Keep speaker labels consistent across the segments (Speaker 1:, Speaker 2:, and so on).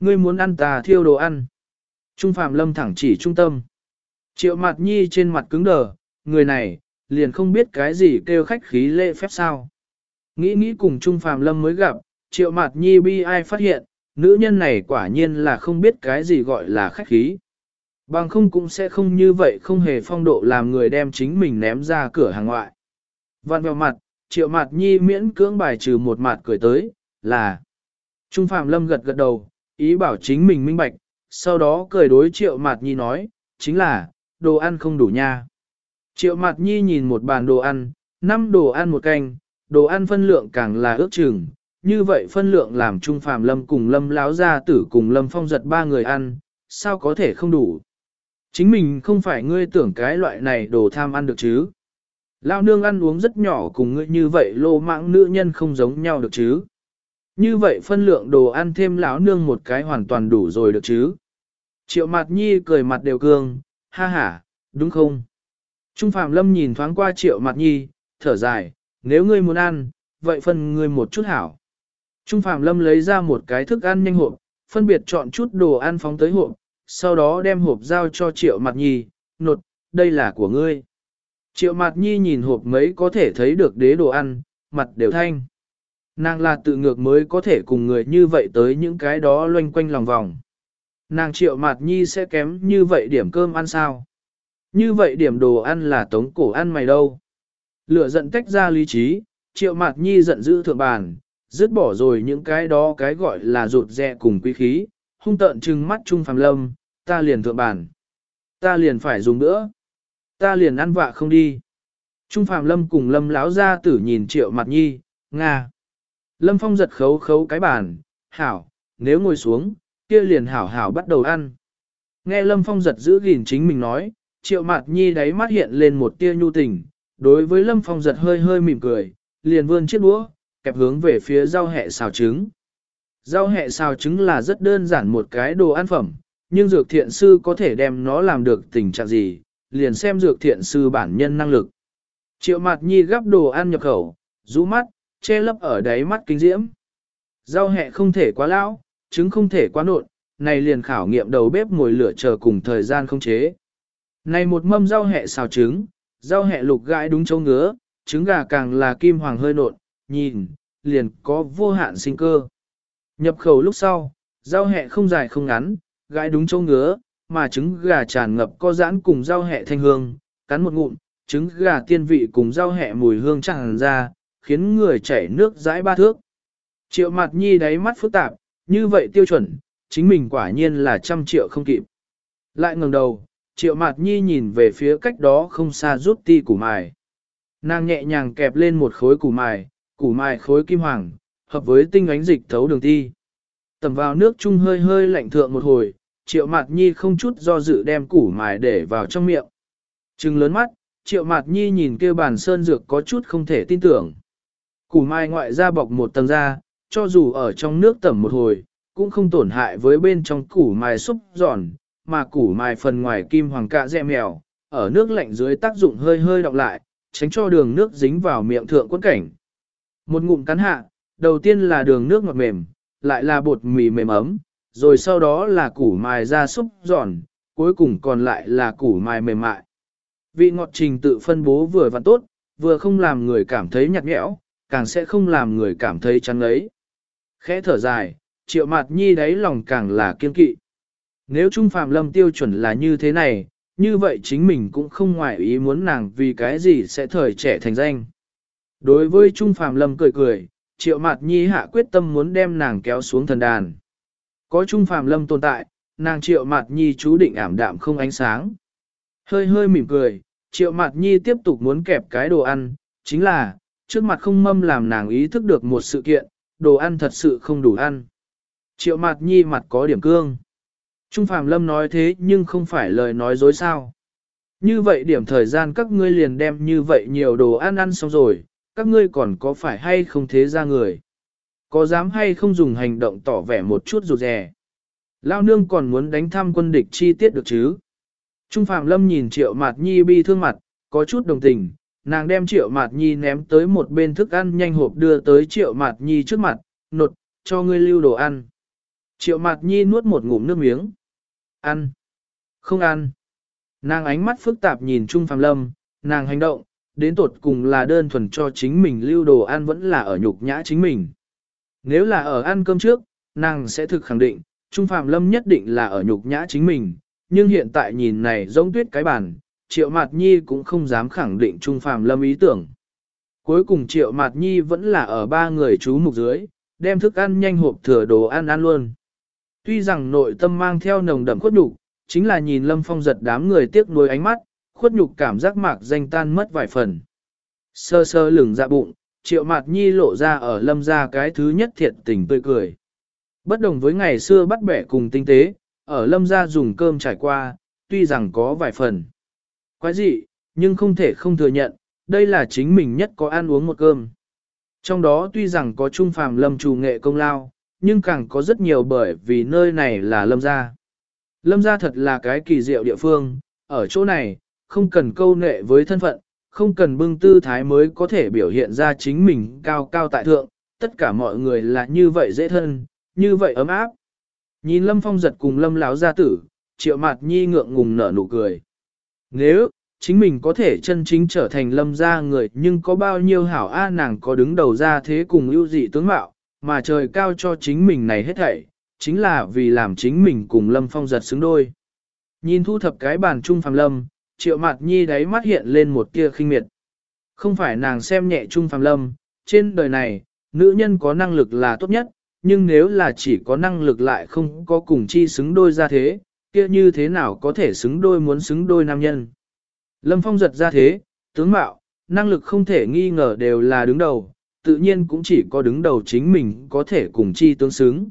Speaker 1: Ngươi muốn ăn ta thiêu đồ ăn. Trung Phạm Lâm thẳng chỉ trung tâm. Triệu Mạt Nhi trên mặt cứng đờ, người này, liền không biết cái gì kêu khách khí lễ phép sao. Nghĩ nghĩ cùng Trung Phạm Lâm mới gặp, Triệu Mạt Nhi bi ai phát hiện, nữ nhân này quả nhiên là không biết cái gì gọi là khách khí. Bằng không cũng sẽ không như vậy không hề phong độ làm người đem chính mình ném ra cửa hàng ngoại. Văn vào mặt, Triệu Mạt Nhi miễn cưỡng bài trừ một mặt cười tới, là Trung Phạm Lâm gật gật đầu, ý bảo chính mình minh bạch, sau đó cười đối Triệu Mạt Nhi nói, chính là, đồ ăn không đủ nha. Triệu Mạt Nhi nhìn một bàn đồ ăn, năm đồ ăn một canh, đồ ăn phân lượng càng là ước chừng, như vậy phân lượng làm Trung Phạm Lâm cùng Lâm Láo Gia Tử cùng Lâm Phong giật ba người ăn, sao có thể không đủ. Chính mình không phải ngươi tưởng cái loại này đồ tham ăn được chứ. Lao nương ăn uống rất nhỏ cùng ngươi như vậy lô mạng nữ nhân không giống nhau được chứ. Như vậy phân lượng đồ ăn thêm lão nương một cái hoàn toàn đủ rồi được chứ. Triệu mặt nhi cười mặt đều cương, ha ha, đúng không? Trung Phạm Lâm nhìn thoáng qua triệu mặt nhi, thở dài, nếu ngươi muốn ăn, vậy phân ngươi một chút hảo. Trung Phạm Lâm lấy ra một cái thức ăn nhanh hộp, phân biệt chọn chút đồ ăn phóng tới hộp, sau đó đem hộp giao cho triệu mặt nhi, nột, đây là của ngươi. Triệu mặt nhi nhìn hộp mấy có thể thấy được đế đồ ăn, mặt đều thanh. Nàng là tự ngược mới có thể cùng người như vậy tới những cái đó loanh quanh lòng vòng. Nàng triệu mạt nhi sẽ kém như vậy điểm cơm ăn sao? Như vậy điểm đồ ăn là tống cổ ăn mày đâu? Lửa giận tách ra lý trí, triệu mạt nhi giận dữ thượng bàn, dứt bỏ rồi những cái đó cái gọi là rụt rẹ cùng quý khí, hung tợn trừng mắt Trung Phàm Lâm, ta liền thượng bàn. Ta liền phải dùng nữa. Ta liền ăn vạ không đi. Trung Phàm Lâm cùng Lâm lão gia tử nhìn Triệu Mặt Nhi, Nga. Lâm Phong giật khấu khấu cái bàn, hảo, nếu ngồi xuống, kia liền hảo hảo bắt đầu ăn. Nghe Lâm Phong giật giữ gìn chính mình nói, Triệu Mặt Nhi đáy mắt hiện lên một tia nhu tình, đối với Lâm Phong giật hơi hơi mỉm cười, liền vươn chiếc đũa, kẹp hướng về phía rau hẹ xào trứng. Rau hẹ xào trứng là rất đơn giản một cái đồ ăn phẩm, nhưng dược thiện sư có thể đem nó làm được tình trạng gì, liền xem dược thiện sư bản nhân năng lực. Triệu mặt nhi gắp đồ ăn nhập khẩu, rũ mắt, che lấp ở đáy mắt kinh diễm. Rau hẹ không thể quá lão, trứng không thể quá nộn, này liền khảo nghiệm đầu bếp ngồi lửa chờ cùng thời gian không chế. Này một mâm rau hẹ xào trứng, rau hẹ lục gãi đúng châu ngứa, trứng gà càng là kim hoàng hơi nộn, nhìn, liền có vô hạn sinh cơ. Nhập khẩu lúc sau, rau hẹ không dài không ngắn, gãi đúng châu ngứa, mà trứng gà tràn ngập có giãn cùng rau hẹ thanh hương, cắn một ngụm, trứng gà tiên vị cùng rau hẹ mùi hương tràn ra, khiến người chảy nước dãi ba thước. Triệu mặt nhi đáy mắt phức tạp, như vậy tiêu chuẩn, chính mình quả nhiên là trăm triệu không kịp. Lại ngẩng đầu, triệu mặt nhi nhìn về phía cách đó không xa rút ti củ mài. Nàng nhẹ nhàng kẹp lên một khối củ mài, củ mài khối kim hoàng, hợp với tinh ánh dịch thấu đường ti. Tầm vào nước chung hơi hơi lạnh thượng một hồi, triệu mặt nhi không chút do dự đem củ mài để vào trong miệng. Trừng lớn mắt, triệu mặt nhi nhìn kêu bàn sơn dược có chút không thể tin tưởng. Củ mai ngoại ra bọc một tầng da, cho dù ở trong nước tẩm một hồi, cũng không tổn hại với bên trong củ mai xúc giòn, mà củ mai phần ngoài kim hoàng cạ dẹ mèo, ở nước lạnh dưới tác dụng hơi hơi đọng lại, tránh cho đường nước dính vào miệng thượng quân cảnh. Một ngụm cắn hạ, đầu tiên là đường nước ngọt mềm, lại là bột mì mềm ấm, rồi sau đó là củ mài ra xúc giòn, cuối cùng còn lại là củ mài mềm mại. Vị ngọt trình tự phân bố vừa và tốt, vừa không làm người cảm thấy nhạt nhẽo, càng sẽ không làm người cảm thấy chán ấy. Khẽ thở dài, triệu mặt nhi đáy lòng càng là kiên kỵ. Nếu Trung Phạm Lâm tiêu chuẩn là như thế này, như vậy chính mình cũng không ngoại ý muốn nàng vì cái gì sẽ thời trẻ thành danh. Đối với Trung Phạm Lâm cười cười, triệu mặt nhi hạ quyết tâm muốn đem nàng kéo xuống thần đàn. Có Trung Phạm Lâm tồn tại, nàng triệu mặt nhi chú định ảm đạm không ánh sáng. Hơi hơi mỉm cười, triệu mặt nhi tiếp tục muốn kẹp cái đồ ăn, chính là, trước mặt không mâm làm nàng ý thức được một sự kiện, đồ ăn thật sự không đủ ăn. Triệu mặt nhi mặt có điểm cương. Trung Phạm Lâm nói thế nhưng không phải lời nói dối sao. Như vậy điểm thời gian các ngươi liền đem như vậy nhiều đồ ăn ăn xong rồi, các ngươi còn có phải hay không thế ra người? Có dám hay không dùng hành động tỏ vẻ một chút rụt rè? Lao nương còn muốn đánh thăm quân địch chi tiết được chứ? Trung Phạm Lâm nhìn Triệu Mạt Nhi bi thương mặt, có chút đồng tình, nàng đem Triệu Mạt Nhi ném tới một bên thức ăn nhanh hộp đưa tới Triệu Mạt Nhi trước mặt, nột, cho ngươi lưu đồ ăn. Triệu mặt nhi nuốt một ngụm nước miếng. Ăn. Không ăn. Nàng ánh mắt phức tạp nhìn Trung phạm Lâm, nàng hành động, đến tột cùng là đơn thuần cho chính mình lưu đồ ăn vẫn là ở nhục nhã chính mình. Nếu là ở ăn cơm trước, nàng sẽ thực khẳng định, Trung Phạm Lâm nhất định là ở nhục nhã chính mình, nhưng hiện tại nhìn này giống tuyết cái bản, Triệu Mạt Nhi cũng không dám khẳng định Trung Phạm Lâm ý tưởng. Cuối cùng Triệu Mạt Nhi vẫn là ở ba người chú mục dưới, đem thức ăn nhanh hộp thừa đồ ăn ăn luôn. Tuy rằng nội tâm mang theo nồng đậm khuất nhục, chính là nhìn Lâm Phong giật đám người tiếc nuối ánh mắt, khuất nhục cảm giác mạc danh tan mất vài phần. Sơ sơ lửng dạ bụng, Triệu Mạt Nhi lộ ra ở Lâm ra cái thứ nhất thiệt tình tươi cười. Bất đồng với ngày xưa bắt bẻ cùng tinh tế, ở lâm gia dùng cơm trải qua, tuy rằng có vài phần. Quái dị, nhưng không thể không thừa nhận, đây là chính mình nhất có ăn uống một cơm. Trong đó tuy rằng có trung phàm lâm trù nghệ công lao, nhưng càng có rất nhiều bởi vì nơi này là lâm gia. Lâm gia thật là cái kỳ diệu địa phương, ở chỗ này, không cần câu nệ với thân phận, không cần bưng tư thái mới có thể biểu hiện ra chính mình cao cao tại thượng, tất cả mọi người là như vậy dễ thân, như vậy ấm áp. Nhìn Lâm Phong giật cùng Lâm lão gia tử, Triệu Mạt Nhi ngượng ngùng nở nụ cười. Nếu, chính mình có thể chân chính trở thành Lâm gia người nhưng có bao nhiêu hảo a nàng có đứng đầu ra thế cùng ưu dị tướng mạo, mà trời cao cho chính mình này hết thảy, chính là vì làm chính mình cùng Lâm Phong giật xứng đôi. Nhìn thu thập cái bàn trung phàm lâm, Triệu mặt Nhi đáy mắt hiện lên một tia khinh miệt. Không phải nàng xem nhẹ trung phàm lâm, trên đời này, nữ nhân có năng lực là tốt nhất, nhưng nếu là chỉ có năng lực lại không có cùng chi xứng đôi ra thế, kia như thế nào có thể xứng đôi muốn xứng đôi nam nhân. Lâm Phong giật ra thế, tướng mạo, năng lực không thể nghi ngờ đều là đứng đầu, tự nhiên cũng chỉ có đứng đầu chính mình có thể cùng chi tương xứng.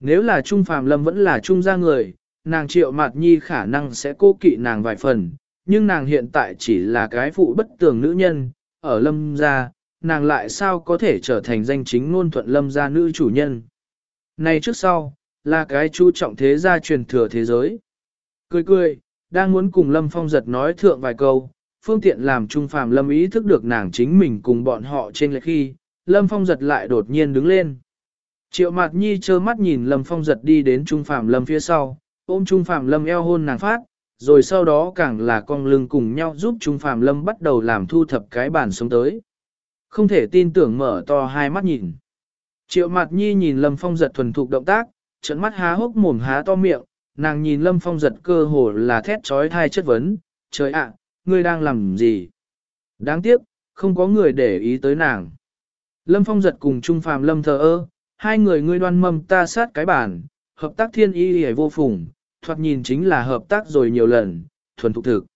Speaker 1: Nếu là Trung Phàm Lâm vẫn là Trung gia người, nàng triệu mạt nhi khả năng sẽ cố kỵ nàng vài phần, nhưng nàng hiện tại chỉ là cái phụ bất tường nữ nhân, ở Lâm gia, nàng lại sao có thể trở thành danh chính ngôn thuận lâm gia nữ chủ nhân. Này trước sau, là cái chú trọng thế gia truyền thừa thế giới. Cười cười, đang muốn cùng Lâm Phong giật nói thượng vài câu, phương tiện làm trung phàm Lâm ý thức được nàng chính mình cùng bọn họ trên lệch khi, Lâm Phong giật lại đột nhiên đứng lên. Triệu Mạt Nhi trơ mắt nhìn Lâm Phong giật đi đến trung phàm Lâm phía sau, ôm trung phàm Lâm eo hôn nàng phát, rồi sau đó càng là con lưng cùng nhau giúp trung phàm Lâm bắt đầu làm thu thập cái bản sống tới. Không thể tin tưởng mở to hai mắt nhìn. Triệu Mạt nhi nhìn Lâm Phong giật thuần thục động tác, trận mắt há hốc mồm há to miệng, nàng nhìn Lâm Phong giật cơ hồ là thét trói thai chất vấn, trời ạ, ngươi đang làm gì? Đáng tiếc, không có người để ý tới nàng. Lâm Phong giật cùng Trung Phàm Lâm thờ ơ, hai người ngươi đoan mâm ta sát cái bản, hợp tác thiên y hề vô phùng, thoạt nhìn chính là hợp tác rồi nhiều lần, thuần thục thực.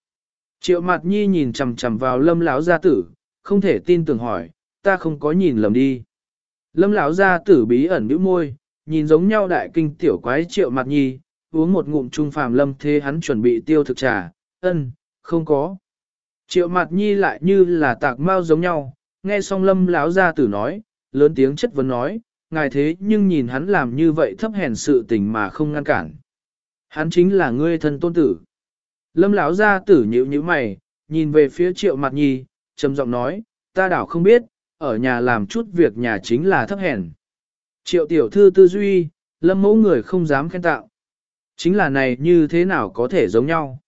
Speaker 1: Triệu mặt nhi nhìn chằm chằm vào lâm lão gia tử, không thể tin tưởng hỏi, ta không có nhìn lầm đi. Lâm lão gia tử bí ẩn bĩu môi, nhìn giống nhau đại kinh tiểu quái triệu mặt nhi, uống một ngụm trung phàm lâm thế hắn chuẩn bị tiêu thực trà, ân, không có. Triệu mặt nhi lại như là tạc mau giống nhau, nghe xong lâm lão ra tử nói, lớn tiếng chất vấn nói, ngài thế nhưng nhìn hắn làm như vậy thấp hèn sự tình mà không ngăn cản. Hắn chính là ngươi thân tôn tử. Lâm lão gia tử nhíu nhíu mày, nhìn về phía triệu mặt nhi, trầm giọng nói, ta đảo không biết, ở nhà làm chút việc nhà chính là thấp hèn. Triệu tiểu thư tư duy, lâm mẫu người không dám khen tạo. Chính là này như thế nào có thể giống nhau.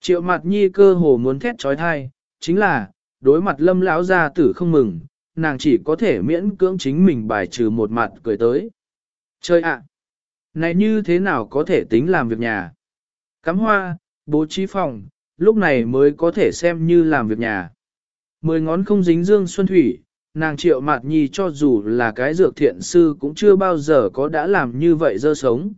Speaker 1: Triệu mặt nhi cơ hồ muốn thét trói thai, chính là, đối mặt lâm lão gia tử không mừng, nàng chỉ có thể miễn cưỡng chính mình bài trừ một mặt cười tới. Chơi ạ! này như thế nào có thể tính làm việc nhà? Cắm hoa, bố trí phòng, lúc này mới có thể xem như làm việc nhà. Mười ngón không dính dương xuân thủy, nàng triệu mạt nhi cho dù là cái dược thiện sư cũng chưa bao giờ có đã làm như vậy dơ sống.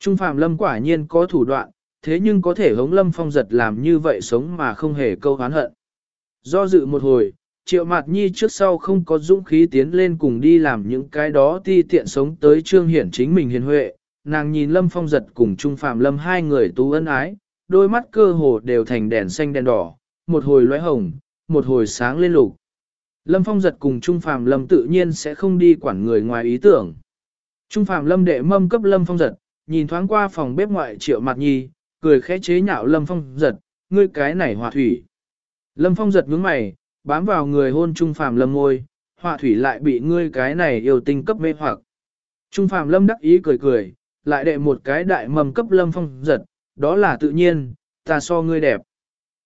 Speaker 1: Trung Phạm Lâm quả nhiên có thủ đoạn, thế nhưng có thể hống Lâm Phong giật làm như vậy sống mà không hề câu hán hận. Do dự một hồi, triệu mạt nhi trước sau không có dũng khí tiến lên cùng đi làm những cái đó ti tiện sống tới trương hiển chính mình hiền huệ. Nàng nhìn Lâm Phong giật cùng Trung Phạm Lâm hai người tú ân ái, đôi mắt cơ hồ đều thành đèn xanh đèn đỏ, một hồi lóe hồng, một hồi sáng lên lục. Lâm Phong giật cùng Trung Phàm Lâm tự nhiên sẽ không đi quản người ngoài ý tưởng. Trung Phàm Lâm đệ mâm cấp Lâm Phong giật, nhìn thoáng qua phòng bếp ngoại triệu mặt nhi, cười khẽ chế nhạo Lâm Phong giật, ngươi cái này hòa thủy. Lâm Phong giật nhướng mày, bám vào người hôn Trung Phàm Lâm ngôi, hòa thủy lại bị ngươi cái này yêu tinh cấp mê hoặc. Trung Phàm Lâm đắc ý cười cười, lại đệ một cái đại mầm cấp lâm phong giật, đó là tự nhiên, ta so ngươi đẹp.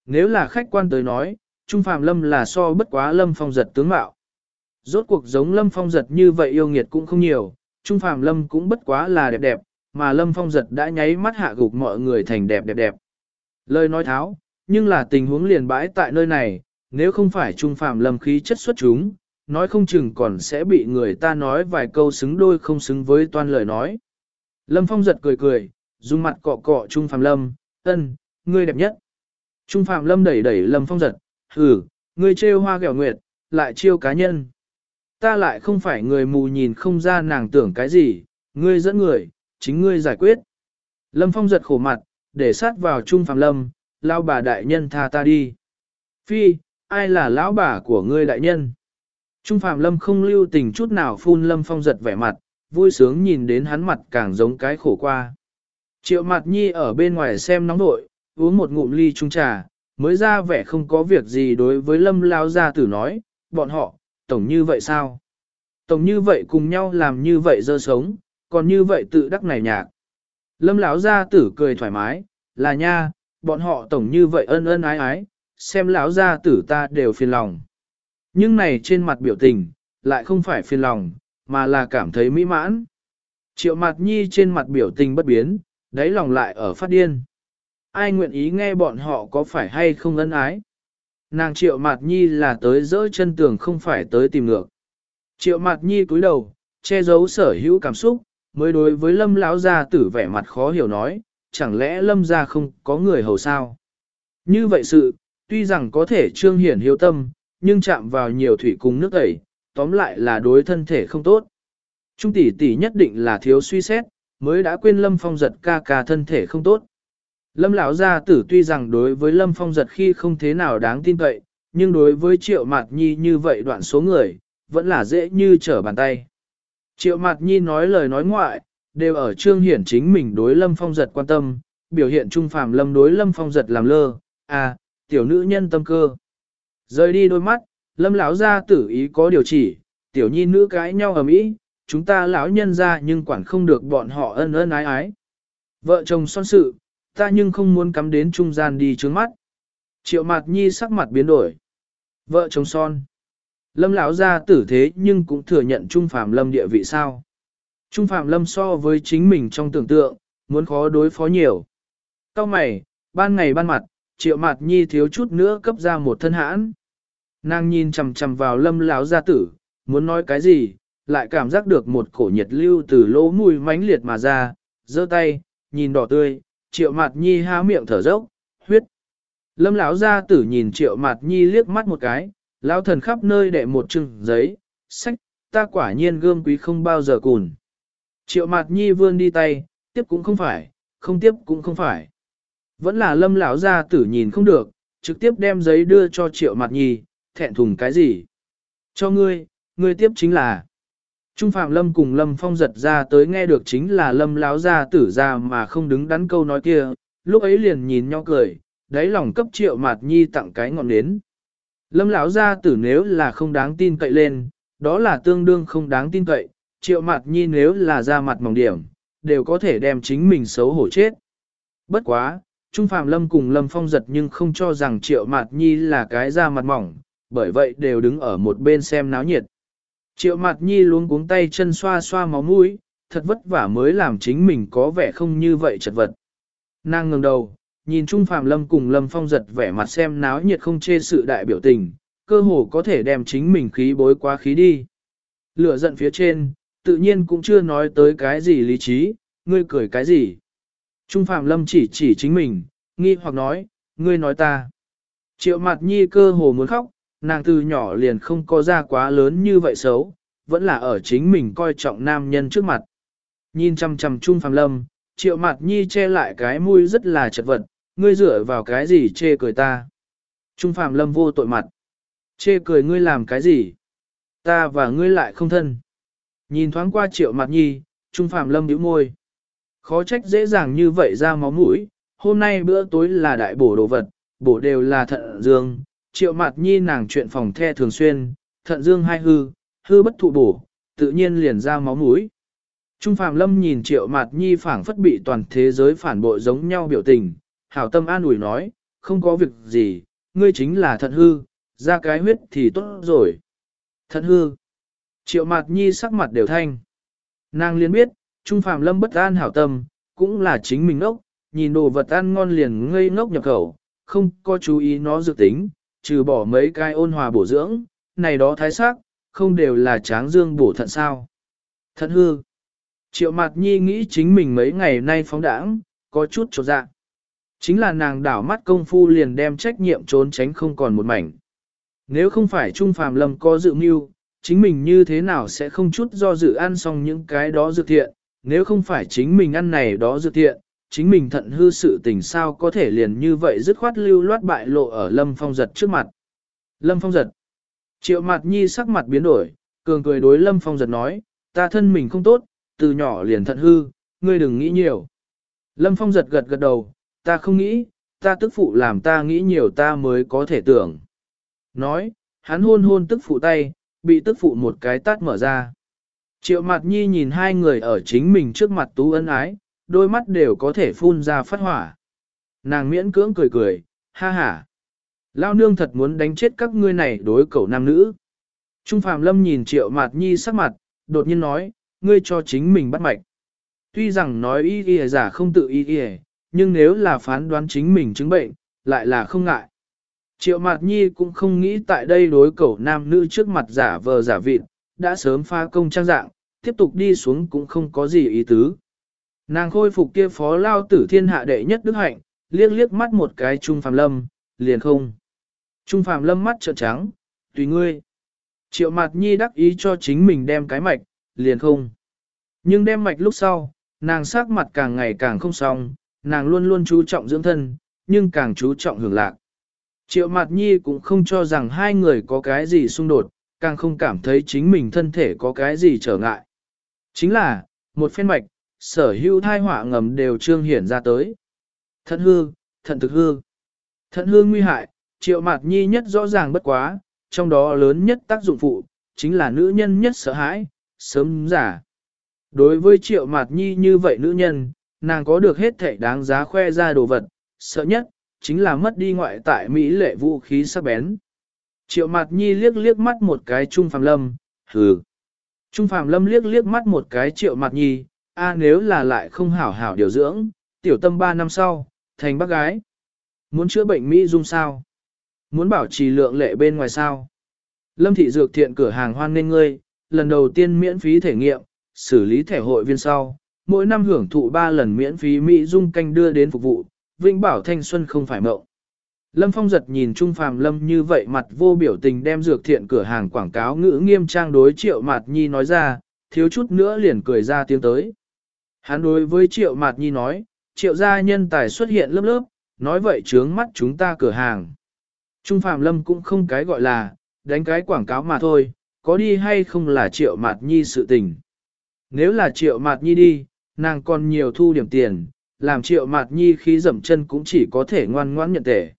Speaker 1: Nếu là khách quan tới nói, Trung Phạm Lâm là so bất quá Lâm Phong giật tướng mạo. Rốt cuộc giống Lâm Phong giật như vậy yêu nghiệt cũng không nhiều, Trung Phạm Lâm cũng bất quá là đẹp đẹp, mà Lâm Phong giật đã nháy mắt hạ gục mọi người thành đẹp đẹp đẹp. Lời nói tháo, nhưng là tình huống liền bãi tại nơi này, nếu không phải Trung Phạm Lâm khí chất xuất chúng, nói không chừng còn sẽ bị người ta nói vài câu xứng đôi không xứng với toàn lời nói. Lâm Phong giật cười cười, dùng mặt cọ cọ Trung Phạm Lâm, ân, ngươi đẹp nhất. Trung Phạm Lâm đẩy đẩy Lâm Phong giật, hừ, ngươi trêu hoa ghẹo nguyệt, lại chiêu cá nhân. Ta lại không phải người mù nhìn không ra nàng tưởng cái gì, ngươi dẫn người, chính ngươi giải quyết. Lâm Phong giật khổ mặt, để sát vào Trung Phạm Lâm, lao bà đại nhân tha ta đi. Phi, ai là lão bà của ngươi đại nhân? Trung Phạm Lâm không lưu tình chút nào phun Lâm Phong giật vẻ mặt, vui sướng nhìn đến hắn mặt càng giống cái khổ qua. Triệu mặt nhi ở bên ngoài xem nóng nội, uống một ngụm ly trung trà, mới ra vẻ không có việc gì đối với lâm lao gia tử nói, bọn họ, tổng như vậy sao? Tổng như vậy cùng nhau làm như vậy dơ sống, còn như vậy tự đắc này nhạc. Lâm lão gia tử cười thoải mái, là nha, bọn họ tổng như vậy ân ân ái ái, xem lão gia tử ta đều phiền lòng. Nhưng này trên mặt biểu tình, lại không phải phiền lòng, mà là cảm thấy mỹ mãn. Triệu mặt nhi trên mặt biểu tình bất biến, đáy lòng lại ở phát điên. Ai nguyện ý nghe bọn họ có phải hay không ân ái? Nàng triệu mạt nhi là tới dỡ chân tường không phải tới tìm ngược. Triệu mạt nhi cúi đầu, che giấu sở hữu cảm xúc, mới đối với lâm lão gia tử vẻ mặt khó hiểu nói, chẳng lẽ lâm gia không có người hầu sao? Như vậy sự, tuy rằng có thể trương hiển hiếu tâm, nhưng chạm vào nhiều thủy cùng nước tẩy, tóm lại là đối thân thể không tốt. Trung tỷ tỷ nhất định là thiếu suy xét, mới đã quên lâm phong giật ca ca thân thể không tốt. Lâm lão gia tử tuy rằng đối với Lâm Phong giật khi không thế nào đáng tin cậy, nhưng đối với Triệu Mạt Nhi như vậy đoạn số người, vẫn là dễ như trở bàn tay. Triệu Mạt Nhi nói lời nói ngoại, đều ở trương hiển chính mình đối Lâm Phong giật quan tâm, biểu hiện trung phàm Lâm đối Lâm Phong giật làm lơ, à, tiểu nữ nhân tâm cơ. Rời đi đôi mắt, Lâm lão gia tử ý có điều chỉ, tiểu nhi nữ cái nhau ở mỹ, chúng ta lão nhân ra nhưng quản không được bọn họ ân ân ái ái. Vợ chồng son sự, ta nhưng không muốn cắm đến trung gian đi trướng mắt. Triệu Mạt Nhi sắc mặt biến đổi. Vợ chồng son. Lâm lão gia tử thế nhưng cũng thừa nhận Trung Phạm Lâm địa vị sao. Trung Phạm Lâm so với chính mình trong tưởng tượng, muốn khó đối phó nhiều. Cao mày, ban ngày ban mặt, Triệu Mạt Nhi thiếu chút nữa cấp ra một thân hãn. Nàng nhìn chằm chằm vào Lâm lão gia tử, muốn nói cái gì, lại cảm giác được một cổ nhiệt lưu từ lỗ mũi mãnh liệt mà ra, giơ tay, nhìn đỏ tươi, triệu mặt nhi há miệng thở dốc, huyết. Lâm lão gia tử nhìn triệu mặt nhi liếc mắt một cái, lão thần khắp nơi đệ một chừng giấy, sách, ta quả nhiên gươm quý không bao giờ cùn. Triệu mặt nhi vươn đi tay, tiếp cũng không phải, không tiếp cũng không phải. Vẫn là lâm lão gia tử nhìn không được, trực tiếp đem giấy đưa cho triệu mặt nhi, thẹn thùng cái gì. Cho ngươi, ngươi tiếp chính là. Trung Phạm Lâm cùng Lâm Phong giật ra tới nghe được chính là Lâm láo ra tử ra mà không đứng đắn câu nói kia, lúc ấy liền nhìn nhau cười, đáy lòng cấp triệu mạt nhi tặng cái ngọn nến. Lâm lão gia tử nếu là không đáng tin cậy lên, đó là tương đương không đáng tin cậy, triệu mạt nhi nếu là ra mặt mỏng điểm, đều có thể đem chính mình xấu hổ chết. Bất quá, Trung Phạm Lâm cùng Lâm Phong giật nhưng không cho rằng triệu mạt nhi là cái ra mặt mỏng, bởi vậy đều đứng ở một bên xem náo nhiệt. Triệu mặt nhi luống cuống tay chân xoa xoa máu mũi, thật vất vả mới làm chính mình có vẻ không như vậy chật vật. Nàng ngừng đầu, nhìn Trung Phạm Lâm cùng Lâm Phong giật vẻ mặt xem náo nhiệt không chê sự đại biểu tình, cơ hồ có thể đem chính mình khí bối quá khí đi. Lửa giận phía trên, tự nhiên cũng chưa nói tới cái gì lý trí, ngươi cười cái gì. Trung Phạm Lâm chỉ chỉ chính mình, nghi hoặc nói, ngươi nói ta. Triệu mặt nhi cơ hồ muốn khóc, nàng từ nhỏ liền không có ra quá lớn như vậy xấu, vẫn là ở chính mình coi trọng nam nhân trước mặt. Nhìn chăm chăm Trung Phàm Lâm, triệu mặt nhi che lại cái mũi rất là chật vật, ngươi dựa vào cái gì chê cười ta. Trung Phàm Lâm vô tội mặt. Chê cười ngươi làm cái gì? Ta và ngươi lại không thân. Nhìn thoáng qua triệu mặt nhi, Trung Phàm Lâm nhíu môi. Khó trách dễ dàng như vậy ra máu mũi, hôm nay bữa tối là đại bổ đồ vật, bổ đều là thận dương, triệu mặt nhi nàng chuyện phòng the thường xuyên, thận dương hai hư, hư bất thụ bổ, tự nhiên liền ra máu mũi. Trung Phạm Lâm nhìn Triệu Mạt Nhi phảng phất bị toàn thế giới phản bội giống nhau biểu tình, hảo tâm an ủi nói, không có việc gì, ngươi chính là thận hư, ra cái huyết thì tốt rồi. Thận hư. Triệu Mạt Nhi sắc mặt đều thanh. Nàng liền biết, Trung Phạm Lâm bất an hảo tâm, cũng là chính mình ngốc, nhìn đồ vật ăn ngon liền ngây ngốc nhập khẩu, không có chú ý nó dự tính, trừ bỏ mấy cái ôn hòa bổ dưỡng, này đó thái sắc, không đều là tráng dương bổ thận sao. Thận hư. Triệu mặt Nhi nghĩ chính mình mấy ngày nay phóng đãng, có chút trột dạ. Chính là nàng đảo mắt công phu liền đem trách nhiệm trốn tránh không còn một mảnh. Nếu không phải Trung Phàm Lâm có dự mưu, chính mình như thế nào sẽ không chút do dự ăn xong những cái đó dự thiện, nếu không phải chính mình ăn này đó dự thiện, chính mình thận hư sự tình sao có thể liền như vậy dứt khoát lưu loát bại lộ ở Lâm Phong giật trước mặt. Lâm Phong giật. Triệu Mạt Nhi sắc mặt biến đổi, cường cười đối Lâm Phong giật nói, ta thân mình không tốt, từ nhỏ liền thận hư, ngươi đừng nghĩ nhiều. Lâm Phong giật gật gật đầu, ta không nghĩ, ta tức phụ làm ta nghĩ nhiều ta mới có thể tưởng. Nói, hắn hôn hôn tức phụ tay, bị tức phụ một cái tát mở ra. Triệu mặt nhi nhìn hai người ở chính mình trước mặt tú ân ái, đôi mắt đều có thể phun ra phát hỏa. Nàng miễn cưỡng cười cười, ha ha. Lao nương thật muốn đánh chết các ngươi này đối cậu nam nữ. Trung Phạm Lâm nhìn Triệu Mạt Nhi sắc mặt, đột nhiên nói, ngươi cho chính mình bắt mạch. Tuy rằng nói y y giả không tự y y, nhưng nếu là phán đoán chính mình chứng bệnh, lại là không ngại. Triệu Mạt Nhi cũng không nghĩ tại đây đối cẩu nam nữ trước mặt giả vờ giả vịt, đã sớm pha công trang dạng, tiếp tục đi xuống cũng không có gì ý tứ. Nàng khôi phục kia phó lao tử thiên hạ đệ nhất đức hạnh, liếc liếc mắt một cái Trung Phạm Lâm, liền không. Trung Phạm Lâm mắt trợn trắng, tùy ngươi. Triệu Mạt Nhi đắc ý cho chính mình đem cái mạch, liền không. Nhưng đem mạch lúc sau, nàng sắc mặt càng ngày càng không xong, nàng luôn luôn chú trọng dưỡng thân, nhưng càng chú trọng hưởng lạc. Triệu Mạt Nhi cũng không cho rằng hai người có cái gì xung đột, càng không cảm thấy chính mình thân thể có cái gì trở ngại. Chính là, một phen mạch, sở hữu thai họa ngầm đều trương hiển ra tới. Thận hư, thận thực hư. Thận hư nguy hại, Triệu Mạt Nhi nhất rõ ràng bất quá, trong đó lớn nhất tác dụng phụ, chính là nữ nhân nhất sợ hãi, sớm giả. Đối với Triệu Mạt Nhi như vậy nữ nhân, nàng có được hết thể đáng giá khoe ra đồ vật, sợ nhất, chính là mất đi ngoại tại Mỹ lệ vũ khí sắc bén. Triệu Mạt Nhi liếc liếc mắt một cái Trung Phạm Lâm, hừ. Trung Phạm Lâm liếc liếc mắt một cái Triệu Mạt Nhi, a nếu là lại không hảo hảo điều dưỡng, tiểu tâm ba năm sau, thành bác gái. Muốn chữa bệnh Mỹ dung sao? Muốn bảo trì lượng lệ bên ngoài sao? Lâm thị dược thiện cửa hàng hoan nên ngươi, lần đầu tiên miễn phí thể nghiệm, xử lý thẻ hội viên sau, mỗi năm hưởng thụ 3 lần miễn phí Mỹ dung canh đưa đến phục vụ, vĩnh bảo thanh xuân không phải mộng. Lâm Phong giật nhìn Trung Phàm Lâm như vậy mặt vô biểu tình đem dược thiện cửa hàng quảng cáo ngữ nghiêm trang đối Triệu mặt Nhi nói ra, thiếu chút nữa liền cười ra tiếng tới. Hắn đối với Triệu Mạt Nhi nói, Triệu gia nhân tài xuất hiện lớp lớp, nói vậy trướng mắt chúng ta cửa hàng. Trung phạm Lâm cũng không cái gọi là, đánh cái quảng cáo mà thôi, có đi hay không là Triệu Mạt Nhi sự tình. Nếu là Triệu Mạt Nhi đi, nàng còn nhiều thu điểm tiền, làm triệu mạt nhi khí dậm chân cũng chỉ có thể ngoan ngoãn nhận tể.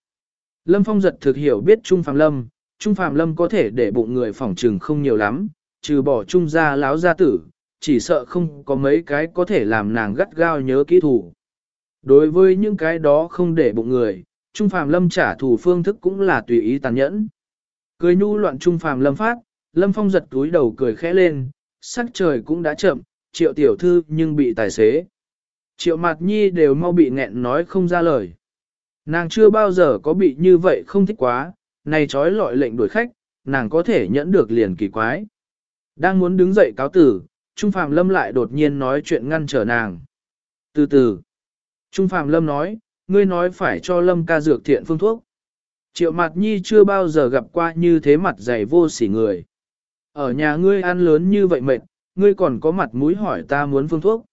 Speaker 1: Lâm Phong giật thực hiểu biết Trung Phạm Lâm, Trung Phạm Lâm có thể để bụng người phỏng trừng không nhiều lắm, trừ bỏ Trung gia láo gia tử, chỉ sợ không có mấy cái có thể làm nàng gắt gao nhớ kỹ thủ. Đối với những cái đó không để bụng người, Trung Phạm Lâm trả thù phương thức cũng là tùy ý tàn nhẫn. Cười nhu loạn Trung Phạm Lâm phát, Lâm Phong giật túi đầu cười khẽ lên, sắc trời cũng đã chậm, triệu tiểu thư nhưng bị tài xế. Triệu mặt nhi đều mau bị nghẹn nói không ra lời. Nàng chưa bao giờ có bị như vậy không thích quá, này trói lọi lệnh đuổi khách, nàng có thể nhẫn được liền kỳ quái. Đang muốn đứng dậy cáo tử, Trung Phạm Lâm lại đột nhiên nói chuyện ngăn trở nàng. Từ từ, Trung Phạm Lâm nói, ngươi nói phải cho Lâm ca dược thiện phương thuốc. Triệu Mạt Nhi chưa bao giờ gặp qua như thế mặt dày vô sỉ người. Ở nhà ngươi ăn lớn như vậy mệt, ngươi còn có mặt mũi hỏi ta muốn phương thuốc.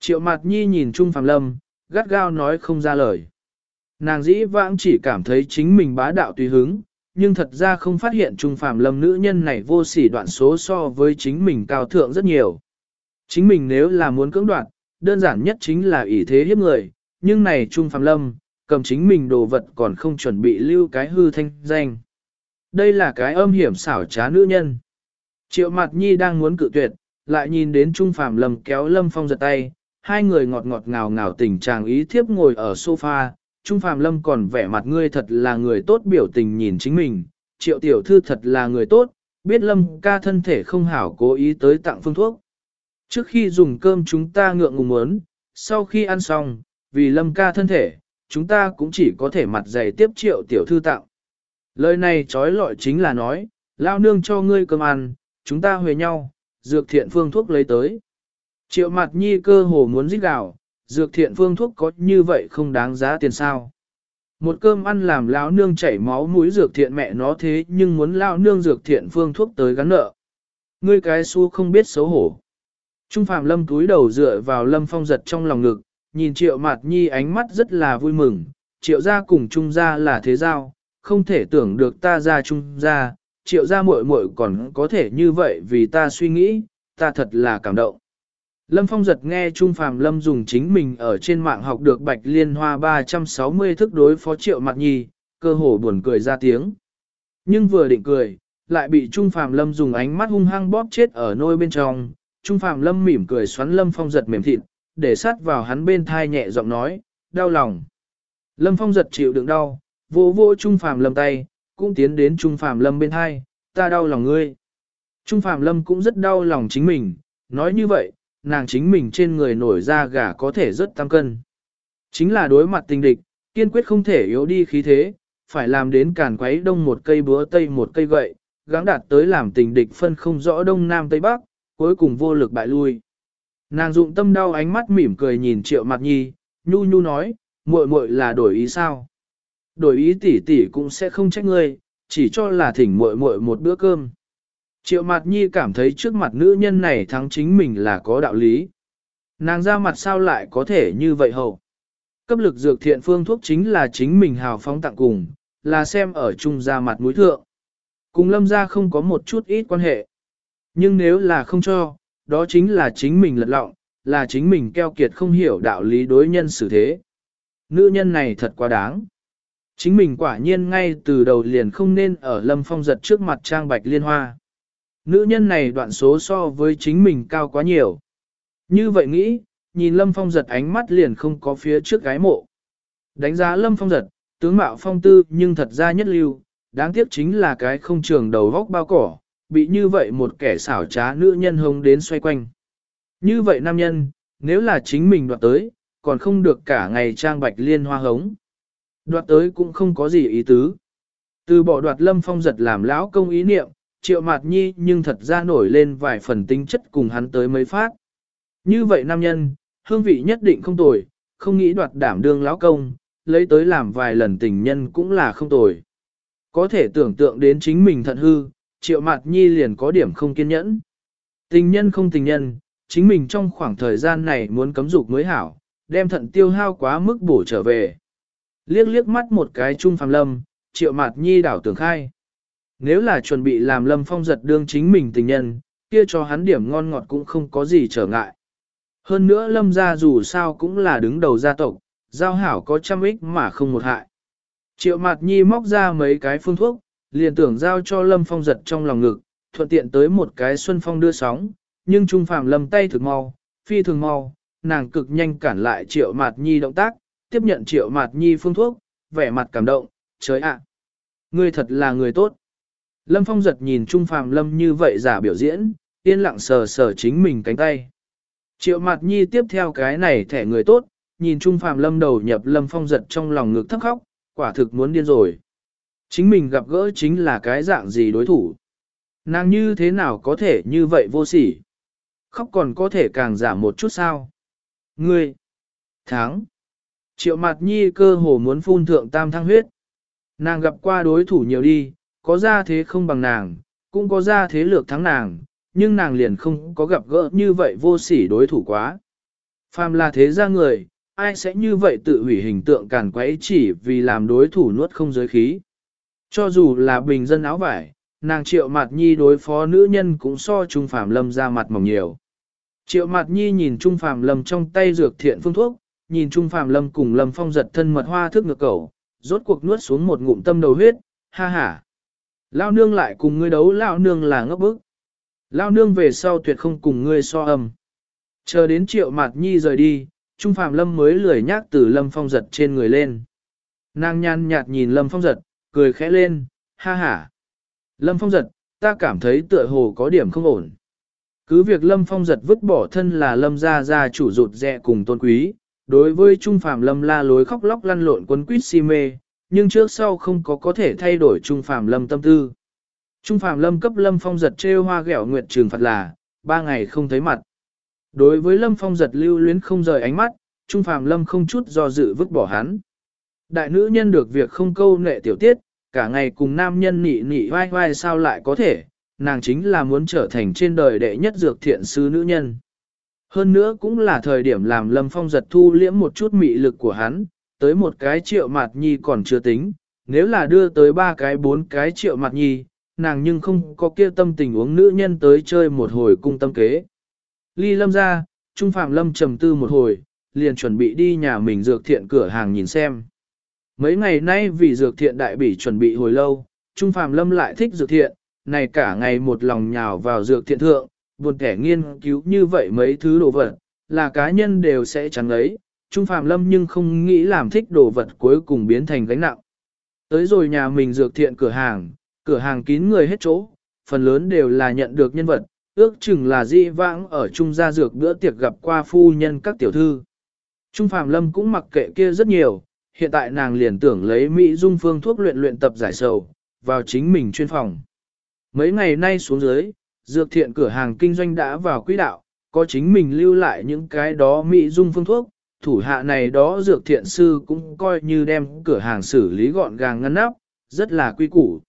Speaker 1: Triệu Mạt Nhi nhìn Trung Phạm Lâm, gắt gao nói không ra lời. Nàng dĩ vãng chỉ cảm thấy chính mình bá đạo tùy hứng, nhưng thật ra không phát hiện Trung Phạm Lâm nữ nhân này vô sỉ đoạn số so với chính mình cao thượng rất nhiều. Chính mình nếu là muốn cưỡng đoạn, đơn giản nhất chính là ỷ thế hiếp người, nhưng này Trung Phạm Lâm, cầm chính mình đồ vật còn không chuẩn bị lưu cái hư thanh danh. Đây là cái âm hiểm xảo trá nữ nhân. Triệu Mạt Nhi đang muốn cự tuyệt, lại nhìn đến Trung Phạm Lâm kéo Lâm Phong giật tay, hai người ngọt ngọt ngào ngào tình chàng ý thiếp ngồi ở sofa, Trung Phạm Lâm còn vẻ mặt ngươi thật là người tốt biểu tình nhìn chính mình, triệu tiểu thư thật là người tốt, biết Lâm ca thân thể không hảo cố ý tới tặng phương thuốc. Trước khi dùng cơm chúng ta ngượng ngùng muốn, sau khi ăn xong, vì Lâm ca thân thể, chúng ta cũng chỉ có thể mặt dày tiếp triệu tiểu thư tặng. Lời này trói lọi chính là nói, lao nương cho ngươi cơm ăn, chúng ta huề nhau, dược thiện phương thuốc lấy tới. Triệu mặt nhi cơ hồ muốn giết gạo, dược thiện phương thuốc có như vậy không đáng giá tiền sao. Một cơm ăn làm lão nương chảy máu mũi dược thiện mẹ nó thế nhưng muốn lão nương dược thiện phương thuốc tới gắn nợ. Ngươi cái su không biết xấu hổ. Trung Phạm Lâm túi đầu dựa vào Lâm Phong giật trong lòng ngực, nhìn Triệu Mạt Nhi ánh mắt rất là vui mừng, Triệu gia cùng Trung gia là thế giao, không thể tưởng được ta ra Trung gia, Triệu gia muội muội còn có thể như vậy vì ta suy nghĩ, ta thật là cảm động. Lâm Phong giật nghe Trung Phạm Lâm dùng chính mình ở trên mạng học được Bạch Liên Hoa 360 thức đối phó Triệu Mạt Nhi, cơ hồ buồn cười ra tiếng. Nhưng vừa định cười, lại bị Trung Phạm Lâm dùng ánh mắt hung hăng bóp chết ở nôi bên trong, Trung Phạm Lâm mỉm cười xoắn Lâm Phong giật mềm thịt, để sát vào hắn bên thai nhẹ giọng nói, đau lòng. Lâm Phong giật chịu đựng đau, vô vô Trung Phạm Lâm tay, cũng tiến đến Trung Phạm Lâm bên thai, ta đau lòng ngươi. Trung Phạm Lâm cũng rất đau lòng chính mình, nói như vậy, nàng chính mình trên người nổi ra gà có thể rất tăng cân. Chính là đối mặt tình địch, kiên quyết không thể yếu đi khí thế, phải làm đến càn quấy đông một cây búa tây một cây gậy, gắng đạt tới làm tình địch phân không rõ đông nam tây bắc, cuối cùng vô lực bại lui. Nàng dụng tâm đau ánh mắt mỉm cười nhìn triệu mặt nhi, nhu nhu nói, muội muội là đổi ý sao? Đổi ý tỷ tỷ cũng sẽ không trách ngươi, chỉ cho là thỉnh muội muội một bữa cơm. Triệu mặt nhi cảm thấy trước mặt nữ nhân này thắng chính mình là có đạo lý. Nàng ra mặt sao lại có thể như vậy hậu? Cấp lực dược thiện phương thuốc chính là chính mình hào phóng tặng cùng, là xem ở chung ra mặt mũi thượng. Cùng lâm ra không có một chút ít quan hệ. Nhưng nếu là không cho, đó chính là chính mình lật lọng, là chính mình keo kiệt không hiểu đạo lý đối nhân xử thế. Nữ nhân này thật quá đáng. Chính mình quả nhiên ngay từ đầu liền không nên ở lâm phong giật trước mặt trang bạch liên hoa. Nữ nhân này đoạn số so với chính mình cao quá nhiều. Như vậy nghĩ, nhìn lâm phong giật ánh mắt liền không có phía trước gái mộ. Đánh giá lâm phong giật, tướng mạo phong tư nhưng thật ra nhất lưu, đáng tiếc chính là cái không trường đầu vóc bao cỏ, bị như vậy một kẻ xảo trá nữ nhân hông đến xoay quanh. Như vậy nam nhân, nếu là chính mình đoạt tới, còn không được cả ngày trang bạch liên hoa hống. Đoạt tới cũng không có gì ý tứ. Từ bỏ đoạt lâm phong giật làm lão công ý niệm, triệu mạt nhi nhưng thật ra nổi lên vài phần tính chất cùng hắn tới mấy phát. Như vậy nam nhân, hương vị nhất định không tồi, không nghĩ đoạt đảm đương lão công, lấy tới làm vài lần tình nhân cũng là không tồi. Có thể tưởng tượng đến chính mình thận hư, triệu mạt nhi liền có điểm không kiên nhẫn. Tình nhân không tình nhân, chính mình trong khoảng thời gian này muốn cấm dục mới hảo, đem thận tiêu hao quá mức bổ trở về. Liếc liếc mắt một cái trung phàm lâm, triệu mạt nhi đảo tưởng khai. Nếu là chuẩn bị làm lâm phong giật đương chính mình tình nhân, kia cho hắn điểm ngon ngọt cũng không có gì trở ngại. Hơn nữa lâm gia dù sao cũng là đứng đầu gia tộc, giao hảo có trăm ích mà không một hại. Triệu mạt nhi móc ra mấy cái phương thuốc, liền tưởng giao cho Lâm Phong giật trong lòng ngực, thuận tiện tới một cái Xuân Phong đưa sóng, nhưng Trung Phạm Lâm tay thực mau, phi thường mau, nàng cực nhanh cản lại Triệu Mạt Nhi động tác, tiếp nhận Triệu Mạt Nhi phương thuốc, vẻ mặt cảm động, trời ạ, ngươi thật là người tốt. Lâm Phong giật nhìn Trung Phạm Lâm như vậy giả biểu diễn, yên lặng sờ sờ chính mình cánh tay. Triệu Mạt Nhi tiếp theo cái này thẻ người tốt, nhìn Trung Phạm Lâm đầu nhập Lâm Phong giật trong lòng ngực thấp khóc, quả thực muốn điên rồi. Chính mình gặp gỡ chính là cái dạng gì đối thủ. Nàng như thế nào có thể như vậy vô sỉ. Khóc còn có thể càng giảm một chút sao. Ngươi. Tháng. Triệu Mạt nhi cơ hồ muốn phun thượng tam thăng huyết. Nàng gặp qua đối thủ nhiều đi, có ra thế không bằng nàng, cũng có ra thế lược thắng nàng, nhưng nàng liền không có gặp gỡ như vậy vô sỉ đối thủ quá. Phàm là thế ra người, ai sẽ như vậy tự hủy hình tượng càn quấy chỉ vì làm đối thủ nuốt không giới khí. Cho dù là bình dân áo vải, nàng triệu mặt nhi đối phó nữ nhân cũng so Trung Phạm Lâm ra mặt mỏng nhiều. Triệu mặt nhi nhìn Trung Phạm Lâm trong tay dược thiện phương thuốc, nhìn Trung Phạm Lâm cùng Lâm Phong giật thân mật hoa thức ngược cầu, rốt cuộc nuốt xuống một ngụm tâm đầu huyết, ha ha. Lao nương lại cùng ngươi đấu lao nương là ngốc bức. Lao nương về sau tuyệt không cùng ngươi so âm. Chờ đến triệu mặt nhi rời đi, Trung Phạm Lâm mới lười nhác từ Lâm Phong giật trên người lên. Nàng nhăn nhạt nhìn Lâm Phong giật, cười khẽ lên, ha ha. Lâm Phong giật, ta cảm thấy tựa hồ có điểm không ổn. Cứ việc Lâm Phong giật vứt bỏ thân là Lâm gia gia chủ rụt rẹ cùng tôn quý, đối với Trung Phạm Lâm la lối khóc lóc lăn lộn quân quýt si mê, nhưng trước sau không có có thể thay đổi Trung Phạm Lâm tâm tư. Trung Phạm Lâm cấp Lâm Phong giật trêu hoa ghẹo nguyệt trường phạt là, ba ngày không thấy mặt. Đối với Lâm Phong giật lưu luyến không rời ánh mắt, Trung Phạm Lâm không chút do dự vứt bỏ hắn. Đại nữ nhân được việc không câu nệ tiểu tiết, cả ngày cùng nam nhân nị nị vai vai sao lại có thể, nàng chính là muốn trở thành trên đời đệ nhất dược thiện sư nữ nhân. Hơn nữa cũng là thời điểm làm Lâm Phong giật thu liễm một chút mị lực của hắn, tới một cái triệu mặt nhi còn chưa tính, nếu là đưa tới ba cái bốn cái triệu mặt nhi, nàng nhưng không có kia tâm tình uống nữ nhân tới chơi một hồi cung tâm kế. Ly lâm ra, Trung Phạm Lâm trầm tư một hồi, liền chuẩn bị đi nhà mình dược thiện cửa hàng nhìn xem. Mấy ngày nay vì dược thiện đại bỉ chuẩn bị hồi lâu, Trung Phạm Lâm lại thích dược thiện, này cả ngày một lòng nhào vào dược thiện thượng, buồn kẻ nghiên cứu như vậy mấy thứ đồ vật, là cá nhân đều sẽ chẳng lấy, Trung Phạm Lâm nhưng không nghĩ làm thích đồ vật cuối cùng biến thành gánh nặng. Tới rồi nhà mình dược thiện cửa hàng, cửa hàng kín người hết chỗ, phần lớn đều là nhận được nhân vật, ước chừng là di vãng ở Trung gia dược bữa tiệc gặp qua phu nhân các tiểu thư. Trung Phạm Lâm cũng mặc kệ kia rất nhiều, hiện tại nàng liền tưởng lấy Mỹ dung phương thuốc luyện luyện tập giải sầu, vào chính mình chuyên phòng. Mấy ngày nay xuống dưới, dược thiện cửa hàng kinh doanh đã vào quỹ đạo, có chính mình lưu lại những cái đó Mỹ dung phương thuốc, thủ hạ này đó dược thiện sư cũng coi như đem cửa hàng xử lý gọn gàng ngăn nắp, rất là quy củ.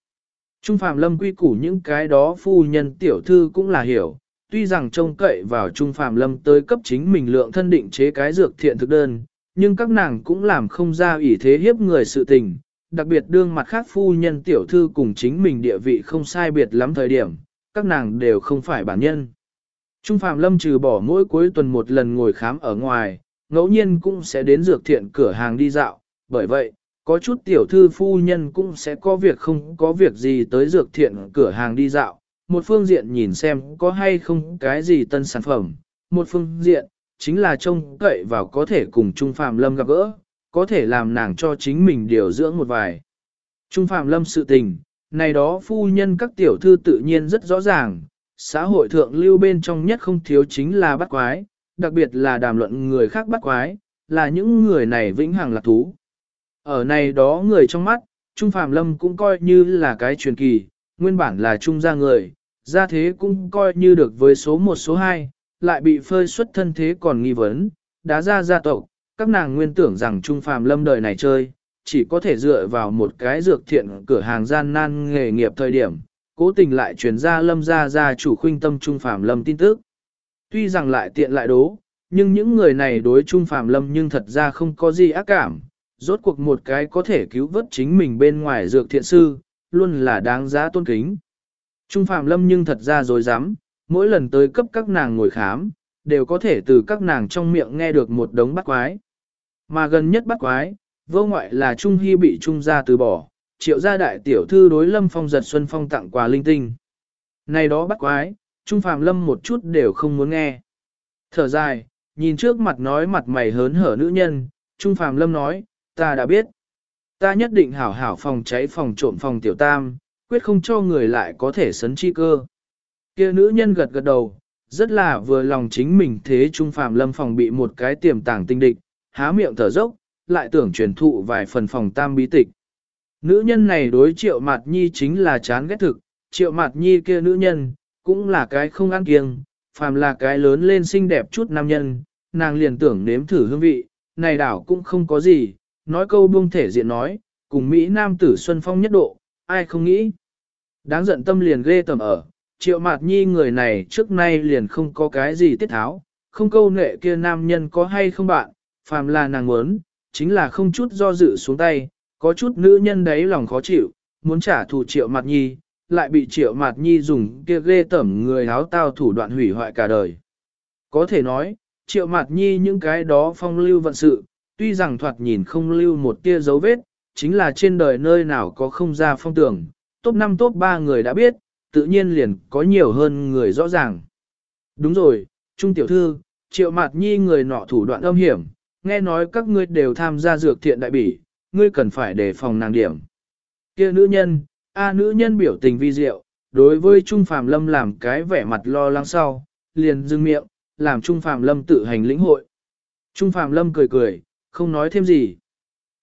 Speaker 1: Trung Phạm Lâm quy củ những cái đó phu nhân tiểu thư cũng là hiểu, tuy rằng trông cậy vào Trung Phạm Lâm tới cấp chính mình lượng thân định chế cái dược thiện thực đơn, nhưng các nàng cũng làm không ra ủy thế hiếp người sự tình, đặc biệt đương mặt khác phu nhân tiểu thư cùng chính mình địa vị không sai biệt lắm thời điểm, các nàng đều không phải bản nhân. Trung Phạm Lâm trừ bỏ mỗi cuối tuần một lần ngồi khám ở ngoài, ngẫu nhiên cũng sẽ đến dược thiện cửa hàng đi dạo, bởi vậy, có chút tiểu thư phu nhân cũng sẽ có việc không có việc gì tới dược thiện cửa hàng đi dạo, một phương diện nhìn xem có hay không cái gì tân sản phẩm, một phương diện, chính là trông cậy vào có thể cùng Trung Phạm Lâm gặp gỡ, có thể làm nàng cho chính mình điều dưỡng một vài. Trung Phạm Lâm sự tình, này đó phu nhân các tiểu thư tự nhiên rất rõ ràng, xã hội thượng lưu bên trong nhất không thiếu chính là bắt quái, đặc biệt là đàm luận người khác bắt quái, là những người này vĩnh hằng lạc thú. Ở này đó người trong mắt, Trung Phạm Lâm cũng coi như là cái truyền kỳ, nguyên bản là Trung gia người, gia thế cũng coi như được với số 1 số 2, lại bị phơi xuất thân thế còn nghi vấn, đá ra gia tộc, các nàng nguyên tưởng rằng Trung Phạm Lâm đời này chơi, chỉ có thể dựa vào một cái dược thiện cửa hàng gian nan nghề nghiệp thời điểm, cố tình lại truyền ra Lâm gia gia chủ khuynh tâm Trung Phạm Lâm tin tức. Tuy rằng lại tiện lại đố, nhưng những người này đối Trung Phạm Lâm nhưng thật ra không có gì ác cảm, rốt cuộc một cái có thể cứu vớt chính mình bên ngoài dược thiện sư, luôn là đáng giá tôn kính. Trung Phạm Lâm nhưng thật ra dối dám, mỗi lần tới cấp các nàng ngồi khám, đều có thể từ các nàng trong miệng nghe được một đống bắt quái. Mà gần nhất bắt quái, vô ngoại là Trung Hy bị Trung gia từ bỏ, triệu gia đại tiểu thư đối Lâm Phong giật Xuân Phong tặng quà linh tinh. Này đó bắt quái, Trung Phạm Lâm một chút đều không muốn nghe. Thở dài, nhìn trước mặt nói mặt mày hớn hở nữ nhân, Trung Phạm Lâm nói, ta đã biết. Ta nhất định hảo hảo phòng cháy phòng trộm phòng tiểu tam, quyết không cho người lại có thể sấn chi cơ. Kia nữ nhân gật gật đầu, rất là vừa lòng chính mình thế Trung Phạm Lâm phòng bị một cái tiềm tàng tinh địch, há miệng thở dốc, lại tưởng truyền thụ vài phần phòng tam bí tịch. Nữ nhân này đối triệu mặt nhi chính là chán ghét thực, triệu mặt nhi kia nữ nhân, cũng là cái không ăn kiêng, phàm là cái lớn lên xinh đẹp chút nam nhân, nàng liền tưởng nếm thử hương vị, này đảo cũng không có gì, nói câu buông thể diện nói, cùng Mỹ Nam tử Xuân Phong nhất độ, ai không nghĩ. Đáng giận tâm liền ghê tầm ở, triệu mạt nhi người này trước nay liền không có cái gì tiết tháo, không câu nệ kia nam nhân có hay không bạn, phàm là nàng muốn, chính là không chút do dự xuống tay, có chút nữ nhân đấy lòng khó chịu, muốn trả thù triệu mặt nhi, lại bị triệu mạt nhi dùng kia ghê tẩm người áo tao thủ đoạn hủy hoại cả đời. Có thể nói, triệu mạt nhi những cái đó phong lưu vận sự, tuy rằng thoạt nhìn không lưu một tia dấu vết, chính là trên đời nơi nào có không ra phong tưởng, top 5 top 3 người đã biết, tự nhiên liền có nhiều hơn người rõ ràng. Đúng rồi, Trung tiểu thư, triệu mạt nhi người nọ thủ đoạn âm hiểm, nghe nói các ngươi đều tham gia dược thiện đại bỉ, ngươi cần phải đề phòng nàng điểm. kia nữ nhân, a nữ nhân biểu tình vi diệu, đối với Trung Phạm Lâm làm cái vẻ mặt lo lắng sau, liền dừng miệng, làm Trung Phạm Lâm tự hành lĩnh hội. Trung Phạm Lâm cười cười, không nói thêm gì.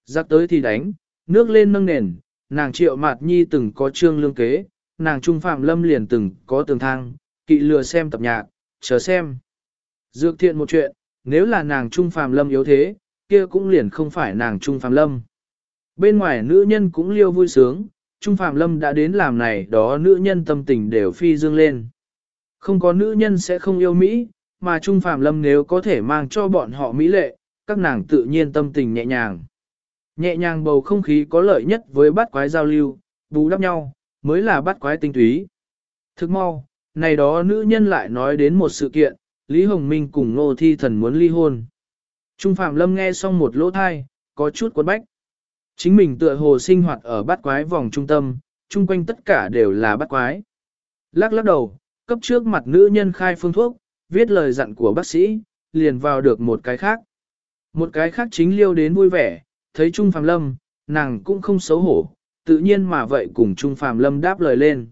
Speaker 1: Giặc tới thì đánh, nước lên nâng nền, nàng triệu mạt nhi từng có trương lương kế, nàng Trung Phạm Lâm liền từng có tường thang, kỵ lừa xem tập nhạc, chờ xem. Dược thiện một chuyện, nếu là nàng Trung Phạm Lâm yếu thế, kia cũng liền không phải nàng Trung Phạm Lâm. Bên ngoài nữ nhân cũng liêu vui sướng, Trung Phạm Lâm đã đến làm này đó nữ nhân tâm tình đều phi dương lên. Không có nữ nhân sẽ không yêu Mỹ, mà Trung Phạm Lâm nếu có thể mang cho bọn họ Mỹ lệ, các nàng tự nhiên tâm tình nhẹ nhàng. Nhẹ nhàng bầu không khí có lợi nhất với bắt quái giao lưu, bù đắp nhau, mới là bắt quái tinh túy. Thức mau, này đó nữ nhân lại nói đến một sự kiện, Lý Hồng Minh cùng Ngô Thi Thần muốn ly hôn. Trung Phạm Lâm nghe xong một lỗ thai, có chút quấn bách. Chính mình tựa hồ sinh hoạt ở bát quái vòng trung tâm, chung quanh tất cả đều là bát quái. Lắc lắc đầu, cấp trước mặt nữ nhân khai phương thuốc, viết lời dặn của bác sĩ, liền vào được một cái khác. Một cái khác chính liêu đến vui vẻ, thấy Trung Phàm Lâm, nàng cũng không xấu hổ, tự nhiên mà vậy cùng Trung Phàm Lâm đáp lời lên.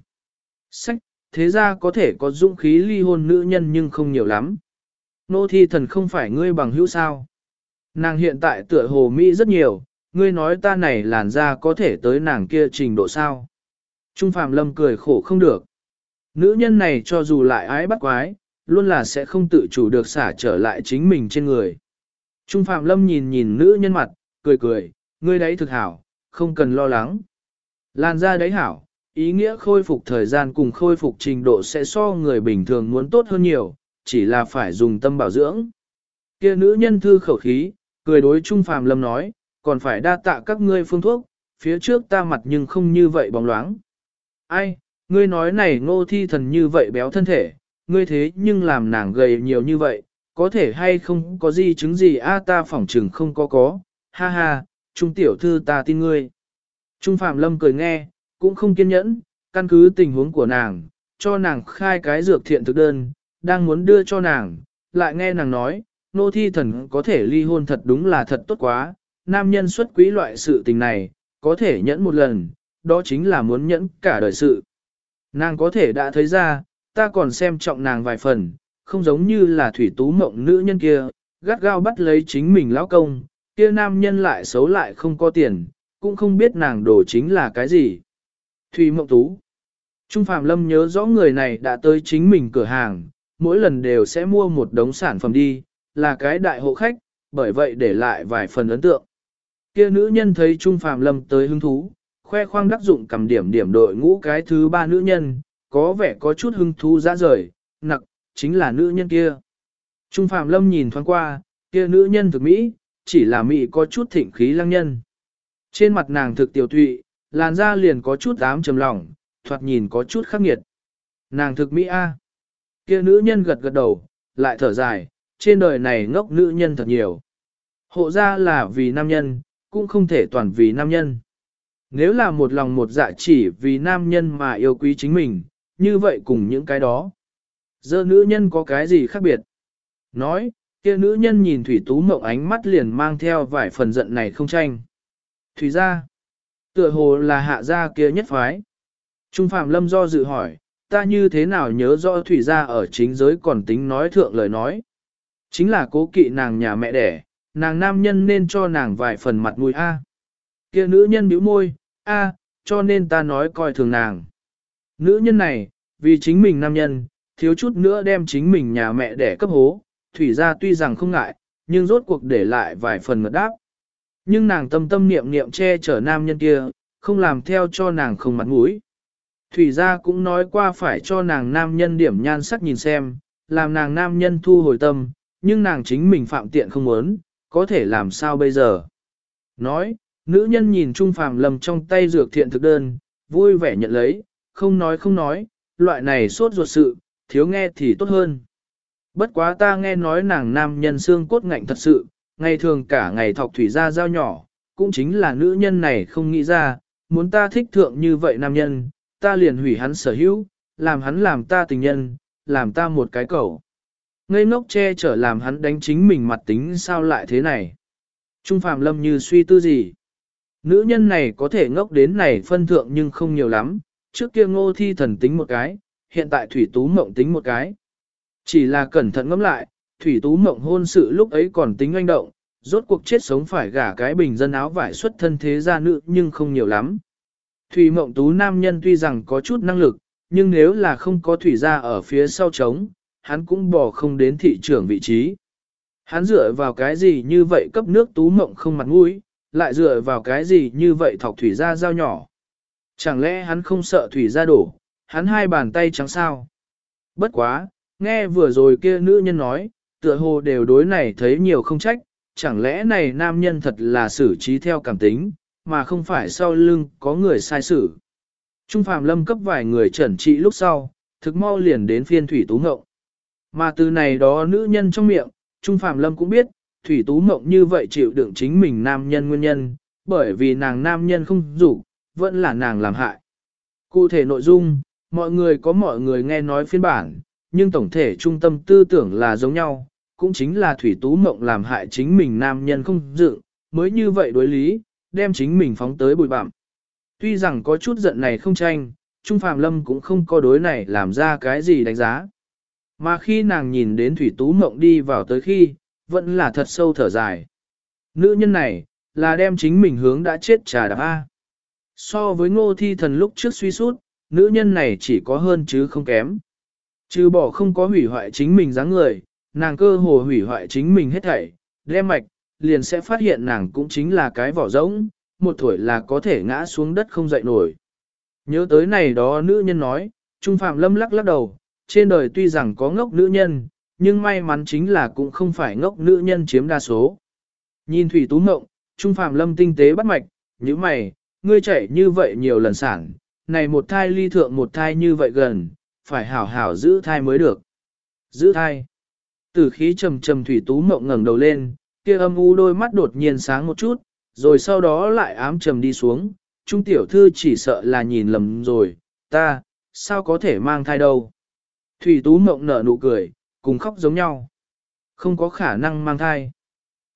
Speaker 1: Sách, thế ra có thể có dũng khí ly hôn nữ nhân nhưng không nhiều lắm. Nô thi thần không phải ngươi bằng hữu sao. Nàng hiện tại tựa hồ Mỹ rất nhiều, ngươi nói ta này làn da có thể tới nàng kia trình độ sao. Trung Phạm Lâm cười khổ không được. Nữ nhân này cho dù lại ái bắt quái, luôn là sẽ không tự chủ được xả trở lại chính mình trên người. Trung Phạm Lâm nhìn nhìn nữ nhân mặt, cười cười, ngươi đấy thực hảo, không cần lo lắng. Làn da đấy hảo, ý nghĩa khôi phục thời gian cùng khôi phục trình độ sẽ so người bình thường muốn tốt hơn nhiều, chỉ là phải dùng tâm bảo dưỡng. Kia nữ nhân thư khẩu khí, cười đối Trung Phạm Lâm nói, còn phải đa tạ các ngươi phương thuốc, phía trước ta mặt nhưng không như vậy bóng loáng. Ai, ngươi nói này ngô thi thần như vậy béo thân thể, ngươi thế nhưng làm nàng gầy nhiều như vậy, có thể hay không có gì chứng gì a ta phỏng chừng không có có, ha ha, trung tiểu thư ta tin ngươi. Trung Phạm Lâm cười nghe, cũng không kiên nhẫn, căn cứ tình huống của nàng, cho nàng khai cái dược thiện thực đơn, đang muốn đưa cho nàng, lại nghe nàng nói, nô thi thần có thể ly hôn thật đúng là thật tốt quá, nam nhân xuất quý loại sự tình này, có thể nhẫn một lần, đó chính là muốn nhẫn cả đời sự. Nàng có thể đã thấy ra, ta còn xem trọng nàng vài phần, không giống như là thủy tú mộng nữ nhân kia, gắt gao bắt lấy chính mình lão công, kia nam nhân lại xấu lại không có tiền, cũng không biết nàng đồ chính là cái gì. Thủy mộng tú. Trung Phạm Lâm nhớ rõ người này đã tới chính mình cửa hàng, mỗi lần đều sẽ mua một đống sản phẩm đi, là cái đại hộ khách, bởi vậy để lại vài phần ấn tượng. Kia nữ nhân thấy Trung Phạm Lâm tới hứng thú, khoe khoang đắc dụng cầm điểm điểm đội ngũ cái thứ ba nữ nhân, có vẻ có chút hứng thú ra rời, nặc, chính là nữ nhân kia. Trung Phạm Lâm nhìn thoáng qua, kia nữ nhân thực mỹ, chỉ là mỹ có chút thịnh khí lăng nhân. Trên mặt nàng thực tiểu thụy, làn da liền có chút ám trầm lỏng, thoạt nhìn có chút khắc nghiệt. Nàng thực mỹ a. Kia nữ nhân gật gật đầu, lại thở dài, trên đời này ngốc nữ nhân thật nhiều. Hộ ra là vì nam nhân, cũng không thể toàn vì nam nhân. Nếu là một lòng một dạ chỉ vì nam nhân mà yêu quý chính mình, như vậy cùng những cái đó. Giờ nữ nhân có cái gì khác biệt? Nói, kia nữ nhân nhìn Thủy Tú Mộng ánh mắt liền mang theo vài phần giận này không tranh. Thủy ra, tựa hồ là hạ gia kia nhất phái. Trung Phạm Lâm do dự hỏi, ta như thế nào nhớ rõ Thủy gia ở chính giới còn tính nói thượng lời nói. Chính là cố kỵ nàng nhà mẹ đẻ, nàng nam nhân nên cho nàng vài phần mặt mũi A. kia nữ nhân bĩu môi, A, cho nên ta nói coi thường nàng. Nữ nhân này, vì chính mình nam nhân, thiếu chút nữa đem chính mình nhà mẹ đẻ cấp hố, thủy ra tuy rằng không ngại, nhưng rốt cuộc để lại vài phần ngật đáp. Nhưng nàng tâm tâm niệm niệm che chở nam nhân kia, không làm theo cho nàng không mặt mũi. Thủy gia cũng nói qua phải cho nàng nam nhân điểm nhan sắc nhìn xem, làm nàng nam nhân thu hồi tâm, nhưng nàng chính mình phạm tiện không muốn, có thể làm sao bây giờ? Nói, nữ nhân nhìn Trung Phàm Lâm trong tay dược thiện thực đơn, vui vẻ nhận lấy, không nói không nói, loại này sốt ruột sự, thiếu nghe thì tốt hơn. Bất quá ta nghe nói nàng nam nhân xương cốt ngạnh thật sự, ngày thường cả ngày thọc thủy ra giao nhỏ, cũng chính là nữ nhân này không nghĩ ra, muốn ta thích thượng như vậy nam nhân, ta liền hủy hắn sở hữu, làm hắn làm ta tình nhân, làm ta một cái cầu. Ngây ngốc che chở làm hắn đánh chính mình mặt tính sao lại thế này. Trung Phạm Lâm như suy tư gì. Nữ nhân này có thể ngốc đến này phân thượng nhưng không nhiều lắm, trước kia ngô thi thần tính một cái, hiện tại Thủy Tú Mộng tính một cái. Chỉ là cẩn thận ngẫm lại, Thủy Tú Mộng hôn sự lúc ấy còn tính anh động, rốt cuộc chết sống phải gả cái bình dân áo vải xuất thân thế gia nữ nhưng không nhiều lắm. Thủy Mộng Tú nam nhân tuy rằng có chút năng lực, nhưng nếu là không có Thủy gia ở phía sau trống, hắn cũng bỏ không đến thị trưởng vị trí. Hắn dựa vào cái gì như vậy cấp nước Tú Mộng không mặt mũi, lại dựa vào cái gì như vậy thọc Thủy gia giao nhỏ. Chẳng lẽ hắn không sợ Thủy gia đổ, hắn hai bàn tay trắng sao? Bất quá, nghe vừa rồi kia nữ nhân nói, tựa hồ đều đối này thấy nhiều không trách, chẳng lẽ này nam nhân thật là xử trí theo cảm tính, mà không phải sau lưng có người sai xử. Trung Phạm Lâm cấp vài người trẩn trị lúc sau, thực mau liền đến phiên Thủy Tú Ngộng. Mà từ này đó nữ nhân trong miệng, Trung Phạm Lâm cũng biết, Thủy Tú Mộng như vậy chịu đựng chính mình nam nhân nguyên nhân, bởi vì nàng nam nhân không rủ, vẫn là nàng làm hại. Cụ thể nội dung, mọi người có mọi người nghe nói phiên bản, nhưng tổng thể trung tâm tư tưởng là giống nhau, cũng chính là Thủy Tú Mộng làm hại chính mình nam nhân không dự, mới như vậy đối lý, đem chính mình phóng tới bụi bặm. Tuy rằng có chút giận này không tranh, Trung Phạm Lâm cũng không có đối này làm ra cái gì đánh giá. Mà khi nàng nhìn đến Thủy Tú Mộng đi vào tới khi, vẫn là thật sâu thở dài. Nữ nhân này, là đem chính mình hướng đã chết trà đạp A. So với ngô thi thần lúc trước suy sút, nữ nhân này chỉ có hơn chứ không kém. Trừ bỏ không có hủy hoại chính mình dáng người, nàng cơ hồ hủy hoại chính mình hết thảy, đem mạch, liền sẽ phát hiện nàng cũng chính là cái vỏ rỗng, một tuổi là có thể ngã xuống đất không dậy nổi. Nhớ tới này đó nữ nhân nói, Trung Phạm Lâm lắc lắc đầu, trên đời tuy rằng có ngốc nữ nhân, nhưng may mắn chính là cũng không phải ngốc nữ nhân chiếm đa số. Nhìn Thủy Tú Mộng, Trung Phạm Lâm tinh tế bắt mạch, như mày, ngươi chạy như vậy nhiều lần sản, này một thai ly thượng một thai như vậy gần, phải hảo hảo giữ thai mới được. Giữ thai. Tử khí trầm trầm thủy tú mộng ngẩng đầu lên, kia âm u đôi mắt đột nhiên sáng một chút, rồi sau đó lại ám trầm đi xuống. Trung tiểu thư chỉ sợ là nhìn lầm rồi, ta, sao có thể mang thai đâu. Thủy tú mộng nở nụ cười, cùng khóc giống nhau. Không có khả năng mang thai.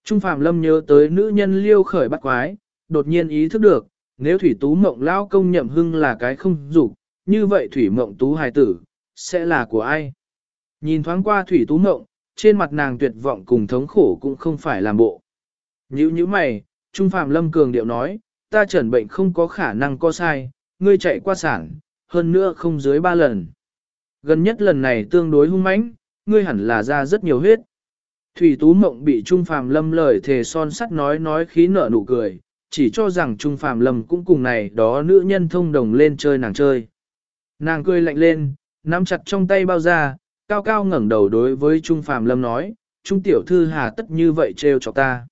Speaker 1: Trung Phạm Lâm nhớ tới nữ nhân liêu khởi bắt quái, đột nhiên ý thức được, nếu Thủy Tú Mộng lao công nhậm hưng là cái không dục như vậy Thủy Mộng Tú hài tử, sẽ là của ai? Nhìn thoáng qua Thủy Tú Mộng, trên mặt nàng tuyệt vọng cùng thống khổ cũng không phải làm bộ. Như như mày, Trung Phạm Lâm Cường điệu nói, ta trần bệnh không có khả năng có sai, ngươi chạy qua sản, hơn nữa không dưới ba lần. Gần nhất lần này tương đối hung mãnh, ngươi hẳn là ra rất nhiều huyết. Thủy Tú Mộng bị Trung Phạm Lâm lời thề son sắt nói nói khí nở nụ cười, chỉ cho rằng Trung Phạm Lâm cũng cùng này đó nữ nhân thông đồng lên chơi nàng chơi. Nàng cười lạnh lên, nắm chặt trong tay bao ra, cao cao ngẩng đầu đối với Trung Phạm Lâm nói, Trung tiểu thư hà tất như vậy trêu cho ta.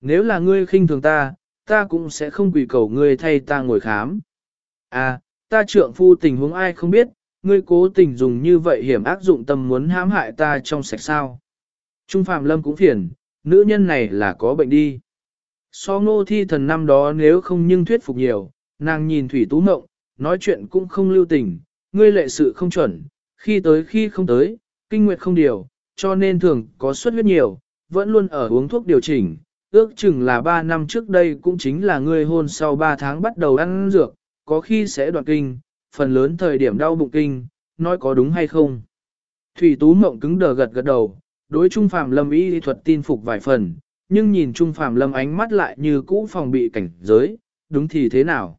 Speaker 1: Nếu là ngươi khinh thường ta, ta cũng sẽ không quỳ cầu ngươi thay ta ngồi khám. À, ta trượng phu tình huống ai không biết, ngươi cố tình dùng như vậy hiểm ác dụng tâm muốn hãm hại ta trong sạch sao. Trung Phạm Lâm cũng phiền, nữ nhân này là có bệnh đi. So ngô thi thần năm đó nếu không nhưng thuyết phục nhiều, nàng nhìn Thủy Tú Mộng, nói chuyện cũng không lưu tình, ngươi lệ sự không chuẩn, khi tới khi không tới, kinh nguyệt không điều, cho nên thường có suất huyết nhiều, vẫn luôn ở uống thuốc điều chỉnh, ước chừng là 3 năm trước đây cũng chính là ngươi hôn sau 3 tháng bắt đầu ăn dược, có khi sẽ đoạn kinh, phần lớn thời điểm đau bụng kinh, nói có đúng hay không. Thủy Tú Mộng cứng đờ gật gật đầu, đối Trung Phạm Lâm y thuật tin phục vài phần, nhưng nhìn Trung Phạm Lâm ánh mắt lại như cũ phòng bị cảnh giới, đúng thì thế nào.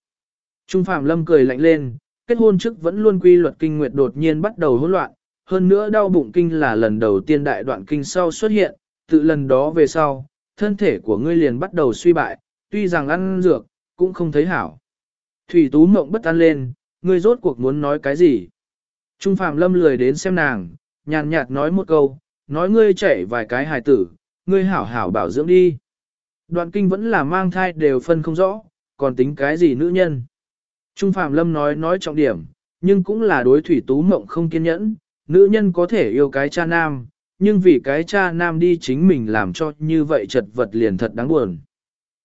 Speaker 1: Trung Phạm Lâm cười lạnh lên, kết hôn trước vẫn luôn quy luật kinh nguyệt đột nhiên bắt đầu hỗn loạn, hơn nữa đau bụng kinh là lần đầu tiên đại đoạn kinh sau xuất hiện, tự lần đó về sau, thân thể của ngươi liền bắt đầu suy bại, tuy rằng ăn dược, cũng không thấy hảo. Thủy Tú Mộng bất an lên, ngươi rốt cuộc muốn nói cái gì? Trung Phạm Lâm lười đến xem nàng, nhàn nhạt nói một câu, nói ngươi chảy vài cái hài tử, ngươi hảo hảo bảo dưỡng đi. Đoạn kinh vẫn là mang thai đều phân không rõ, còn tính cái gì nữ nhân. Trung Phạm Lâm nói nói trọng điểm, nhưng cũng là đối thủy tú mộng không kiên nhẫn, nữ nhân có thể yêu cái cha nam, nhưng vì cái cha nam đi chính mình làm cho như vậy chật vật liền thật đáng buồn.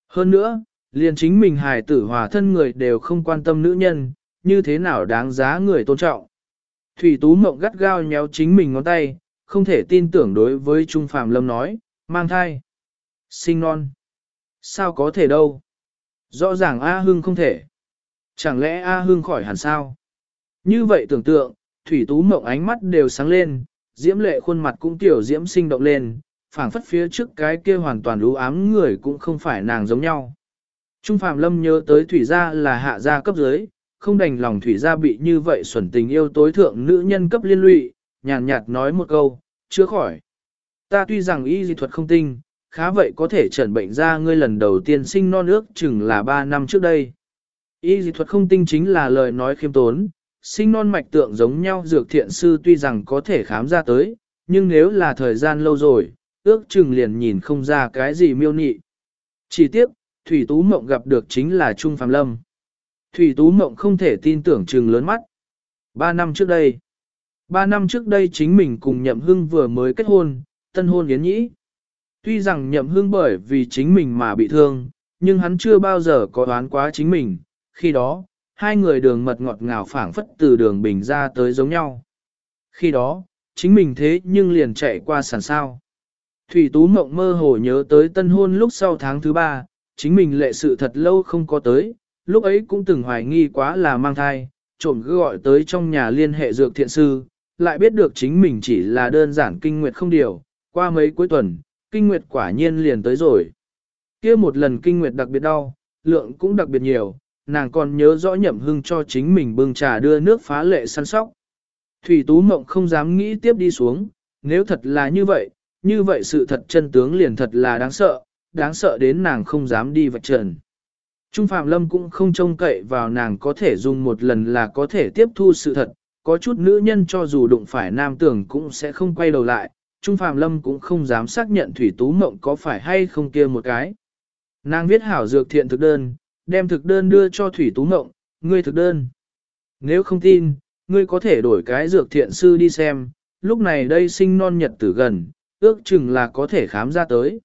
Speaker 1: Hơn nữa, liền chính mình hài tử hòa thân người đều không quan tâm nữ nhân, như thế nào đáng giá người tôn trọng. Thủy Tú Mộng gắt gao nhéo chính mình ngón tay, không thể tin tưởng đối với Trung Phạm Lâm nói, mang thai. Sinh non. Sao có thể đâu? Rõ ràng A Hưng không thể. Chẳng lẽ A Hưng khỏi hẳn sao? Như vậy tưởng tượng, Thủy Tú Mộng ánh mắt đều sáng lên, diễm lệ khuôn mặt cũng tiểu diễm sinh động lên, phảng phất phía trước cái kia hoàn toàn lú ám người cũng không phải nàng giống nhau. Trung Phạm Lâm nhớ tới Thủy gia là hạ gia cấp dưới, không đành lòng Thủy gia bị như vậy xuẩn tình yêu tối thượng nữ nhân cấp liên lụy, nhàn nhạt nói một câu, chưa khỏi. Ta tuy rằng y dị thuật không tinh, khá vậy có thể chẩn bệnh ra ngươi lần đầu tiên sinh non ước chừng là 3 năm trước đây. Y dị thuật không tinh chính là lời nói khiêm tốn, sinh non mạch tượng giống nhau dược thiện sư tuy rằng có thể khám ra tới, nhưng nếu là thời gian lâu rồi, ước chừng liền nhìn không ra cái gì miêu nị. Chỉ tiếp, Thủy Tú Mộng gặp được chính là Trung Phàm Lâm. Thủy Tú Mộng không thể tin tưởng trừng lớn mắt. Ba năm trước đây, ba năm trước đây chính mình cùng Nhậm Hưng vừa mới kết hôn, tân hôn yến nhĩ. Tuy rằng Nhậm Hưng bởi vì chính mình mà bị thương, nhưng hắn chưa bao giờ có đoán quá chính mình. Khi đó, hai người đường mật ngọt ngào phảng phất từ đường bình ra tới giống nhau. Khi đó, chính mình thế nhưng liền chạy qua sàn sao. Thủy Tú Mộng mơ hồ nhớ tới tân hôn lúc sau tháng thứ ba, chính mình lệ sự thật lâu không có tới, lúc ấy cũng từng hoài nghi quá là mang thai, trộm cứ gọi tới trong nhà liên hệ dược thiện sư, lại biết được chính mình chỉ là đơn giản kinh nguyệt không điều, qua mấy cuối tuần, kinh nguyệt quả nhiên liền tới rồi. kia một lần kinh nguyệt đặc biệt đau, lượng cũng đặc biệt nhiều, nàng còn nhớ rõ nhậm hưng cho chính mình bưng trà đưa nước phá lệ săn sóc. Thủy Tú Mộng không dám nghĩ tiếp đi xuống, nếu thật là như vậy, như vậy sự thật chân tướng liền thật là đáng sợ, đáng sợ đến nàng không dám đi vạch trần. Trung Phạm Lâm cũng không trông cậy vào nàng có thể dùng một lần là có thể tiếp thu sự thật, có chút nữ nhân cho dù đụng phải nam tưởng cũng sẽ không quay đầu lại, Trung Phạm Lâm cũng không dám xác nhận Thủy Tú Mộng có phải hay không kia một cái. Nàng viết hảo dược thiện thực đơn, đem thực đơn đưa cho Thủy Tú Mộng, ngươi thực đơn. Nếu không tin, ngươi có thể đổi cái dược thiện sư đi xem, lúc này đây sinh non nhật tử gần, ước chừng là có thể khám ra tới.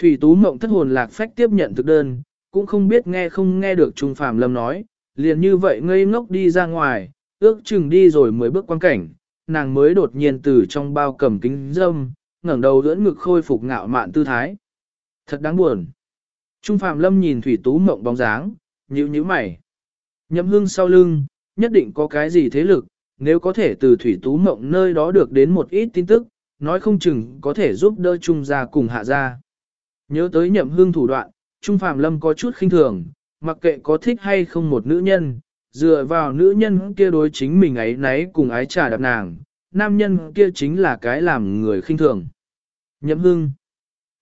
Speaker 1: Thủy Tú Mộng thất hồn lạc phách tiếp nhận thực đơn, cũng không biết nghe không nghe được Trung Phạm Lâm nói, liền như vậy ngây ngốc đi ra ngoài, ước chừng đi rồi mới bước quan cảnh, nàng mới đột nhiên từ trong bao cầm kính dâm, ngẩng đầu dưỡng ngực khôi phục ngạo mạn tư thái. Thật đáng buồn. Trung Phạm Lâm nhìn Thủy Tú Mộng bóng dáng, nhíu nhíu mày. Nhậm hương sau lưng, nhất định có cái gì thế lực, nếu có thể từ Thủy Tú Mộng nơi đó được đến một ít tin tức, nói không chừng có thể giúp đỡ Trung gia cùng hạ gia. Nhớ tới nhậm hương thủ đoạn, Trung Phạm Lâm có chút khinh thường, mặc kệ có thích hay không một nữ nhân, dựa vào nữ nhân kia đối chính mình ấy nấy cùng ái trà đạp nàng, nam nhân kia chính là cái làm người khinh thường. Nhậm hưng,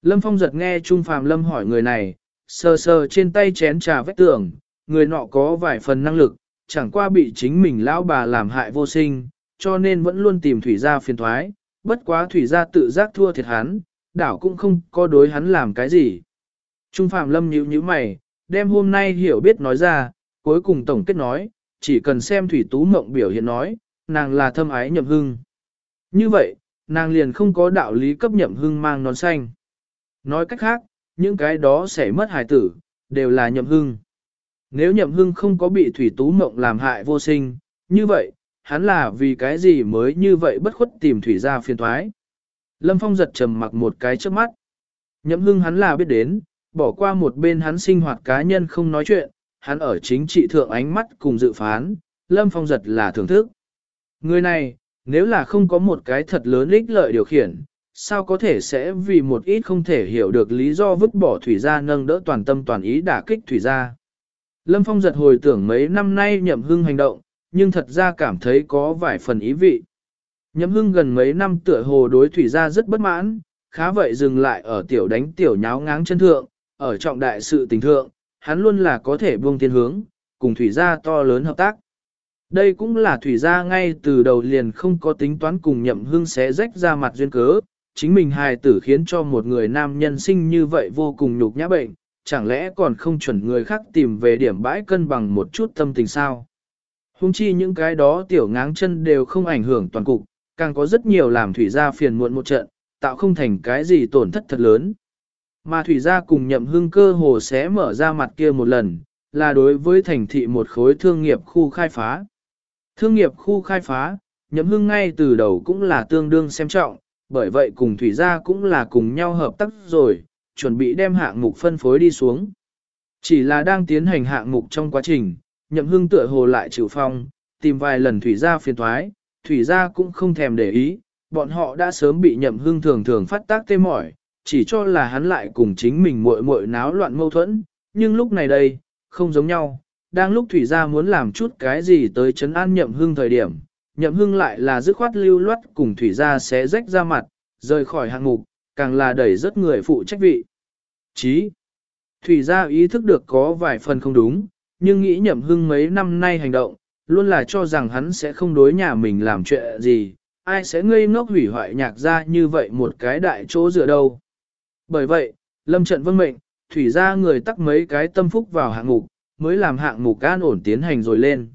Speaker 1: Lâm Phong giật nghe Trung Phạm Lâm hỏi người này, sờ sờ trên tay chén trà vách tường, người nọ có vài phần năng lực, chẳng qua bị chính mình lão bà làm hại vô sinh, cho nên vẫn luôn tìm thủy gia phiền thoái, bất quá thủy gia tự giác thua thiệt hắn, đảo cũng không có đối hắn làm cái gì. Trung Phạm Lâm nhíu nhíu mày, đem hôm nay hiểu biết nói ra, cuối cùng tổng kết nói, chỉ cần xem Thủy Tú Mộng biểu hiện nói, nàng là thâm ái nhậm hưng. Như vậy, nàng liền không có đạo lý cấp nhậm hưng mang nón xanh. Nói cách khác, những cái đó sẽ mất hài tử, đều là nhậm hưng. Nếu nhậm hưng không có bị Thủy Tú Mộng làm hại vô sinh, như vậy, hắn là vì cái gì mới như vậy bất khuất tìm Thủy ra phiền thoái. Lâm Phong giật trầm mặc một cái trước mắt. Nhậm hưng hắn là biết đến, bỏ qua một bên hắn sinh hoạt cá nhân không nói chuyện, hắn ở chính trị thượng ánh mắt cùng dự phán, Lâm Phong giật là thưởng thức. Người này, nếu là không có một cái thật lớn ích lợi điều khiển, sao có thể sẽ vì một ít không thể hiểu được lý do vứt bỏ thủy gia nâng đỡ toàn tâm toàn ý đả kích thủy gia. Lâm Phong giật hồi tưởng mấy năm nay nhậm hưng hành động, nhưng thật ra cảm thấy có vài phần ý vị. Nhậm hưng gần mấy năm tựa hồ đối thủy gia rất bất mãn, khá vậy dừng lại ở tiểu đánh tiểu nháo ngáng chân thượng, ở trọng đại sự tình thượng, hắn luôn là có thể buông tiên hướng, cùng thủy gia to lớn hợp tác. Đây cũng là thủy gia ngay từ đầu liền không có tính toán cùng nhậm hương xé rách ra mặt duyên cớ, chính mình hài tử khiến cho một người nam nhân sinh như vậy vô cùng nhục nhã bệnh, chẳng lẽ còn không chuẩn người khác tìm về điểm bãi cân bằng một chút tâm tình sao? Hùng chi những cái đó tiểu ngáng chân đều không ảnh hưởng toàn cục, càng có rất nhiều làm thủy gia phiền muộn một trận, tạo không thành cái gì tổn thất thật lớn. Mà thủy gia cùng nhậm hưng cơ hồ sẽ mở ra mặt kia một lần, là đối với thành thị một khối thương nghiệp khu khai phá. Thương nghiệp khu khai phá, nhậm hưng ngay từ đầu cũng là tương đương xem trọng, bởi vậy cùng thủy gia cũng là cùng nhau hợp tác rồi, chuẩn bị đem hạng mục phân phối đi xuống. Chỉ là đang tiến hành hạng mục trong quá trình, nhậm hưng tựa hồ lại chịu phong, tìm vài lần thủy gia phiền thoái, thủy gia cũng không thèm để ý, bọn họ đã sớm bị nhậm hưng thường thường phát tác tê mỏi, chỉ cho là hắn lại cùng chính mình muội muội náo loạn mâu thuẫn, nhưng lúc này đây, không giống nhau, đang lúc thủy gia muốn làm chút cái gì tới chấn an nhậm hưng thời điểm, nhậm hưng lại là dứt khoát lưu loát cùng thủy gia xé rách ra mặt, rời khỏi hạng mục, càng là đẩy rất người phụ trách vị. Chí, thủy gia ý thức được có vài phần không đúng, nhưng nghĩ nhậm hưng mấy năm nay hành động, luôn là cho rằng hắn sẽ không đối nhà mình làm chuyện gì, ai sẽ ngây ngốc hủy hoại nhạc ra như vậy một cái đại chỗ dựa đâu. Bởi vậy, lâm trận vân mệnh, thủy ra người tắc mấy cái tâm phúc vào hạng mục, mới làm hạng mục an ổn tiến hành rồi lên.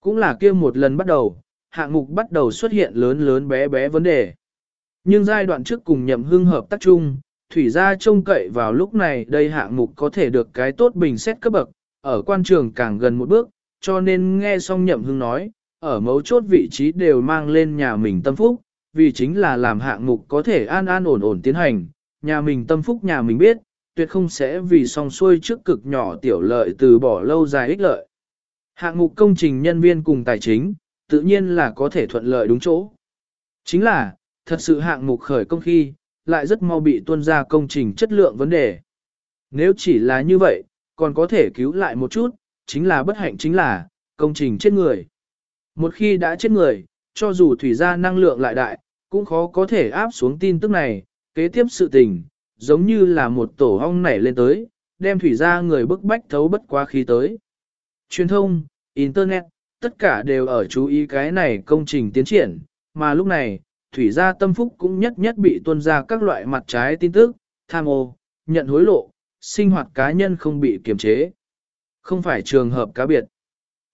Speaker 1: Cũng là kia một lần bắt đầu, hạng mục bắt đầu xuất hiện lớn lớn bé bé vấn đề. Nhưng giai đoạn trước cùng nhậm hưng hợp tác chung, thủy gia trông cậy vào lúc này đây hạng mục có thể được cái tốt bình xét cấp bậc, ở quan trường càng gần một bước, cho nên nghe xong nhậm hưng nói, ở mấu chốt vị trí đều mang lên nhà mình tâm phúc, vì chính là làm hạng mục có thể an an ổn ổn tiến hành, nhà mình tâm phúc nhà mình biết, tuyệt không sẽ vì song xuôi trước cực nhỏ tiểu lợi từ bỏ lâu dài ích lợi. Hạng mục công trình nhân viên cùng tài chính, tự nhiên là có thể thuận lợi đúng chỗ. Chính là, thật sự hạng mục khởi công khi, lại rất mau bị tuân ra công trình chất lượng vấn đề. Nếu chỉ là như vậy, còn có thể cứu lại một chút, chính là bất hạnh chính là, công trình chết người. Một khi đã chết người, cho dù thủy gia năng lượng lại đại, cũng khó có thể áp xuống tin tức này, kế tiếp sự tình, giống như là một tổ hong nảy lên tới, đem thủy gia người bức bách thấu bất quá khí tới. Truyền thông, Internet, tất cả đều ở chú ý cái này công trình tiến triển, mà lúc này, thủy gia tâm phúc cũng nhất nhất bị tuân ra các loại mặt trái tin tức, tham ô, nhận hối lộ, sinh hoạt cá nhân không bị kiềm chế. Không phải trường hợp cá biệt.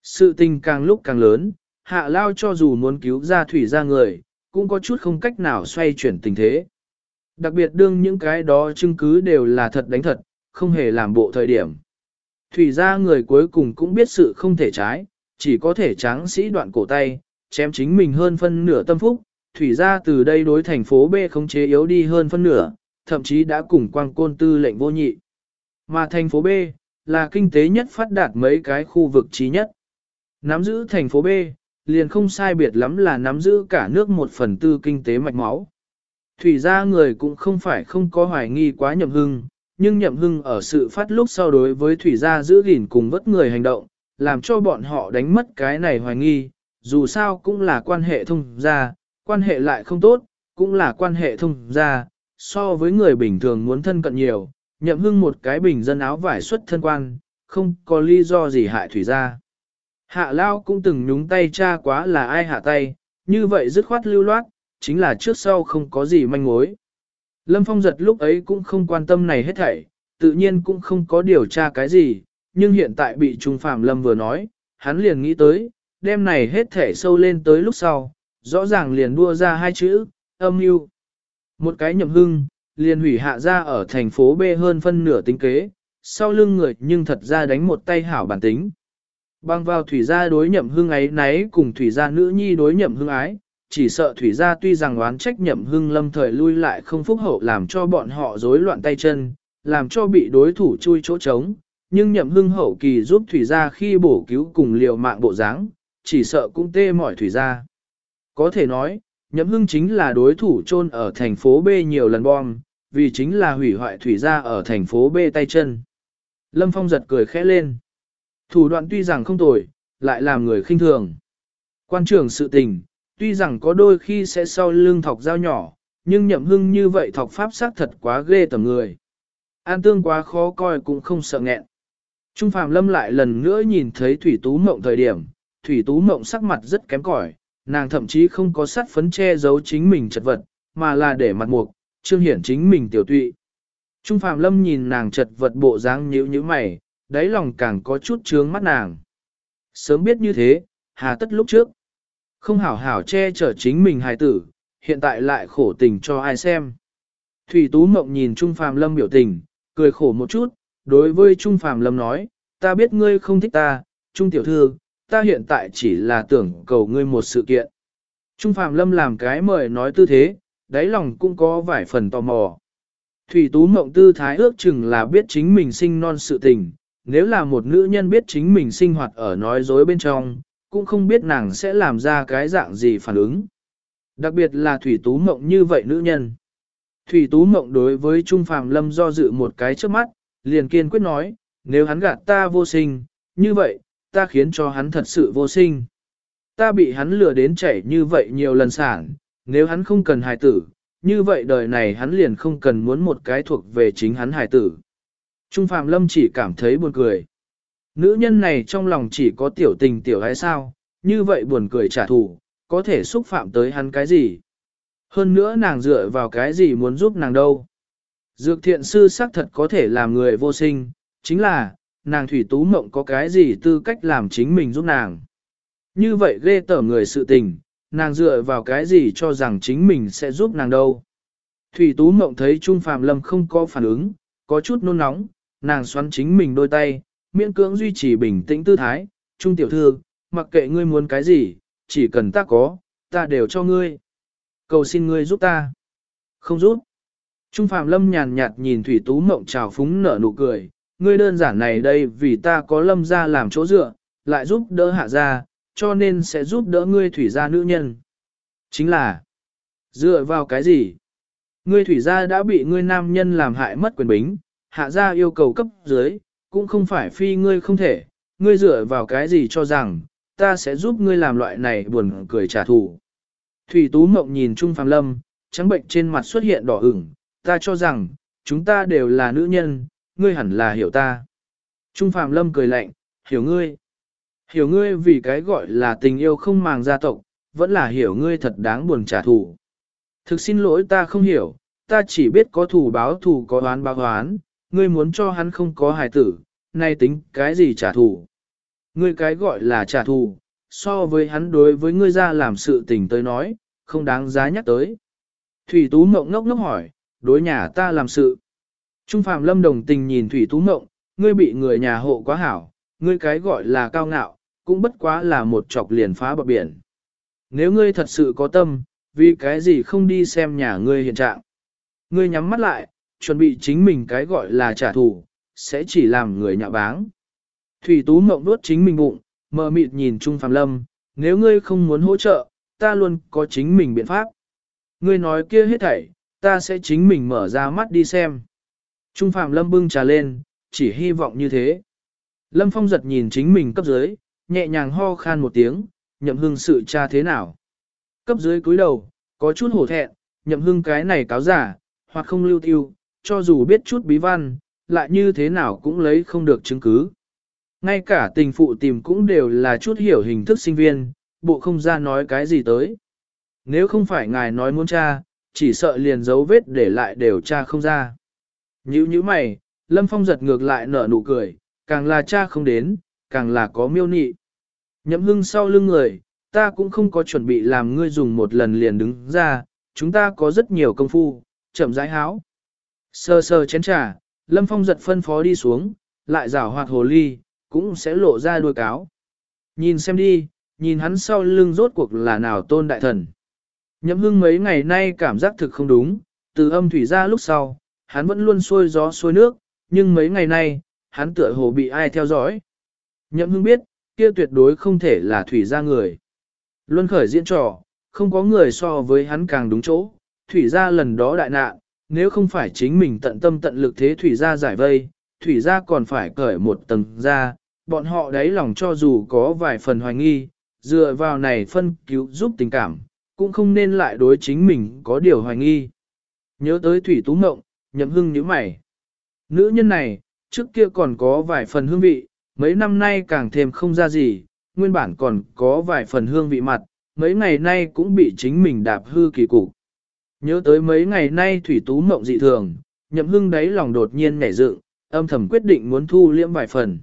Speaker 1: Sự tình càng lúc càng lớn, hạ lao cho dù muốn cứu ra thủy ra người, cũng có chút không cách nào xoay chuyển tình thế. Đặc biệt đương những cái đó chứng cứ đều là thật đánh thật, không hề làm bộ thời điểm. Thủy ra người cuối cùng cũng biết sự không thể trái, chỉ có thể tráng sĩ đoạn cổ tay, chém chính mình hơn phân nửa tâm phúc. Thủy ra từ đây đối thành phố B không chế yếu đi hơn phân nửa, thậm chí đã cùng quang côn tư lệnh vô nhị. Mà thành phố B, là kinh tế nhất phát đạt mấy cái khu vực trí nhất. Nắm giữ thành phố B, liền không sai biệt lắm là nắm giữ cả nước một phần tư kinh tế mạch máu. Thủy ra người cũng không phải không có hoài nghi quá nhậm hưng, nhưng nhậm hưng ở sự phát lúc sau đối với thủy gia giữ gìn cùng vất người hành động, làm cho bọn họ đánh mất cái này hoài nghi, dù sao cũng là quan hệ thông gia, quan hệ lại không tốt, cũng là quan hệ thông gia, so với người bình thường muốn thân cận nhiều, nhậm hưng một cái bình dân áo vải xuất thân quan, không có lý do gì hại thủy gia. Hạ Lao cũng từng nhúng tay cha quá là ai hạ tay, như vậy dứt khoát lưu loát, chính là trước sau không có gì manh mối. Lâm Phong giật lúc ấy cũng không quan tâm này hết thảy, tự nhiên cũng không có điều tra cái gì, nhưng hiện tại bị Trung Phạm Lâm vừa nói, hắn liền nghĩ tới, đêm này hết thảy sâu lên tới lúc sau, rõ ràng liền đua ra hai chữ, âm mưu. Một cái nhậm hưng, liền hủy hạ ra ở thành phố B hơn phân nửa tính kế, sau lưng người nhưng thật ra đánh một tay hảo bản tính. Bang vào thủy gia đối nhậm hưng ấy nấy cùng thủy gia nữ nhi đối nhậm hưng ái, chỉ sợ thủy gia tuy rằng oán trách nhậm hưng lâm thời lui lại không phúc hậu làm cho bọn họ rối loạn tay chân, làm cho bị đối thủ chui chỗ trống, nhưng nhậm hưng hậu kỳ giúp thủy gia khi bổ cứu cùng liều mạng bộ dáng, chỉ sợ cũng tê mỏi thủy gia. Có thể nói, nhậm hưng chính là đối thủ chôn ở thành phố B nhiều lần bom, vì chính là hủy hoại thủy gia ở thành phố B tay chân. Lâm Phong giật cười khẽ lên. Thủ đoạn tuy rằng không tồi, lại làm người khinh thường. Quan trường sự tình, tuy rằng có đôi khi sẽ sau lưng thọc dao nhỏ, nhưng nhậm hưng như vậy thọc pháp xác thật quá ghê tầm người. An tương quá khó coi cũng không sợ nghẹn. Trung Phạm Lâm lại lần nữa nhìn thấy Thủy Tú Mộng thời điểm, Thủy Tú Mộng sắc mặt rất kém cỏi, nàng thậm chí không có sát phấn che giấu chính mình chật vật, mà là để mặt mục, trương hiển chính mình tiểu tụy. Trung Phạm Lâm nhìn nàng chật vật bộ dáng nhíu như mày, đáy lòng càng có chút trướng mắt nàng. Sớm biết như thế, hà tất lúc trước. Không hảo hảo che chở chính mình hài tử, hiện tại lại khổ tình cho ai xem. Thủy Tú Mộng nhìn Trung Phàm Lâm biểu tình, cười khổ một chút, đối với Trung Phàm Lâm nói, ta biết ngươi không thích ta, Trung Tiểu Thư, ta hiện tại chỉ là tưởng cầu ngươi một sự kiện. Trung Phạm Lâm làm cái mời nói tư thế, đáy lòng cũng có vài phần tò mò. Thủy Tú Mộng tư thái ước chừng là biết chính mình sinh non sự tình, nếu là một nữ nhân biết chính mình sinh hoạt ở nói dối bên trong, cũng không biết nàng sẽ làm ra cái dạng gì phản ứng. Đặc biệt là Thủy Tú Mộng như vậy nữ nhân. Thủy Tú Mộng đối với Trung Phạm Lâm do dự một cái trước mắt, liền kiên quyết nói, nếu hắn gạt ta vô sinh, như vậy, ta khiến cho hắn thật sự vô sinh. Ta bị hắn lừa đến chảy như vậy nhiều lần sản, nếu hắn không cần hài tử, như vậy đời này hắn liền không cần muốn một cái thuộc về chính hắn hài tử. Trung Phạm Lâm chỉ cảm thấy buồn cười. Nữ nhân này trong lòng chỉ có tiểu tình tiểu hay sao, như vậy buồn cười trả thù, có thể xúc phạm tới hắn cái gì. Hơn nữa nàng dựa vào cái gì muốn giúp nàng đâu. Dược thiện sư xác thật có thể làm người vô sinh, chính là, nàng thủy tú mộng có cái gì tư cách làm chính mình giúp nàng. Như vậy ghê tởm người sự tình, nàng dựa vào cái gì cho rằng chính mình sẽ giúp nàng đâu. Thủy tú mộng thấy Trung Phạm Lâm không có phản ứng, có chút nôn nóng, nàng xoắn chính mình đôi tay, miễn cưỡng duy trì bình tĩnh tư thái, Trung tiểu thư, mặc kệ ngươi muốn cái gì, chỉ cần ta có, ta đều cho ngươi. Cầu xin ngươi giúp ta. Không giúp. Trung Phạm Lâm nhàn nhạt nhìn Thủy Tú Mộng trào phúng nở nụ cười, ngươi đơn giản này đây vì ta có lâm ra làm chỗ dựa, lại giúp đỡ hạ ra, cho nên sẽ giúp đỡ ngươi thủy gia nữ nhân. Chính là, dựa vào cái gì? Ngươi thủy gia đã bị ngươi nam nhân làm hại mất quyền bính, hạ gia yêu cầu cấp dưới, cũng không phải phi ngươi không thể, ngươi dựa vào cái gì cho rằng, ta sẽ giúp ngươi làm loại này buồn cười trả thù. Thủy Tú Mộng nhìn Trung Phạm Lâm, trắng bệnh trên mặt xuất hiện đỏ ửng, ta cho rằng, chúng ta đều là nữ nhân, ngươi hẳn là hiểu ta. Trung Phạm Lâm cười lạnh, hiểu ngươi. Hiểu ngươi vì cái gọi là tình yêu không màng gia tộc, vẫn là hiểu ngươi thật đáng buồn trả thù. Thực xin lỗi ta không hiểu, ta chỉ biết có thù báo thù có oán báo oán, ngươi muốn cho hắn không có hài tử, nay tính cái gì trả thù. Ngươi cái gọi là trả thù, so với hắn đối với ngươi ra làm sự tình tới nói, không đáng giá nhắc tới. Thủy Tú Mộng ngốc ngốc hỏi, đối nhà ta làm sự. Trung Phạm Lâm đồng tình nhìn Thủy Tú Mộng, ngươi bị người nhà hộ quá hảo, ngươi cái gọi là cao ngạo, cũng bất quá là một chọc liền phá bờ biển. Nếu ngươi thật sự có tâm, vì cái gì không đi xem nhà ngươi hiện trạng. Ngươi nhắm mắt lại, chuẩn bị chính mình cái gọi là trả thù, sẽ chỉ làm người nhạ báng. Thủy Tú Mộng đuốt chính mình bụng, mờ mịt nhìn Trung Phạm Lâm, nếu ngươi không muốn hỗ trợ, ta luôn có chính mình biện pháp. Ngươi nói kia hết thảy, ta sẽ chính mình mở ra mắt đi xem. Trung Phạm Lâm bưng trà lên, chỉ hy vọng như thế. Lâm Phong giật nhìn chính mình cấp dưới, nhẹ nhàng ho khan một tiếng, nhậm hưng sự cha thế nào. Cấp dưới cúi đầu, có chút hổ thẹn, nhậm hưng cái này cáo giả, hoặc không lưu tiêu, cho dù biết chút bí văn, lại như thế nào cũng lấy không được chứng cứ. Ngay cả tình phụ tìm cũng đều là chút hiểu hình thức sinh viên, bộ không ra nói cái gì tới. Nếu không phải ngài nói muốn cha, chỉ sợ liền dấu vết để lại đều cha không ra. Nhữ như mày, Lâm Phong giật ngược lại nở nụ cười, càng là cha không đến, càng là có miêu nị. Nhậm hưng sau lưng người, ta cũng không có chuẩn bị làm ngươi dùng một lần liền đứng ra, chúng ta có rất nhiều công phu, chậm rãi háo. Sơ sơ chén trà, Lâm Phong giật phân phó đi xuống, lại rảo hoạt hồ ly, cũng sẽ lộ ra đuôi cáo. Nhìn xem đi, nhìn hắn sau lưng rốt cuộc là nào tôn đại thần. Nhậm hưng mấy ngày nay cảm giác thực không đúng, từ âm thủy ra lúc sau, hắn vẫn luôn xuôi gió xuôi nước, nhưng mấy ngày nay, hắn tựa hồ bị ai theo dõi. Nhậm hưng biết, kia tuyệt đối không thể là thủy gia người. Luân khởi diễn trò, không có người so với hắn càng đúng chỗ, thủy gia lần đó đại nạn, nếu không phải chính mình tận tâm tận lực thế thủy gia giải vây, thủy gia còn phải cởi một tầng ra, bọn họ đáy lòng cho dù có vài phần hoài nghi, dựa vào này phân cứu giúp tình cảm, cũng không nên lại đối chính mình có điều hoài nghi. Nhớ tới thủy tú mộng, nhậm hưng nhíu mày. Nữ nhân này, trước kia còn có vài phần hương vị, mấy năm nay càng thêm không ra gì, nguyên bản còn có vài phần hương vị mặt, mấy ngày nay cũng bị chính mình đạp hư kỳ cục. Nhớ tới mấy ngày nay thủy tú mộng dị thường, nhậm hưng đáy lòng đột nhiên nảy dựng, âm thầm quyết định muốn thu liễm vài phần.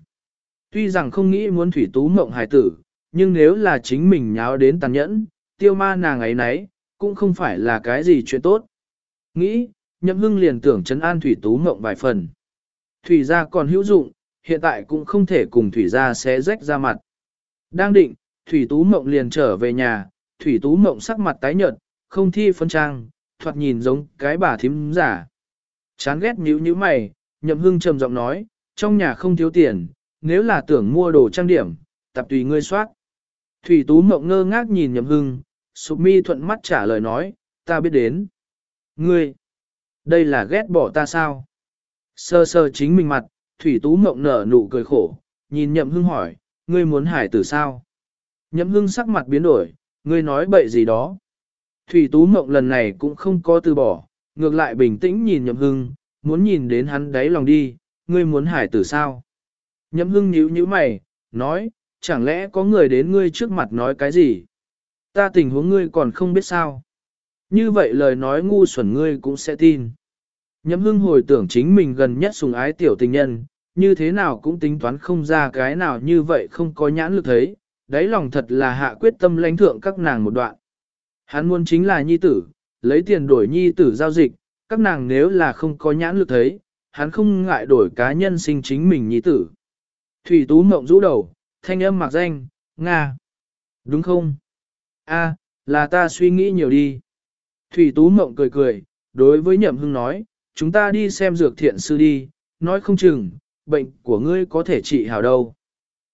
Speaker 1: Tuy rằng không nghĩ muốn thủy tú mộng hài tử, nhưng nếu là chính mình nháo đến tàn nhẫn, tiêu ma nàng ấy nấy, cũng không phải là cái gì chuyện tốt. Nghĩ, nhậm hưng liền tưởng chấn an thủy tú mộng vài phần. Thủy gia còn hữu dụng, hiện tại cũng không thể cùng thủy gia xé rách ra mặt. Đang định, thủy tú mộng liền trở về nhà, Thủy Tú Mộng sắc mặt tái nhợt, không thi phân trang, thoạt nhìn giống cái bà thím giả. Chán ghét nhíu nhíu mày, Nhậm Hưng trầm giọng nói, trong nhà không thiếu tiền, nếu là tưởng mua đồ trang điểm, tập tùy ngươi soát. Thủy Tú Mộng ngơ ngác nhìn Nhậm Hưng, sụp mi thuận mắt trả lời nói, ta biết đến. Ngươi, đây là ghét bỏ ta sao? Sơ sơ chính mình mặt, Thủy Tú Mộng nở nụ cười khổ, nhìn Nhậm Hưng hỏi, ngươi muốn hải tử sao? Nhậm Hưng sắc mặt biến đổi, ngươi nói bậy gì đó. Thủy Tú Mộng lần này cũng không có từ bỏ, ngược lại bình tĩnh nhìn Nhậm Hưng, muốn nhìn đến hắn đáy lòng đi, ngươi muốn hải tử sao? Nhậm Hưng nhíu nhíu mày, nói, chẳng lẽ có người đến ngươi trước mặt nói cái gì? Ta tình huống ngươi còn không biết sao? Như vậy lời nói ngu xuẩn ngươi cũng sẽ tin. Nhậm Hưng hồi tưởng chính mình gần nhất sùng ái tiểu tình nhân, như thế nào cũng tính toán không ra cái nào như vậy không có nhãn lực thấy, đáy lòng thật là hạ quyết tâm lãnh thượng các nàng một đoạn. Hắn muốn chính là nhi tử, lấy tiền đổi nhi tử giao dịch, các nàng nếu là không có nhãn lực thấy, hắn không ngại đổi cá nhân sinh chính mình nhi tử. Thủy Tú mộng rũ đầu, thanh âm mặc danh, Nga. Đúng không? A, là ta suy nghĩ nhiều đi. Thủy Tú mộng cười cười, đối với Nhậm Hưng nói, chúng ta đi xem dược thiện sư đi, nói không chừng, bệnh của ngươi có thể trị hảo đâu.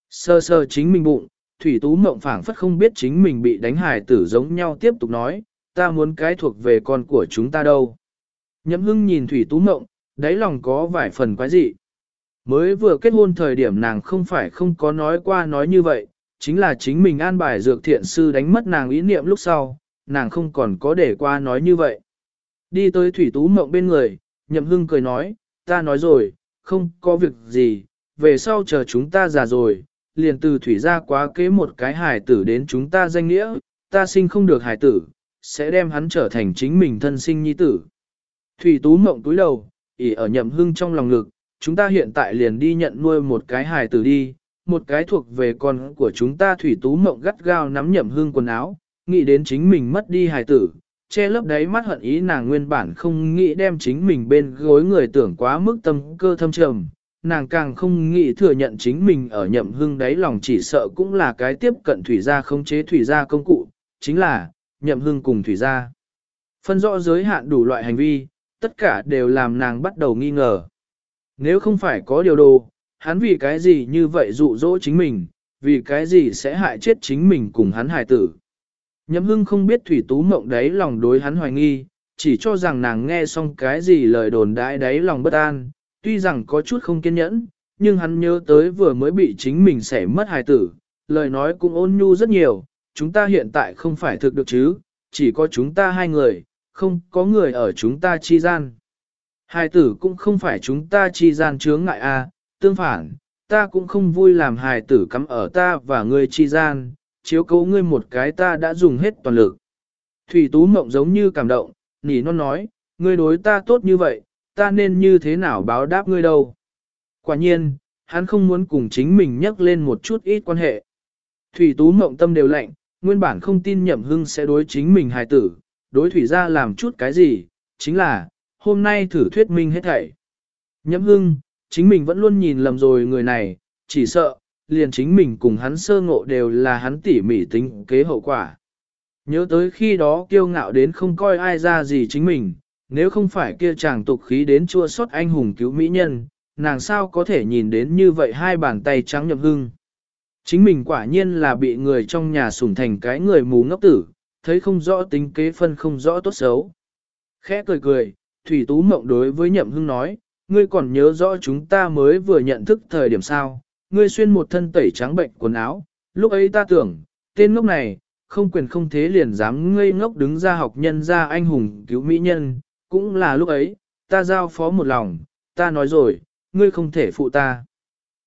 Speaker 1: Sơ sơ chính mình bụng, Thủy Tú Mộng phảng phất không biết chính mình bị đánh hài tử giống nhau tiếp tục nói, ta muốn cái thuộc về con của chúng ta đâu. Nhậm hưng nhìn Thủy Tú Mộng, đáy lòng có vài phần quái dị. Mới vừa kết hôn thời điểm nàng không phải không có nói qua nói như vậy, chính là chính mình an bài dược thiện sư đánh mất nàng ý niệm lúc sau, nàng không còn có để qua nói như vậy. Đi tới Thủy Tú Mộng bên người, Nhậm Hưng cười nói, ta nói rồi, không có việc gì, về sau chờ chúng ta già rồi, liền từ thủy ra quá kế một cái hài tử đến chúng ta danh nghĩa, ta sinh không được hài tử, sẽ đem hắn trở thành chính mình thân sinh nhi tử. Thủy tú mộng túi đầu, ỉ ở nhậm hưng trong lòng ngực, chúng ta hiện tại liền đi nhận nuôi một cái hài tử đi, một cái thuộc về con của chúng ta thủy tú mộng gắt gao nắm nhậm hưng quần áo, nghĩ đến chính mình mất đi hài tử, che lấp đáy mắt hận ý nàng nguyên bản không nghĩ đem chính mình bên gối người tưởng quá mức tâm cơ thâm trầm, nàng càng không nghĩ thừa nhận chính mình ở nhậm hưng đáy lòng chỉ sợ cũng là cái tiếp cận thủy gia khống chế thủy gia công cụ, chính là nhậm hưng cùng thủy gia. Phân rõ giới hạn đủ loại hành vi, tất cả đều làm nàng bắt đầu nghi ngờ. Nếu không phải có điều đồ, hắn vì cái gì như vậy dụ dỗ chính mình, vì cái gì sẽ hại chết chính mình cùng hắn hài tử. Nhậm hưng không biết thủy tú mộng đáy lòng đối hắn hoài nghi, chỉ cho rằng nàng nghe xong cái gì lời đồn đãi đáy lòng bất an, tuy rằng có chút không kiên nhẫn, nhưng hắn nhớ tới vừa mới bị chính mình xẻ mất hài tử, lời nói cũng ôn nhu rất nhiều, chúng ta hiện tại không phải thực được chứ, chỉ có chúng ta hai người, không có người ở chúng ta chi gian. Hài tử cũng không phải chúng ta chi gian chướng ngại a, à, tương phản, ta cũng không vui làm hài tử cắm ở ta và ngươi chi gian, chiếu cấu ngươi một cái ta đã dùng hết toàn lực. Thủy Tú Mộng giống như cảm động, nỉ non nói, ngươi đối ta tốt như vậy, ta nên như thế nào báo đáp ngươi đâu. Quả nhiên, hắn không muốn cùng chính mình nhắc lên một chút ít quan hệ. Thủy Tú Mộng tâm đều lạnh, nguyên bản không tin Nhậm Hưng sẽ đối chính mình hài tử, đối Thủy ra làm chút cái gì, chính là, hôm nay thử thuyết minh hết thảy. Nhậm Hưng, chính mình vẫn luôn nhìn lầm rồi người này, chỉ sợ, liền chính mình cùng hắn sơ ngộ đều là hắn tỉ mỉ tính kế hậu quả. Nhớ tới khi đó kiêu ngạo đến không coi ai ra gì chính mình, nếu không phải kia chàng tục khí đến chua xót anh hùng cứu mỹ nhân, nàng sao có thể nhìn đến như vậy hai bàn tay trắng nhậm hưng. Chính mình quả nhiên là bị người trong nhà sủng thành cái người mù ngốc tử, thấy không rõ tính kế phân không rõ tốt xấu. Khẽ cười cười, Thủy Tú Mộng đối với nhậm hưng nói, ngươi còn nhớ rõ chúng ta mới vừa nhận thức thời điểm sao, ngươi xuyên một thân tẩy trắng bệnh quần áo, lúc ấy ta tưởng, tên ngốc này, không quyền không thế liền dám ngây ngốc đứng ra học nhân ra anh hùng cứu mỹ nhân, cũng là lúc ấy, ta giao phó một lòng, ta nói rồi, ngươi không thể phụ ta.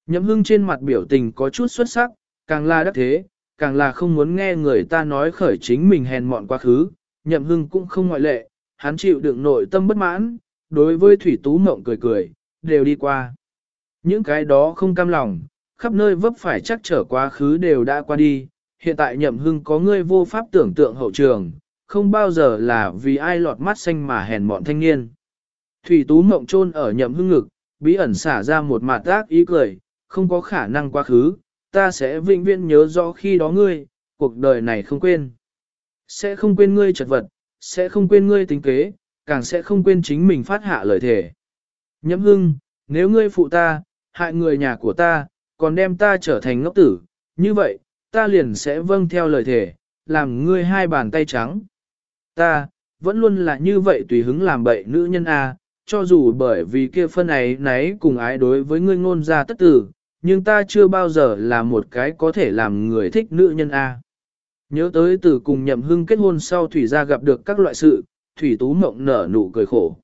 Speaker 1: Nhậm hưng trên mặt biểu tình có chút xuất sắc, càng là đắc thế, càng là không muốn nghe người ta nói khởi chính mình hèn mọn quá khứ, nhậm hưng cũng không ngoại lệ, hắn chịu đựng nội tâm bất mãn, đối với thủy tú mộng cười cười, đều đi qua. Những cái đó không cam lòng, khắp nơi vấp phải chắc trở quá khứ đều đã qua đi, hiện tại nhậm hưng có ngươi vô pháp tưởng tượng hậu trường, không bao giờ là vì ai lọt mắt xanh mà hèn mọn thanh niên. Thủy Tú mộng chôn ở nhậm hưng ngực, bí ẩn xả ra một mặt ác ý cười, không có khả năng quá khứ, ta sẽ vĩnh viễn nhớ rõ khi đó ngươi, cuộc đời này không quên. sẽ không quên ngươi chật vật, sẽ không quên ngươi tính kế, càng sẽ không quên chính mình phát hạ lời thề. Nhậm hưng, nếu ngươi phụ ta, hại người nhà của ta, còn đem ta trở thành ngốc tử, như vậy, ta liền sẽ vâng theo lời thề, làm ngươi hai bàn tay trắng. Ta, vẫn luôn là như vậy tùy hứng làm bậy nữ nhân A, cho dù bởi vì kia phân ấy nấy cùng ái đối với ngươi ngôn ra tất tử, nhưng ta chưa bao giờ là một cái có thể làm người thích nữ nhân A. Nhớ tới từ cùng nhậm hưng kết hôn sau Thủy gia gặp được các loại sự, Thủy Tú Mộng nở nụ cười khổ.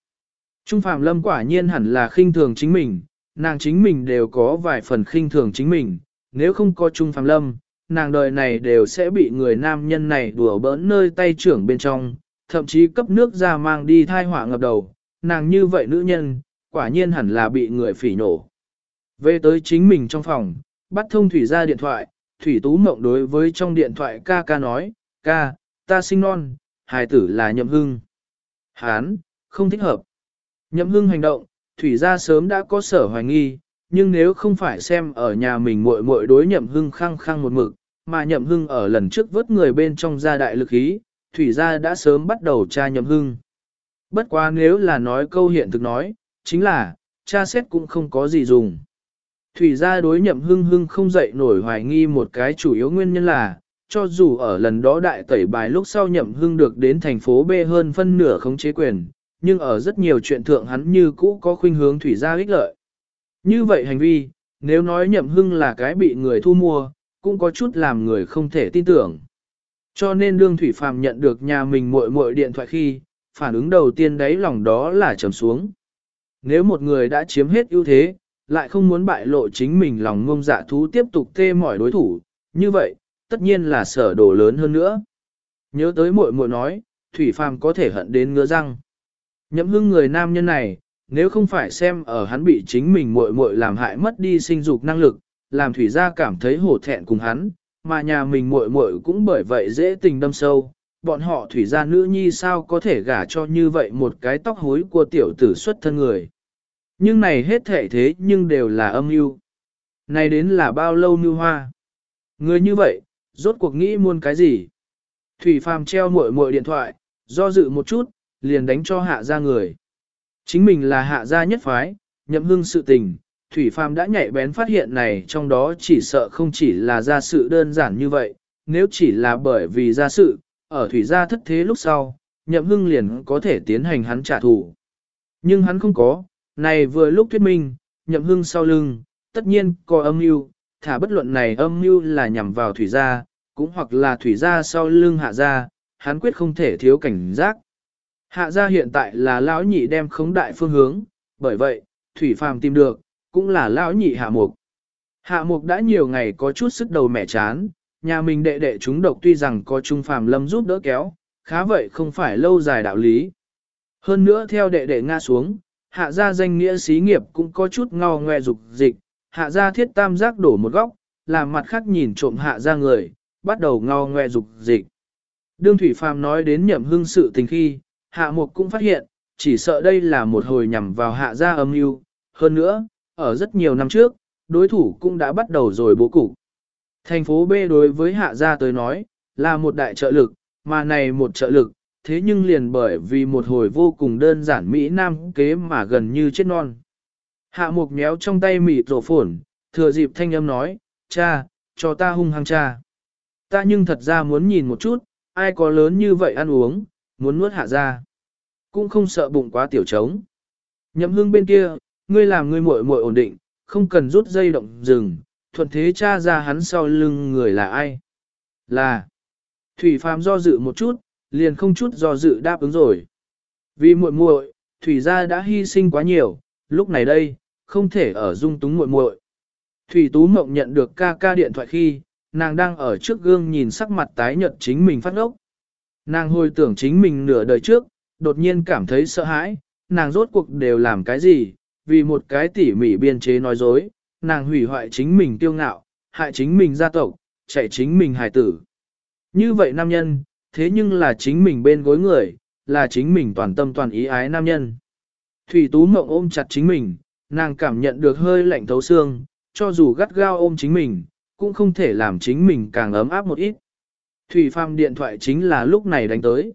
Speaker 1: Trung Phạm Lâm quả nhiên hẳn là khinh thường chính mình, nàng chính mình đều có vài phần khinh thường chính mình, nếu không có Trung Phạm Lâm, nàng đời này đều sẽ bị người nam nhân này đùa bỡn nơi tay trưởng bên trong, thậm chí cấp nước ra mang đi thai họa ngập đầu, nàng như vậy nữ nhân, quả nhiên hẳn là bị người phỉ nổ. Về tới chính mình trong phòng, bắt thông Thủy ra điện thoại, Thủy Tú Mộng đối với trong điện thoại ca ca nói, ca, ta sinh non, hài tử là nhậm hưng. Hán, không thích hợp. Nhậm hưng hành động, Thủy ra sớm đã có sở hoài nghi, nhưng nếu không phải xem ở nhà mình muội muội đối nhậm hưng khăng khăng một mực, mà nhậm hưng ở lần trước vớt người bên trong gia đại lực ý, Thủy gia đã sớm bắt đầu tra nhậm hưng. Bất quá nếu là nói câu hiện thực nói, chính là, cha xét cũng không có gì dùng. Thủy gia đối nhậm hưng hưng không dậy nổi hoài nghi một cái chủ yếu nguyên nhân là, cho dù ở lần đó đại tẩy bài lúc sau nhậm hưng được đến thành phố B hơn phân nửa khống chế quyền, nhưng ở rất nhiều chuyện thượng hắn như cũ có khuynh hướng thủy gia ích lợi. Như vậy hành vi, nếu nói nhậm hưng là cái bị người thu mua, cũng có chút làm người không thể tin tưởng. Cho nên đương thủy phàm nhận được nhà mình muội muội điện thoại khi, phản ứng đầu tiên đấy lòng đó là trầm xuống. Nếu một người đã chiếm hết ưu thế, lại không muốn bại lộ chính mình lòng ngông dạ thú tiếp tục tê mỏi đối thủ, như vậy, tất nhiên là sở đồ lớn hơn nữa. Nhớ tới muội muội nói, Thủy Phàm có thể hận đến ngứa răng. Nhậm hưng người nam nhân này, nếu không phải xem ở hắn bị chính mình muội muội làm hại mất đi sinh dục năng lực, làm Thủy gia cảm thấy hổ thẹn cùng hắn, mà nhà mình muội muội cũng bởi vậy dễ tình đâm sâu. Bọn họ Thủy gia nữ nhi sao có thể gả cho như vậy một cái tóc hối của tiểu tử xuất thân người. Nhưng này hết thể thế nhưng đều là âm mưu. Này đến là bao lâu mưu hoa. Người như vậy, rốt cuộc nghĩ muôn cái gì? Thủy Phàm treo muội muội điện thoại, do dự một chút, liền đánh cho hạ ra người. Chính mình là hạ gia nhất phái, nhậm hưng sự tình, Thủy Phàm đã nhạy bén phát hiện này trong đó chỉ sợ không chỉ là gia sự đơn giản như vậy, nếu chỉ là bởi vì gia sự, ở Thủy gia thất thế lúc sau, nhậm hưng liền có thể tiến hành hắn trả thù. Nhưng hắn không có, này vừa lúc thuyết minh, nhậm hưng sau lưng, tất nhiên có âm mưu, thả bất luận này âm mưu là nhằm vào thủy gia, cũng hoặc là thủy gia sau lưng hạ gia, hắn quyết không thể thiếu cảnh giác. Hạ gia hiện tại là lão nhị đem khống đại phương hướng, bởi vậy, thủy phàm tìm được, cũng là lão nhị hạ mục. Hạ mục đã nhiều ngày có chút sức đầu mẹ chán, nhà mình đệ đệ chúng độc tuy rằng có trung phàm lâm giúp đỡ kéo, khá vậy không phải lâu dài đạo lý. Hơn nữa theo đệ đệ Nga xuống, hạ gia danh nghĩa xí nghiệp cũng có chút ngao ngoe dục dịch, hạ gia thiết tam giác đổ một góc, làm mặt khác nhìn trộm hạ gia người, bắt đầu ngao ngoe dục dịch. Đương Thủy Phàm nói đến nhậm hương sự tình khi, hạ mục cũng phát hiện, chỉ sợ đây là một hồi nhằm vào hạ gia âm mưu. Hơn nữa, ở rất nhiều năm trước, đối thủ cũng đã bắt đầu rồi bố cục. Thành phố B đối với hạ gia tới nói, là một đại trợ lực, mà này một trợ lực, thế nhưng liền bởi vì một hồi vô cùng đơn giản Mỹ Nam kế mà gần như chết non. Hạ mục méo trong tay mịt rổ phổn, thừa dịp thanh âm nói, cha, cho ta hung hăng cha. Ta nhưng thật ra muốn nhìn một chút, ai có lớn như vậy ăn uống, muốn nuốt hạ ra. Cũng không sợ bụng quá tiểu trống. Nhậm hương bên kia, ngươi làm ngươi muội muội ổn định, không cần rút dây động rừng, thuận thế cha ra hắn sau lưng người là ai. Là, Thủy Phàm do dự một chút, liền không chút do dự đáp ứng rồi. Vì muội muội, Thủy gia đã hy sinh quá nhiều, lúc này đây, không thể ở dung túng muội muội. Thủy Tú Mộng nhận được ca ca điện thoại khi, nàng đang ở trước gương nhìn sắc mặt tái nhợt chính mình phát ốc. Nàng hồi tưởng chính mình nửa đời trước, đột nhiên cảm thấy sợ hãi, nàng rốt cuộc đều làm cái gì, vì một cái tỉ mỉ biên chế nói dối, nàng hủy hoại chính mình tiêu ngạo, hại chính mình gia tộc, chạy chính mình hài tử. Như vậy nam nhân, thế nhưng là chính mình bên gối người, là chính mình toàn tâm toàn ý ái nam nhân. Thủy Tú Mộng ôm chặt chính mình, nàng cảm nhận được hơi lạnh thấu xương, cho dù gắt gao ôm chính mình, cũng không thể làm chính mình càng ấm áp một ít. Thủy Phàm điện thoại chính là lúc này đánh tới.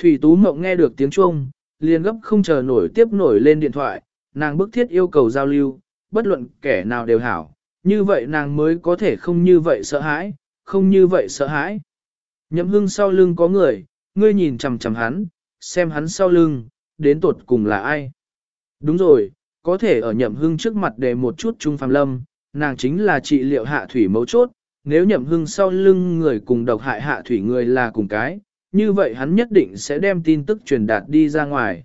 Speaker 1: Thủy Tú Mộng nghe được tiếng chuông, liền gấp không chờ nổi tiếp nổi lên điện thoại, nàng bức thiết yêu cầu giao lưu, bất luận kẻ nào đều hảo, như vậy nàng mới có thể không như vậy sợ hãi, không như vậy sợ hãi. Nhậm hưng sau lưng có người, ngươi nhìn chằm chằm hắn, xem hắn sau lưng, đến tột cùng là ai. Đúng rồi, có thể ở nhậm hưng trước mặt để một chút trung phàm lâm, nàng chính là trị liệu hạ thủy mấu chốt, nếu nhậm hưng sau lưng người cùng độc hại hạ thủy người là cùng cái, như vậy hắn nhất định sẽ đem tin tức truyền đạt đi ra ngoài.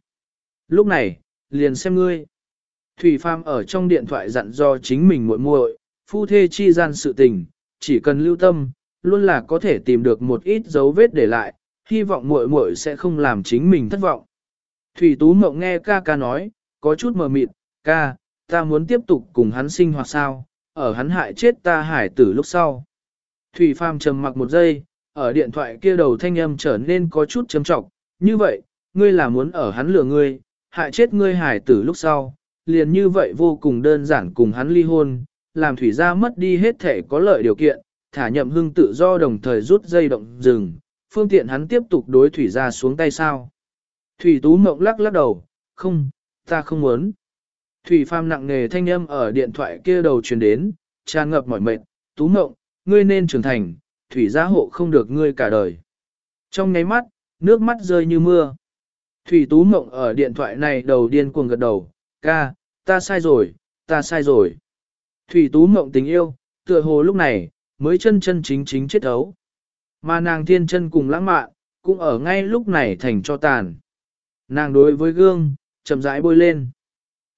Speaker 1: Lúc này, liền xem ngươi. Thủy Phàm ở trong điện thoại dặn do chính mình muội muội, phu thê chi gian sự tình, chỉ cần lưu tâm, luôn là có thể tìm được một ít dấu vết để lại, hy vọng muội muội sẽ không làm chính mình thất vọng. Thủy Tú Mộng nghe ca ca nói, có chút mờ mịt, ca, ta muốn tiếp tục cùng hắn sinh hoạt sao, ở hắn hại chết ta hải tử lúc sau. Thủy Phàm trầm mặc một giây, ở điện thoại kia đầu thanh âm trở nên có chút trầm trọng, như vậy, ngươi là muốn ở hắn lừa ngươi, hại chết ngươi hải tử lúc sau, liền như vậy vô cùng đơn giản cùng hắn ly hôn, làm thủy gia mất đi hết thể có lợi điều kiện, thả nhậm hưng tự do đồng thời rút dây động rừng, phương tiện hắn tiếp tục đối thủy gia xuống tay sao. Thủy tú mộng lắc lắc đầu, không, ta không muốn. Thủy pham nặng nề thanh âm ở điện thoại kia đầu truyền đến, tràn ngập mỏi mệt, tú mộng, ngươi nên trưởng thành, thủy gia hộ không được ngươi cả đời. Trong nháy mắt, nước mắt rơi như mưa. Thủy tú mộng ở điện thoại này đầu điên cuồng gật đầu, ca, ta sai rồi, ta sai rồi. Thủy tú mộng tình yêu, tựa hồ lúc này, mới chân chân chính chính chết thấu, Mà nàng thiên chân cùng lãng mạn, cũng ở ngay lúc này thành cho tàn. Nàng đối với gương, chậm rãi bôi lên.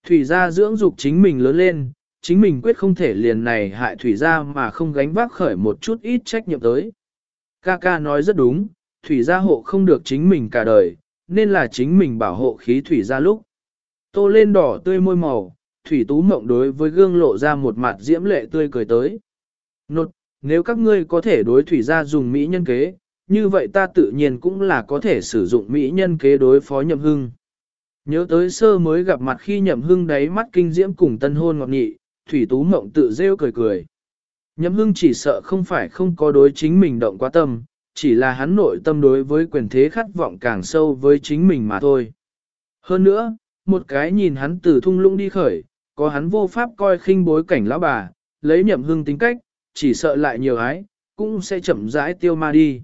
Speaker 1: Thủy gia dưỡng dục chính mình lớn lên, chính mình quyết không thể liền này hại thủy gia mà không gánh vác khởi một chút ít trách nhiệm tới. Ca ca nói rất đúng, thủy gia hộ không được chính mình cả đời, nên là chính mình bảo hộ khí thủy gia lúc. Tô lên đỏ tươi môi màu, thủy tú mộng đối với gương lộ ra một mặt diễm lệ tươi cười tới. Nột, nếu các ngươi có thể đối thủy gia dùng mỹ nhân kế, như vậy ta tự nhiên cũng là có thể sử dụng mỹ nhân kế đối phó nhậm hưng. Nhớ tới sơ mới gặp mặt khi nhậm hưng đáy mắt kinh diễm cùng tân hôn ngọt nghị, thủy tú mộng tự rêu cười cười. Nhậm hưng chỉ sợ không phải không có đối chính mình động quá tâm, chỉ là hắn nội tâm đối với quyền thế khát vọng càng sâu với chính mình mà thôi. Hơn nữa, một cái nhìn hắn từ thung lũng đi khởi, có hắn vô pháp coi khinh bối cảnh lão bà, lấy nhậm hưng tính cách, chỉ sợ lại nhiều ái, cũng sẽ chậm rãi tiêu ma đi.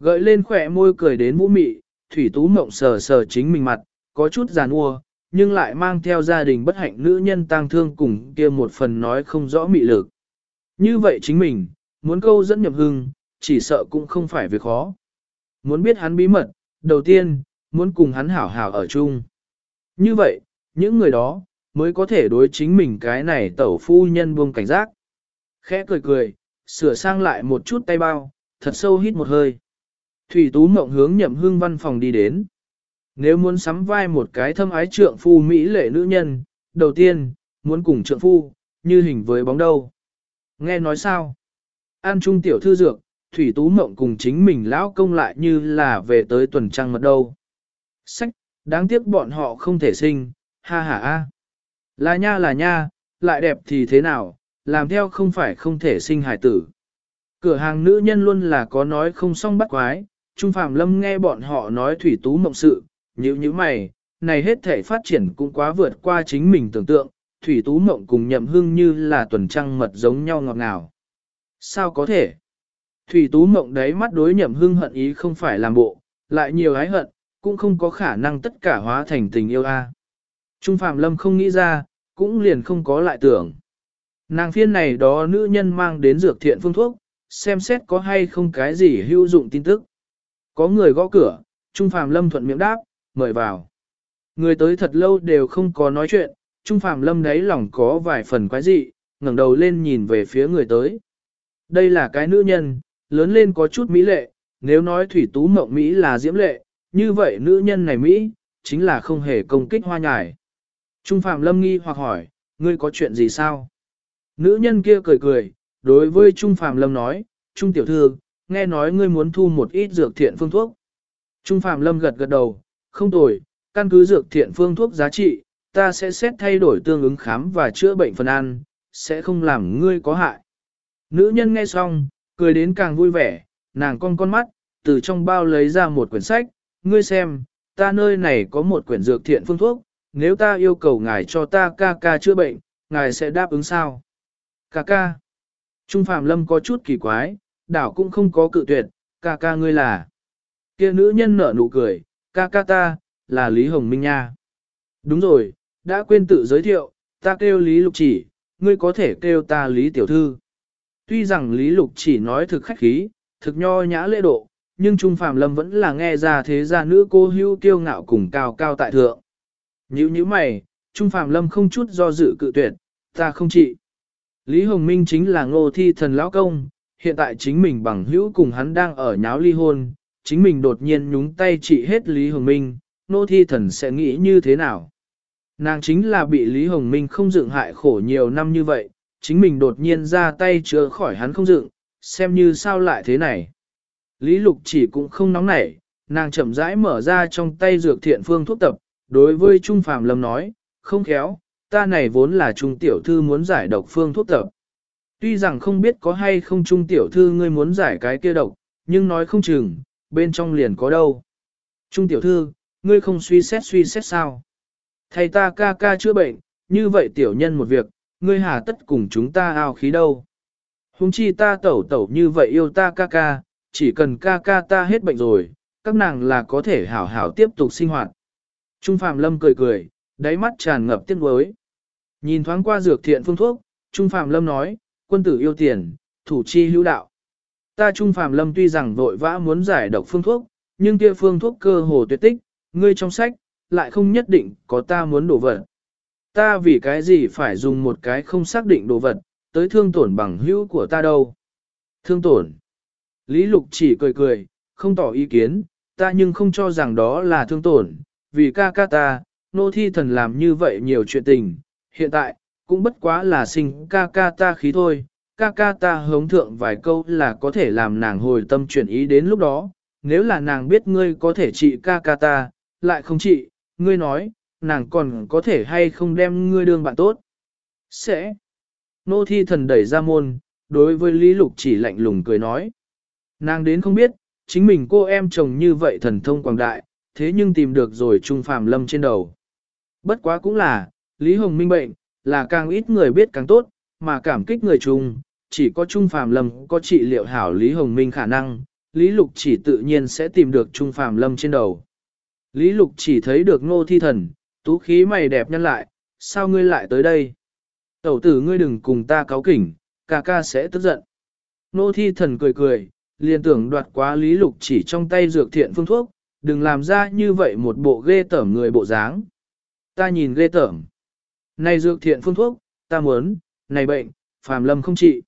Speaker 1: Gợi lên khỏe môi cười đến vũ mị, thủy tú mộng sờ sờ chính mình mặt, có chút giàn ua, nhưng lại mang theo gia đình bất hạnh nữ nhân tang thương cùng kia một phần nói không rõ mị lực. Như vậy chính mình, muốn câu dẫn nhậm hưng, chỉ sợ cũng không phải việc khó. Muốn biết hắn bí mật, đầu tiên, muốn cùng hắn hảo hảo ở chung. Như vậy, những người đó, mới có thể đối chính mình cái này tẩu phu nhân buông cảnh giác. Khẽ cười cười, sửa sang lại một chút tay bao, thật sâu hít một hơi. Thủy Tú Mộng hướng nhậm hương văn phòng đi đến. Nếu muốn sắm vai một cái thâm ái trượng phu Mỹ lệ nữ nhân, đầu tiên, muốn cùng trượng phu, như hình với bóng đâu. Nghe nói sao? An trung tiểu thư dược, Thủy Tú Mộng cùng chính mình lão công lại như là về tới tuần trăng mật đâu. Sách, đáng tiếc bọn họ không thể sinh, ha ha a. Là nha là nha, lại đẹp thì thế nào, làm theo không phải không thể sinh hải tử. Cửa hàng nữ nhân luôn là có nói không xong bắt quái, Trung Phạm Lâm nghe bọn họ nói thủy tú mộng sự, nhữ như mày, này hết thể phát triển cũng quá vượt qua chính mình tưởng tượng, thủy tú mộng cùng nhậm hưng như là tuần trăng mật giống nhau ngọt ngào. Sao có thể? Thủy tú mộng đấy mắt đối nhậm hưng hận ý không phải làm bộ, lại nhiều ái hận, cũng không có khả năng tất cả hóa thành tình yêu a. Trung Phạm Lâm không nghĩ ra, cũng liền không có lại tưởng. Nàng phiên này đó nữ nhân mang đến dược thiện phương thuốc, xem xét có hay không cái gì hữu dụng tin tức. Có người gõ cửa, Trung Phạm Lâm thuận miệng đáp, mời vào. Người tới thật lâu đều không có nói chuyện, Trung Phạm Lâm đấy lòng có vài phần quái dị, ngẩng đầu lên nhìn về phía người tới. Đây là cái nữ nhân, lớn lên có chút mỹ lệ, nếu nói thủy tú mộng Mỹ là diễm lệ, như vậy nữ nhân này Mỹ, chính là không hề công kích hoa nhài. Trung Phạm Lâm nghi hoặc hỏi, ngươi có chuyện gì sao? Nữ nhân kia cười cười, đối với Trung Phạm Lâm nói, Trung Tiểu Thư, nghe nói ngươi muốn thu một ít dược thiện phương thuốc. Trung Phạm Lâm gật gật đầu, không tồi, căn cứ dược thiện phương thuốc giá trị, ta sẽ xét thay đổi tương ứng khám và chữa bệnh phần ăn, sẽ không làm ngươi có hại. Nữ nhân nghe xong, cười đến càng vui vẻ, nàng con con mắt, từ trong bao lấy ra một quyển sách, ngươi xem, ta nơi này có một quyển dược thiện phương thuốc, nếu ta yêu cầu ngài cho ta ca ca chữa bệnh, ngài sẽ đáp ứng sao? Ca ca. Trung Phạm Lâm có chút kỳ quái, đảo cũng không có cự tuyệt, ca ca ngươi là. Kia nữ nhân nở nụ cười, ca ca ta, là Lý Hồng Minh nha. Đúng rồi, đã quên tự giới thiệu, ta kêu Lý Lục Chỉ, ngươi có thể kêu ta Lý Tiểu Thư. Tuy rằng Lý Lục Chỉ nói thực khách khí, thực nho nhã lễ độ, nhưng Trung Phạm Lâm vẫn là nghe ra thế gia nữ cô hưu kiêu ngạo cùng cao cao tại thượng. Nhữ như mày, Trung Phạm Lâm không chút do dự cự tuyệt, ta không trị. Lý Hồng Minh chính là ngô thi thần lão công, hiện tại chính mình bằng hữu cùng hắn đang ở nháo ly hôn, chính mình đột nhiên nhúng tay trị hết Lý Hồng Minh, nô thi thần sẽ nghĩ như thế nào? Nàng chính là bị Lý Hồng Minh không dựng hại khổ nhiều năm như vậy, chính mình đột nhiên ra tay chữa khỏi hắn không dựng, xem như sao lại thế này. Lý Lục chỉ cũng không nóng nảy, nàng chậm rãi mở ra trong tay dược thiện phương thuốc tập, đối với Trung Phạm Lâm nói, không khéo, ta này vốn là Trung Tiểu Thư muốn giải độc phương thuốc tập. Tuy rằng không biết có hay không Trung Tiểu Thư ngươi muốn giải cái kia độc, nhưng nói không chừng, bên trong liền có đâu. Trung Tiểu Thư, ngươi không suy xét suy xét sao? Thầy ta ca ca chữa bệnh, như vậy tiểu nhân một việc, ngươi hà tất cùng chúng ta ao khí đâu. Hùng chi ta tẩu tẩu như vậy yêu ta ca ca, chỉ cần ca ca ta hết bệnh rồi, các nàng là có thể hảo hảo tiếp tục sinh hoạt. Trung Phạm Lâm cười cười, đáy mắt tràn ngập tiếc nuối. Nhìn thoáng qua dược thiện phương thuốc, Trung Phạm Lâm nói, quân tử yêu tiền, thủ chi hữu đạo. Ta Trung Phạm Lâm tuy rằng vội vã muốn giải độc phương thuốc, nhưng kia phương thuốc cơ hồ tuyệt tích, ngươi trong sách, lại không nhất định có ta muốn đổ vật. Ta vì cái gì phải dùng một cái không xác định đồ vật, tới thương tổn bằng hữu của ta đâu. Thương tổn. Lý Lục chỉ cười cười, không tỏ ý kiến, ta nhưng không cho rằng đó là thương tổn, vì ca ca ta, nô thi thần làm như vậy nhiều chuyện tình, hiện tại, cũng bất quá là sinh ca ca ta khí thôi, ca ca ta hống thượng vài câu là có thể làm nàng hồi tâm chuyển ý đến lúc đó, nếu là nàng biết ngươi có thể trị ca ca ta, lại không trị, ngươi nói, nàng còn có thể hay không đem ngươi đương bạn tốt. Sẽ. Nô thi thần đẩy ra môn, đối với Lý Lục chỉ lạnh lùng cười nói. Nàng đến không biết, chính mình cô em chồng như vậy thần thông quảng đại, thế nhưng tìm được rồi trung phàm lâm trên đầu. Bất quá cũng là, Lý Hồng Minh bệnh, là càng ít người biết càng tốt, mà cảm kích người chung, chỉ có trung phàm lâm có trị liệu hảo Lý Hồng Minh khả năng, Lý Lục chỉ tự nhiên sẽ tìm được trung phàm lâm trên đầu. Lý Lục chỉ thấy được ngô thi thần, tú khí mày đẹp nhân lại, sao ngươi lại tới đây? Tẩu tử ngươi đừng cùng ta cáo kỉnh, ca ca sẽ tức giận. Nô thi thần cười cười, liền tưởng đoạt quá Lý Lục chỉ trong tay dược thiện phương thuốc, đừng làm ra như vậy một bộ ghê tởm người bộ dáng. Ta nhìn ghê tởm. Này dược thiện phương thuốc, ta muốn, này bệnh, phàm lâm không trị.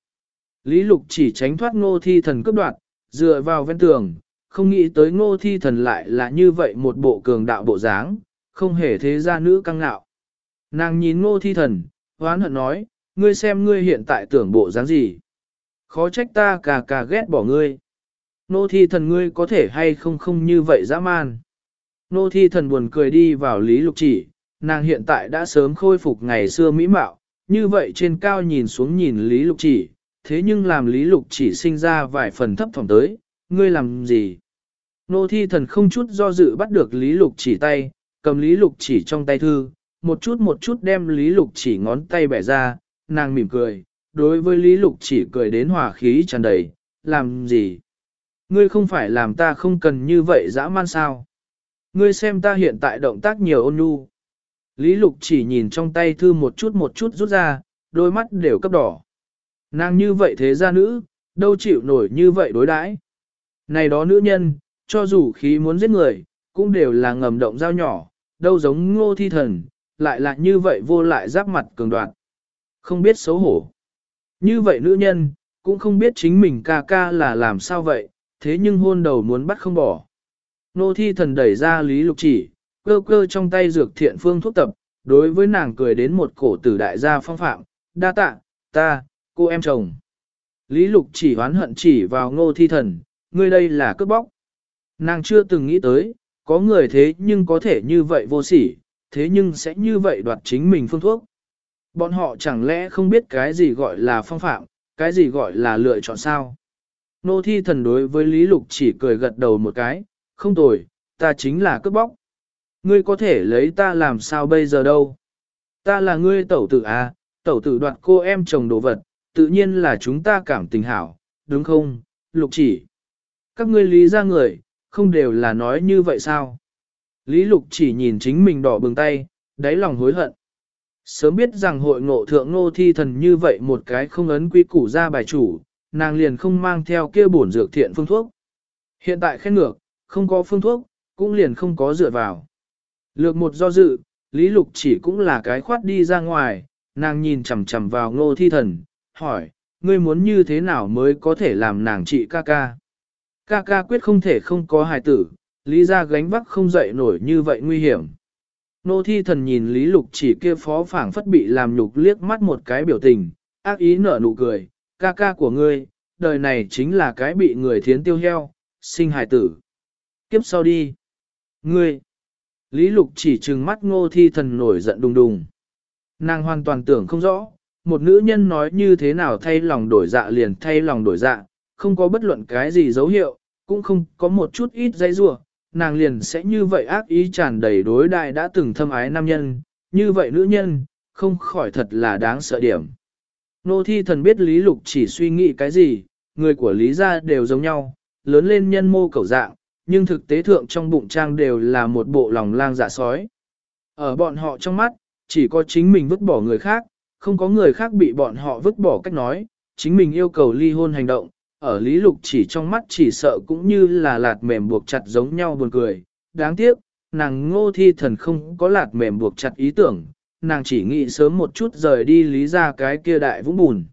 Speaker 1: Lý Lục chỉ tránh thoát ngô thi thần cướp đoạt, dựa vào ven tường, không nghĩ tới ngô thi thần lại là như vậy một bộ cường đạo bộ dáng, không hề thế ra nữ căng ngạo. Nàng nhìn ngô thi thần, hoán hận nói, ngươi xem ngươi hiện tại tưởng bộ dáng gì. Khó trách ta cả cả ghét bỏ ngươi. Nô thi thần ngươi có thể hay không không như vậy dã man. Nô thi thần buồn cười đi vào lý lục chỉ, nàng hiện tại đã sớm khôi phục ngày xưa mỹ mạo, như vậy trên cao nhìn xuống nhìn lý lục chỉ, thế nhưng làm lý lục chỉ sinh ra vài phần thấp thỏm tới, ngươi làm gì? Nô thi thần không chút do dự bắt được Lý Lục chỉ tay, cầm Lý Lục chỉ trong tay thư, một chút một chút đem Lý Lục chỉ ngón tay bẻ ra, nàng mỉm cười, đối với Lý Lục chỉ cười đến hòa khí tràn đầy, làm gì? Ngươi không phải làm ta không cần như vậy dã man sao? Ngươi xem ta hiện tại động tác nhiều ôn nhu. Lý Lục chỉ nhìn trong tay thư một chút một chút rút ra, đôi mắt đều cấp đỏ. Nàng như vậy thế gia nữ, đâu chịu nổi như vậy đối đãi. Này đó nữ nhân, cho dù khí muốn giết người, cũng đều là ngầm động dao nhỏ, đâu giống ngô thi thần, lại là như vậy vô lại giáp mặt cường đoạn. Không biết xấu hổ. Như vậy nữ nhân, cũng không biết chính mình ca ca là làm sao vậy, thế nhưng hôn đầu muốn bắt không bỏ. Nô thi thần đẩy ra lý lục chỉ, cơ cơ trong tay dược thiện phương thuốc tập, đối với nàng cười đến một cổ tử đại gia phong phạm, đa tạ, ta, cô em chồng. Lý lục chỉ hoán hận chỉ vào ngô thi thần, ngươi đây là cướp bóc. Nàng chưa từng nghĩ tới, có người thế nhưng có thể như vậy vô sỉ, thế nhưng sẽ như vậy đoạt chính mình phương thuốc. Bọn họ chẳng lẽ không biết cái gì gọi là phong phạm, cái gì gọi là lựa chọn sao? Nô thi thần đối với Lý Lục chỉ cười gật đầu một cái, không tồi, ta chính là cướp bóc. Ngươi có thể lấy ta làm sao bây giờ đâu. Ta là ngươi tẩu tử à, tẩu tử đoạt cô em chồng đồ vật, tự nhiên là chúng ta cảm tình hảo, đúng không, Lục chỉ. Các ngươi lý ra người, không đều là nói như vậy sao? Lý Lục chỉ nhìn chính mình đỏ bừng tay, đáy lòng hối hận. Sớm biết rằng hội ngộ thượng ngô thi thần như vậy một cái không ấn quy củ ra bài chủ, nàng liền không mang theo kia bổn dược thiện phương thuốc. Hiện tại khen ngược, không có phương thuốc, cũng liền không có dựa vào. Lược một do dự, Lý Lục chỉ cũng là cái khoát đi ra ngoài, nàng nhìn chằm chằm vào ngô thi thần, hỏi, ngươi muốn như thế nào mới có thể làm nàng trị ca ca? Ca ca quyết không thể không có hài tử, lý ra gánh vác không dậy nổi như vậy nguy hiểm. Nô thi thần nhìn Lý Lục chỉ kia phó phảng phất bị làm nhục liếc mắt một cái biểu tình, ác ý nở nụ cười, ca ca của ngươi, đời này chính là cái bị người thiến tiêu heo, sinh hài tử. Kiếp sau đi. Ngươi. Lý Lục chỉ trừng mắt ngô thi thần nổi giận đùng đùng. Nàng hoàn toàn tưởng không rõ, một nữ nhân nói như thế nào thay lòng đổi dạ liền thay lòng đổi dạ, không có bất luận cái gì dấu hiệu, cũng không có một chút ít dây rua, nàng liền sẽ như vậy ác ý tràn đầy đối đại đã từng thâm ái nam nhân, như vậy nữ nhân, không khỏi thật là đáng sợ điểm. Nô thi thần biết Lý Lục chỉ suy nghĩ cái gì, người của Lý gia đều giống nhau, lớn lên nhân mô cầu dạng, nhưng thực tế thượng trong bụng trang đều là một bộ lòng lang dạ sói. Ở bọn họ trong mắt, chỉ có chính mình vứt bỏ người khác, không có người khác bị bọn họ vứt bỏ cách nói, chính mình yêu cầu ly hôn hành động, ở Lý Lục chỉ trong mắt chỉ sợ cũng như là lạt mềm buộc chặt giống nhau buồn cười. Đáng tiếc, nàng ngô thi thần không có lạt mềm buộc chặt ý tưởng, nàng chỉ nghĩ sớm một chút rời đi lý ra cái kia đại vũng bùn.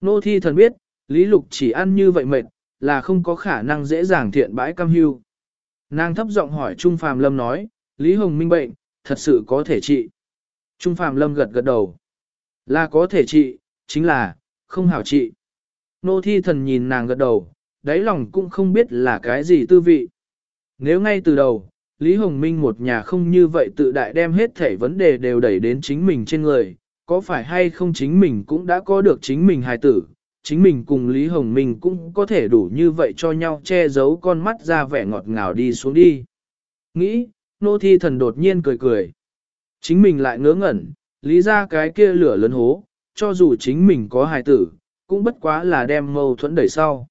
Speaker 1: Ngô thi thần biết, Lý Lục chỉ ăn như vậy mệt, là không có khả năng dễ dàng thiện bãi cam hưu. Nàng thấp giọng hỏi Trung Phàm Lâm nói, Lý Hồng Minh bệnh, thật sự có thể trị. Trung Phàm Lâm gật gật đầu. Là có thể trị, chính là, không hảo trị. Nô thi thần nhìn nàng gật đầu, đáy lòng cũng không biết là cái gì tư vị. Nếu ngay từ đầu, Lý Hồng Minh một nhà không như vậy tự đại đem hết thể vấn đề đều đẩy đến chính mình trên người, có phải hay không chính mình cũng đã có được chính mình hài tử, chính mình cùng Lý Hồng Minh cũng có thể đủ như vậy cho nhau che giấu con mắt ra vẻ ngọt ngào đi xuống đi. Nghĩ, nô thi thần đột nhiên cười cười. Chính mình lại ngớ ngẩn, lý ra cái kia lửa lớn hố, cho dù chính mình có hài tử, cũng bất quá là đem mâu thuẫn đẩy sau.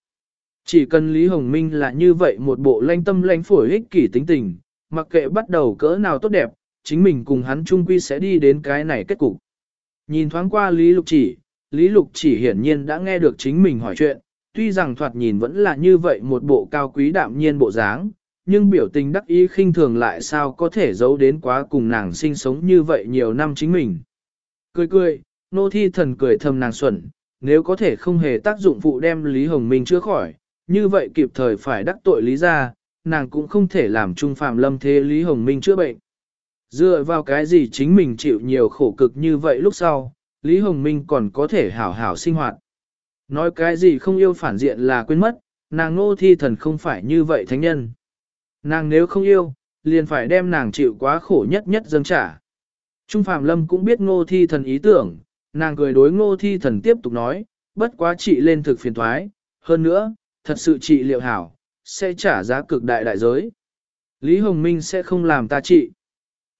Speaker 1: Chỉ cần Lý Hồng Minh là như vậy một bộ lanh tâm lanh phổi ích kỷ tính tình, mặc kệ bắt đầu cỡ nào tốt đẹp, chính mình cùng hắn chung quy sẽ đi đến cái này kết cục. Nhìn thoáng qua Lý Lục chỉ, Lý Lục chỉ hiển nhiên đã nghe được chính mình hỏi chuyện, tuy rằng thoạt nhìn vẫn là như vậy một bộ cao quý đạm nhiên bộ dáng, nhưng biểu tình đắc ý khinh thường lại sao có thể giấu đến quá cùng nàng sinh sống như vậy nhiều năm chính mình. Cười cười, nô thi thần cười thầm nàng xuẩn, nếu có thể không hề tác dụng phụ đem Lý Hồng Minh chữa khỏi, như vậy kịp thời phải đắc tội Lý ra, nàng cũng không thể làm trung phạm lâm thế Lý Hồng Minh chữa bệnh. Dựa vào cái gì chính mình chịu nhiều khổ cực như vậy lúc sau, Lý Hồng Minh còn có thể hảo hảo sinh hoạt. Nói cái gì không yêu phản diện là quên mất, nàng nô thi thần không phải như vậy thánh nhân. Nàng nếu không yêu, liền phải đem nàng chịu quá khổ nhất nhất dâng trả. Trung Phạm Lâm cũng biết ngô thi thần ý tưởng, nàng cười đối ngô thi thần tiếp tục nói, bất quá trị lên thực phiền thoái, hơn nữa, thật sự trị liệu hảo, sẽ trả giá cực đại đại giới. Lý Hồng Minh sẽ không làm ta trị.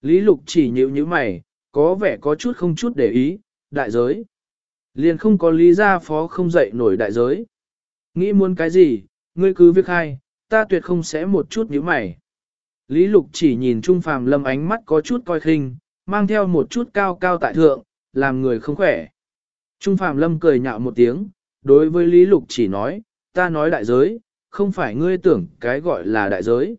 Speaker 1: Lý Lục chỉ nhíu như mày, có vẻ có chút không chút để ý, đại giới. Liền không có lý gia phó không dậy nổi đại giới. Nghĩ muốn cái gì, ngươi cứ việc hay, ta tuyệt không sẽ một chút nhíu mày. Lý Lục chỉ nhìn Trung Phàm Lâm ánh mắt có chút coi khinh, mang theo một chút cao cao tại thượng, làm người không khỏe. Trung Phạm Lâm cười nhạo một tiếng, đối với Lý Lục chỉ nói, ta nói đại giới, không phải ngươi tưởng cái gọi là đại giới.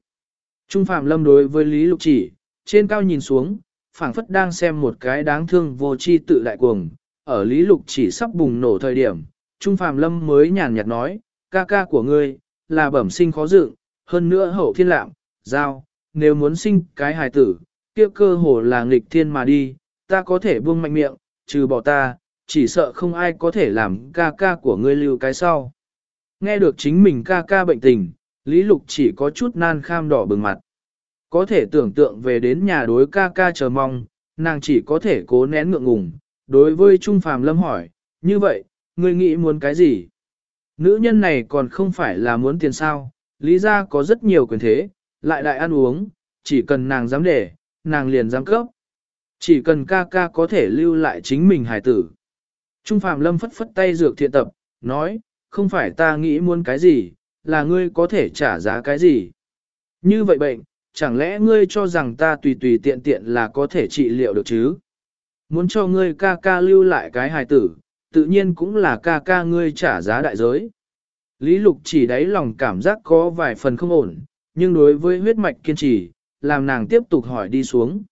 Speaker 1: Trung Phạm Lâm đối với Lý Lục chỉ, trên cao nhìn xuống, phảng phất đang xem một cái đáng thương vô chi tự đại cuồng. Ở Lý Lục chỉ sắp bùng nổ thời điểm, Trung Phạm Lâm mới nhàn nhạt nói, ca ca của ngươi, là bẩm sinh khó dựng, hơn nữa hậu thiên lạm, giao, nếu muốn sinh cái hài tử, kia cơ hồ là nghịch thiên mà đi, ta có thể buông mạnh miệng, trừ bỏ ta, chỉ sợ không ai có thể làm ca ca của ngươi lưu cái sau. Nghe được chính mình ca ca bệnh tình, Lý Lục chỉ có chút nan kham đỏ bừng mặt. Có thể tưởng tượng về đến nhà đối ca ca chờ mong, nàng chỉ có thể cố nén ngượng ngùng. Đối với Trung Phàm Lâm hỏi, như vậy, ngươi nghĩ muốn cái gì? Nữ nhân này còn không phải là muốn tiền sao, lý ra có rất nhiều quyền thế, lại đại ăn uống, chỉ cần nàng dám để, nàng liền dám cấp. Chỉ cần ca ca có thể lưu lại chính mình hài tử. Trung Phạm Lâm phất phất tay dược thiện tập, nói, không phải ta nghĩ muốn cái gì, là ngươi có thể trả giá cái gì. Như vậy bệnh, chẳng lẽ ngươi cho rằng ta tùy tùy tiện tiện là có thể trị liệu được chứ? Muốn cho ngươi ca ca lưu lại cái hài tử, tự nhiên cũng là ca ca ngươi trả giá đại giới. Lý Lục chỉ đáy lòng cảm giác có vài phần không ổn, nhưng đối với huyết mạch kiên trì, làm nàng tiếp tục hỏi đi xuống.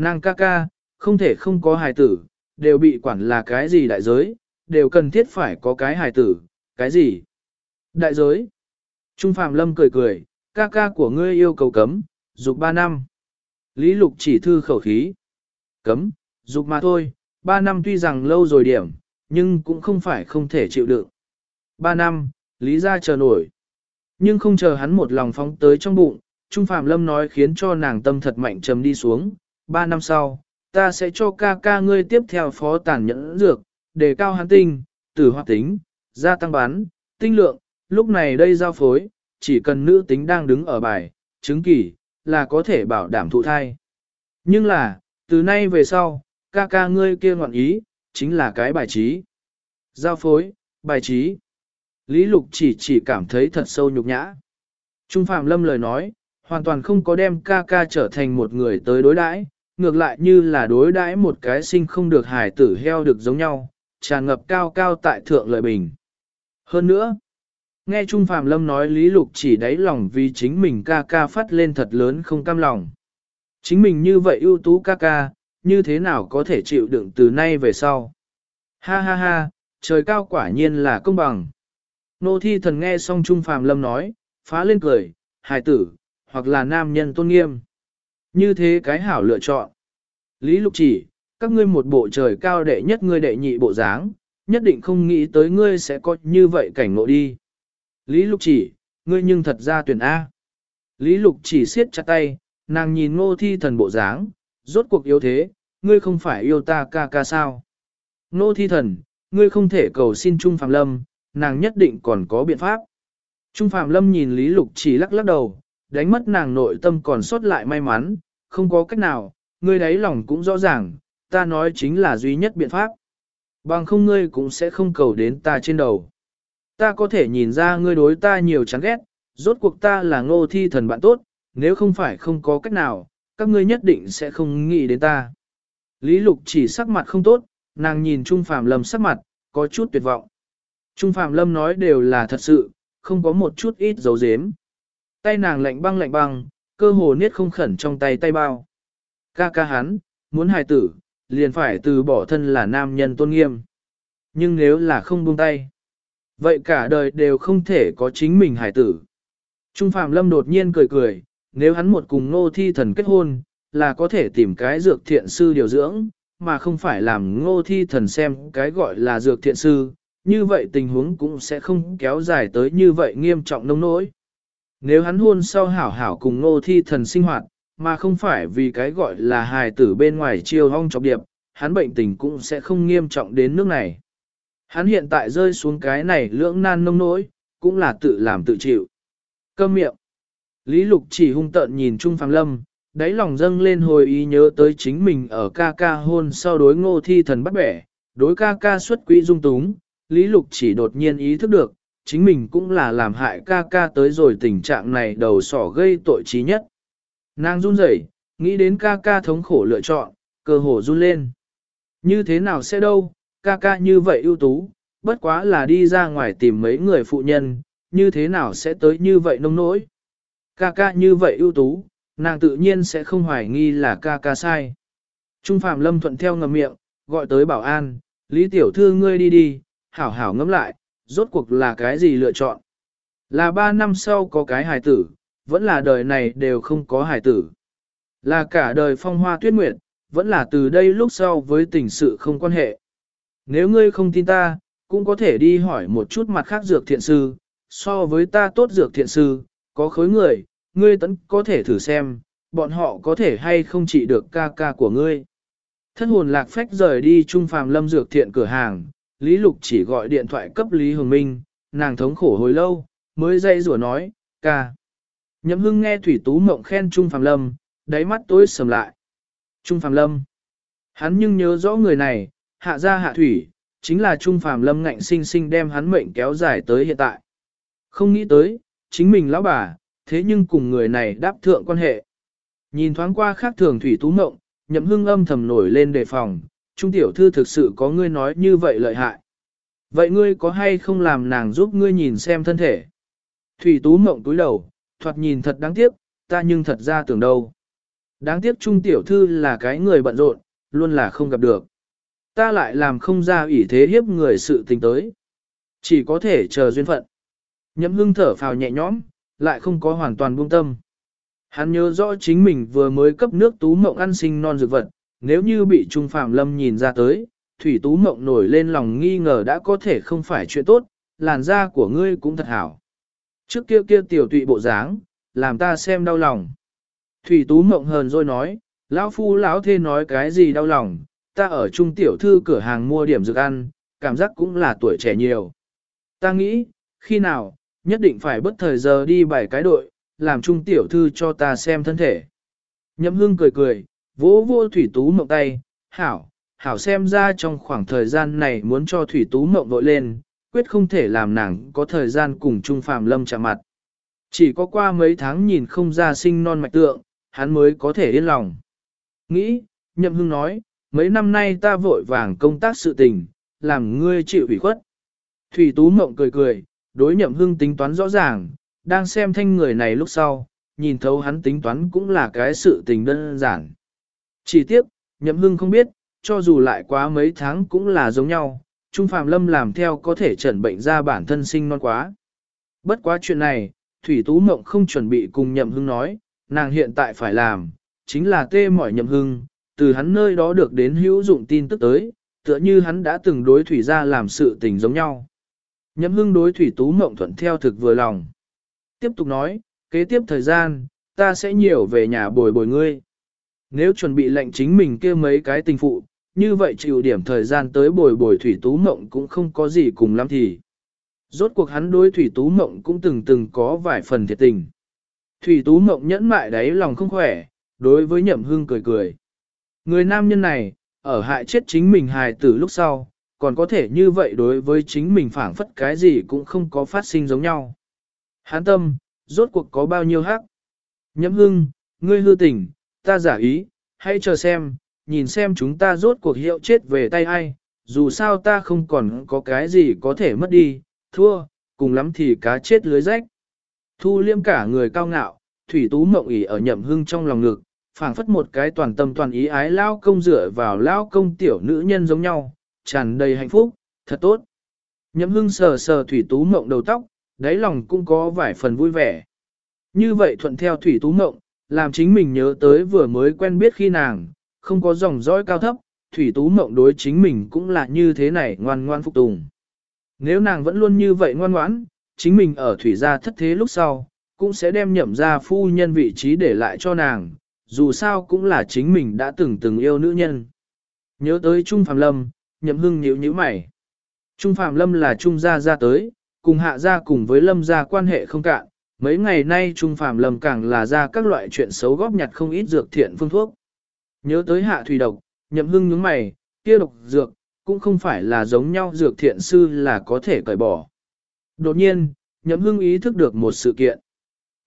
Speaker 1: Nàng ca ca, không thể không có hài tử, đều bị quản là cái gì đại giới, đều cần thiết phải có cái hài tử, cái gì? Đại giới. Trung Phạm Lâm cười cười, ca ca của ngươi yêu cầu cấm, dục ba năm. Lý Lục chỉ thư khẩu khí. Cấm, dục mà thôi, ba năm tuy rằng lâu rồi điểm, nhưng cũng không phải không thể chịu đựng. Ba năm, Lý ra chờ nổi. Nhưng không chờ hắn một lòng phóng tới trong bụng, Trung Phạm Lâm nói khiến cho nàng tâm thật mạnh trầm đi xuống. Ba năm sau, ta sẽ cho ca ca ngươi tiếp theo phó tàn nhẫn dược, để cao hắn tinh, tử hoạt tính, gia tăng bán, tinh lượng, lúc này đây giao phối, chỉ cần nữ tính đang đứng ở bài, chứng kỳ, là có thể bảo đảm thụ thai. Nhưng là, từ nay về sau, ca ca ngươi kia ngoạn ý, chính là cái bài trí. Giao phối, bài trí. Lý Lục chỉ chỉ cảm thấy thật sâu nhục nhã. Trung Phạm Lâm lời nói, hoàn toàn không có đem ca ca trở thành một người tới đối đãi, ngược lại như là đối đãi một cái sinh không được hài tử heo được giống nhau, tràn ngập cao cao tại thượng lợi bình. Hơn nữa, nghe Trung Phạm Lâm nói Lý Lục chỉ đáy lòng vì chính mình ca ca phát lên thật lớn không cam lòng. Chính mình như vậy ưu tú ca ca, như thế nào có thể chịu đựng từ nay về sau. Ha ha ha, trời cao quả nhiên là công bằng. Nô thi thần nghe xong Trung Phạm Lâm nói, phá lên cười, hài tử, hoặc là nam nhân tôn nghiêm. Như thế cái hảo lựa chọn. Lý Lục chỉ, các ngươi một bộ trời cao đệ nhất ngươi đệ nhị bộ dáng, nhất định không nghĩ tới ngươi sẽ có như vậy cảnh ngộ đi. Lý Lục chỉ, ngươi nhưng thật ra tuyển A. Lý Lục chỉ siết chặt tay, nàng nhìn ngô thi thần bộ dáng, rốt cuộc yếu thế, ngươi không phải yêu ta ca ca sao. Ngô thi thần, ngươi không thể cầu xin Trung Phạm Lâm, nàng nhất định còn có biện pháp. Trung Phạm Lâm nhìn Lý Lục chỉ lắc lắc đầu, đánh mất nàng nội tâm còn sót lại may mắn, không có cách nào, ngươi đấy lòng cũng rõ ràng, ta nói chính là duy nhất biện pháp. Bằng không ngươi cũng sẽ không cầu đến ta trên đầu. Ta có thể nhìn ra ngươi đối ta nhiều chán ghét, rốt cuộc ta là ngô thi thần bạn tốt, nếu không phải không có cách nào, các ngươi nhất định sẽ không nghĩ đến ta. Lý Lục chỉ sắc mặt không tốt, nàng nhìn Trung Phạm Lâm sắc mặt, có chút tuyệt vọng. Trung Phạm Lâm nói đều là thật sự, không có một chút ít dấu dếm. Tay nàng lạnh băng lạnh băng, cơ hồ niết không khẩn trong tay tay bao. Ca ca hắn, muốn hài tử, liền phải từ bỏ thân là nam nhân tôn nghiêm. Nhưng nếu là không buông tay, vậy cả đời đều không thể có chính mình hài tử. Trung Phạm Lâm đột nhiên cười cười, nếu hắn một cùng ngô thi thần kết hôn, là có thể tìm cái dược thiện sư điều dưỡng, mà không phải làm ngô thi thần xem cái gọi là dược thiện sư, như vậy tình huống cũng sẽ không kéo dài tới như vậy nghiêm trọng nông nỗi. Nếu hắn hôn sau hảo hảo cùng ngô thi thần sinh hoạt, mà không phải vì cái gọi là hài tử bên ngoài chiêu hong chọc điệp, hắn bệnh tình cũng sẽ không nghiêm trọng đến nước này. Hắn hiện tại rơi xuống cái này lưỡng nan nông nỗi, cũng là tự làm tự chịu. Câm miệng. Lý Lục chỉ hung tợn nhìn Trung Phạm Lâm, đáy lòng dâng lên hồi ý nhớ tới chính mình ở ca ca hôn sau đối ngô thi thần bắt bẻ, đối ca ca xuất quỹ dung túng, Lý Lục chỉ đột nhiên ý thức được, chính mình cũng là làm hại ca ca tới rồi tình trạng này đầu sỏ gây tội trí nhất. Nàng run rẩy, nghĩ đến ca ca thống khổ lựa chọn, cơ hồ run lên. Như thế nào sẽ đâu, ca ca như vậy ưu tú, bất quá là đi ra ngoài tìm mấy người phụ nhân, như thế nào sẽ tới như vậy nông nỗi. Ca ca như vậy ưu tú, nàng tự nhiên sẽ không hoài nghi là ca ca sai. Trung Phạm Lâm thuận theo ngầm miệng, gọi tới bảo an, Lý Tiểu Thư ngươi đi đi, hảo hảo ngẫm lại, rốt cuộc là cái gì lựa chọn. Là ba năm sau có cái hài tử, vẫn là đời này đều không có hài tử. Là cả đời phong hoa tuyết nguyệt, vẫn là từ đây lúc sau với tình sự không quan hệ. Nếu ngươi không tin ta, cũng có thể đi hỏi một chút mặt khác dược thiện sư, so với ta tốt dược thiện sư, có khối người, ngươi tấn có thể thử xem, bọn họ có thể hay không trị được ca ca của ngươi. Thân hồn lạc phách rời đi trung phàm lâm dược thiện cửa hàng, Lý Lục chỉ gọi điện thoại cấp Lý Hồng Minh, nàng thống khổ hồi lâu, mới dây rủa nói, ca. Nhậm hưng nghe Thủy Tú Mộng khen Trung Phạm Lâm, đáy mắt tối sầm lại. Trung Phạm Lâm. Hắn nhưng nhớ rõ người này, hạ ra hạ thủy, chính là Trung Phạm Lâm ngạnh sinh sinh đem hắn mệnh kéo dài tới hiện tại. Không nghĩ tới, chính mình lão bà, thế nhưng cùng người này đáp thượng quan hệ. Nhìn thoáng qua khác thường Thủy Tú Mộng, nhậm hưng âm thầm nổi lên đề phòng, Trung Tiểu Thư thực sự có ngươi nói như vậy lợi hại. Vậy ngươi có hay không làm nàng giúp ngươi nhìn xem thân thể? Thủy Tú Mộng túi đầu, thoạt nhìn thật đáng tiếc, ta nhưng thật ra tưởng đâu. Đáng tiếc Trung Tiểu Thư là cái người bận rộn, luôn là không gặp được. Ta lại làm không ra ủy thế hiếp người sự tình tới. Chỉ có thể chờ duyên phận. Nhậm hưng thở phào nhẹ nhõm, lại không có hoàn toàn buông tâm. Hắn nhớ rõ chính mình vừa mới cấp nước tú mộng ăn sinh non dược vật, nếu như bị Trung Phạm Lâm nhìn ra tới, Thủy Tú Mộng nổi lên lòng nghi ngờ đã có thể không phải chuyện tốt, làn da của ngươi cũng thật hảo. Trước kia kia tiểu tụy bộ dáng, làm ta xem đau lòng. Thủy Tú Mộng hờn rồi nói, lão phu lão thê nói cái gì đau lòng, ta ở trung tiểu thư cửa hàng mua điểm dược ăn, cảm giác cũng là tuổi trẻ nhiều. Ta nghĩ, khi nào, nhất định phải bất thời giờ đi bảy cái đội, làm trung tiểu thư cho ta xem thân thể. Nhậm hương cười cười, vỗ vô Thủy Tú Mộng tay, hảo, hảo xem ra trong khoảng thời gian này muốn cho Thủy Tú Mộng vội lên, quyết không thể làm nàng có thời gian cùng Trung Phạm Lâm chạm mặt. Chỉ có qua mấy tháng nhìn không ra sinh non mạch tượng, hắn mới có thể yên lòng. Nghĩ, Nhậm Hưng nói, mấy năm nay ta vội vàng công tác sự tình, làm ngươi chịu ủy khuất. Thủy Tú Mộng cười cười, đối Nhậm Hưng tính toán rõ ràng, đang xem thanh người này lúc sau, nhìn thấu hắn tính toán cũng là cái sự tình đơn giản. Chỉ tiếc, Nhậm Hưng không biết, cho dù lại quá mấy tháng cũng là giống nhau, Trung Phạm Lâm làm theo có thể chẩn bệnh ra bản thân sinh non quá. Bất quá chuyện này, Thủy Tú Mộng không chuẩn bị cùng Nhậm Hưng nói, nàng hiện tại phải làm, chính là tê mỏi Nhậm Hưng, từ hắn nơi đó được đến hữu dụng tin tức tới, tựa như hắn đã từng đối Thủy ra làm sự tình giống nhau. Nhậm Hưng đối Thủy Tú Mộng thuận theo thực vừa lòng. Tiếp tục nói, kế tiếp thời gian, ta sẽ nhiều về nhà bồi bồi ngươi. Nếu chuẩn bị lệnh chính mình kia mấy cái tình phụ, như vậy chịu điểm thời gian tới bồi bồi Thủy Tú Mộng cũng không có gì cùng lắm thì. Rốt cuộc hắn đối Thủy Tú Mộng cũng từng từng có vài phần thiệt tình. Thủy Tú Mộng nhẫn mại đáy lòng không khỏe, đối với Nhậm Hưng cười cười. Người nam nhân này, ở hại chết chính mình hài tử lúc sau, còn có thể như vậy đối với chính mình phản phất cái gì cũng không có phát sinh giống nhau. Hán tâm, rốt cuộc có bao nhiêu hắc. Nhậm Hưng, ngươi hư tình, ta giả ý, hãy chờ xem, nhìn xem chúng ta rốt cuộc hiệu chết về tay ai, dù sao ta không còn có cái gì có thể mất đi, thua, cùng lắm thì cá chết lưới rách. Thu liêm cả người cao ngạo, thủy tú mộng ỉ ở nhậm hưng trong lòng ngực, phảng phất một cái toàn tâm toàn ý ái lao công dựa vào lao công tiểu nữ nhân giống nhau, tràn đầy hạnh phúc, thật tốt. Nhậm hưng sờ sờ thủy tú mộng đầu tóc, đáy lòng cũng có vài phần vui vẻ. Như vậy thuận theo thủy tú mộng, làm chính mình nhớ tới vừa mới quen biết khi nàng, không có dòng dõi cao thấp, Thủy Tú Mộng đối chính mình cũng là như thế này ngoan ngoan phục tùng. Nếu nàng vẫn luôn như vậy ngoan ngoãn, chính mình ở Thủy gia thất thế lúc sau, cũng sẽ đem nhậm ra phu nhân vị trí để lại cho nàng, dù sao cũng là chính mình đã từng từng yêu nữ nhân. Nhớ tới Trung Phạm Lâm, nhậm hưng nhíu nhíu mày. Trung Phạm Lâm là Trung gia gia tới, cùng hạ gia cùng với Lâm gia quan hệ không cạn, mấy ngày nay Trung Phạm Lâm càng là ra các loại chuyện xấu góp nhặt không ít dược thiện phương thuốc. Nhớ tới hạ thủy độc, nhậm hưng nhướng mày, kia độc dược, cũng không phải là giống nhau dược thiện sư là có thể cởi bỏ. Đột nhiên, nhậm hưng ý thức được một sự kiện.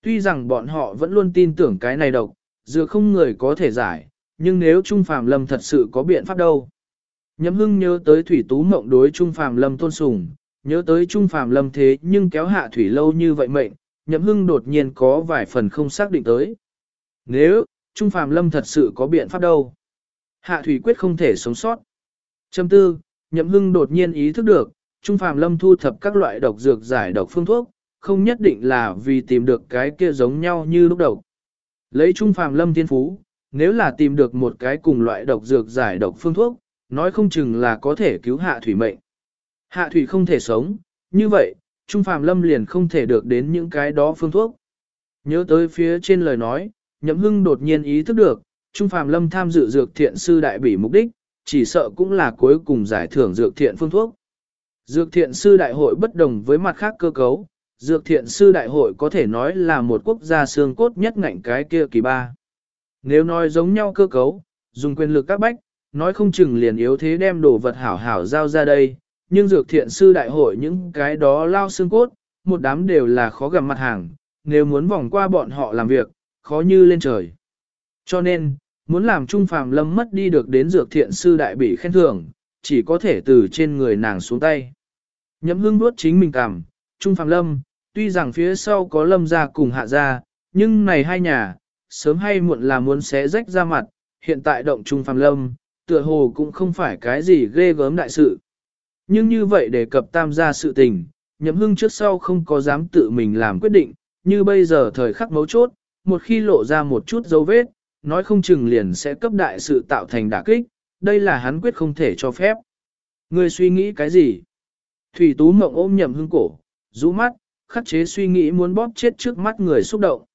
Speaker 1: Tuy rằng bọn họ vẫn luôn tin tưởng cái này độc, dược không người có thể giải, nhưng nếu Trung Phàm Lâm thật sự có biện pháp đâu. Nhậm hưng nhớ tới thủy tú mộng đối Trung Phàm Lâm tôn sùng, nhớ tới Trung Phàm Lâm thế nhưng kéo hạ thủy lâu như vậy mệnh, nhậm hưng đột nhiên có vài phần không xác định tới. Nếu, Trung Phạm Lâm thật sự có biện pháp đâu. Hạ Thủy quyết không thể sống sót. Châm tư, Nhậm Hưng đột nhiên ý thức được, Trung Phạm Lâm thu thập các loại độc dược giải độc phương thuốc, không nhất định là vì tìm được cái kia giống nhau như lúc đầu. Lấy Trung Phạm Lâm thiên phú, nếu là tìm được một cái cùng loại độc dược giải độc phương thuốc, nói không chừng là có thể cứu Hạ Thủy mệnh. Hạ Thủy không thể sống, như vậy, Trung Phạm Lâm liền không thể được đến những cái đó phương thuốc. Nhớ tới phía trên lời nói, Nhậm Hưng đột nhiên ý thức được, Trung Phạm Lâm tham dự dược thiện sư đại bỉ mục đích, chỉ sợ cũng là cuối cùng giải thưởng dược thiện phương thuốc. Dược thiện sư đại hội bất đồng với mặt khác cơ cấu, dược thiện sư đại hội có thể nói là một quốc gia xương cốt nhất ngạnh cái kia kỳ ba. Nếu nói giống nhau cơ cấu, dùng quyền lực các bách, nói không chừng liền yếu thế đem đồ vật hảo hảo giao ra đây, nhưng dược thiện sư đại hội những cái đó lao xương cốt, một đám đều là khó gặp mặt hàng, nếu muốn vòng qua bọn họ làm việc, khó như lên trời. Cho nên, muốn làm Trung Phàm Lâm mất đi được đến dược thiện sư đại bị khen thưởng, chỉ có thể từ trên người nàng xuống tay. Nhậm hương nuốt chính mình cảm, Trung Phàm Lâm, tuy rằng phía sau có lâm gia cùng hạ gia, nhưng này hai nhà, sớm hay muộn là muốn xé rách ra mặt, hiện tại động Trung Phàm Lâm, tựa hồ cũng không phải cái gì ghê gớm đại sự. Nhưng như vậy để cập tam gia sự tình, nhậm hưng trước sau không có dám tự mình làm quyết định, như bây giờ thời khắc mấu chốt, một khi lộ ra một chút dấu vết, nói không chừng liền sẽ cấp đại sự tạo thành đả kích, đây là hắn quyết không thể cho phép. Người suy nghĩ cái gì? Thủy Tú Mộng ôm nhậm hưng cổ, rũ mắt, khắc chế suy nghĩ muốn bóp chết trước mắt người xúc động.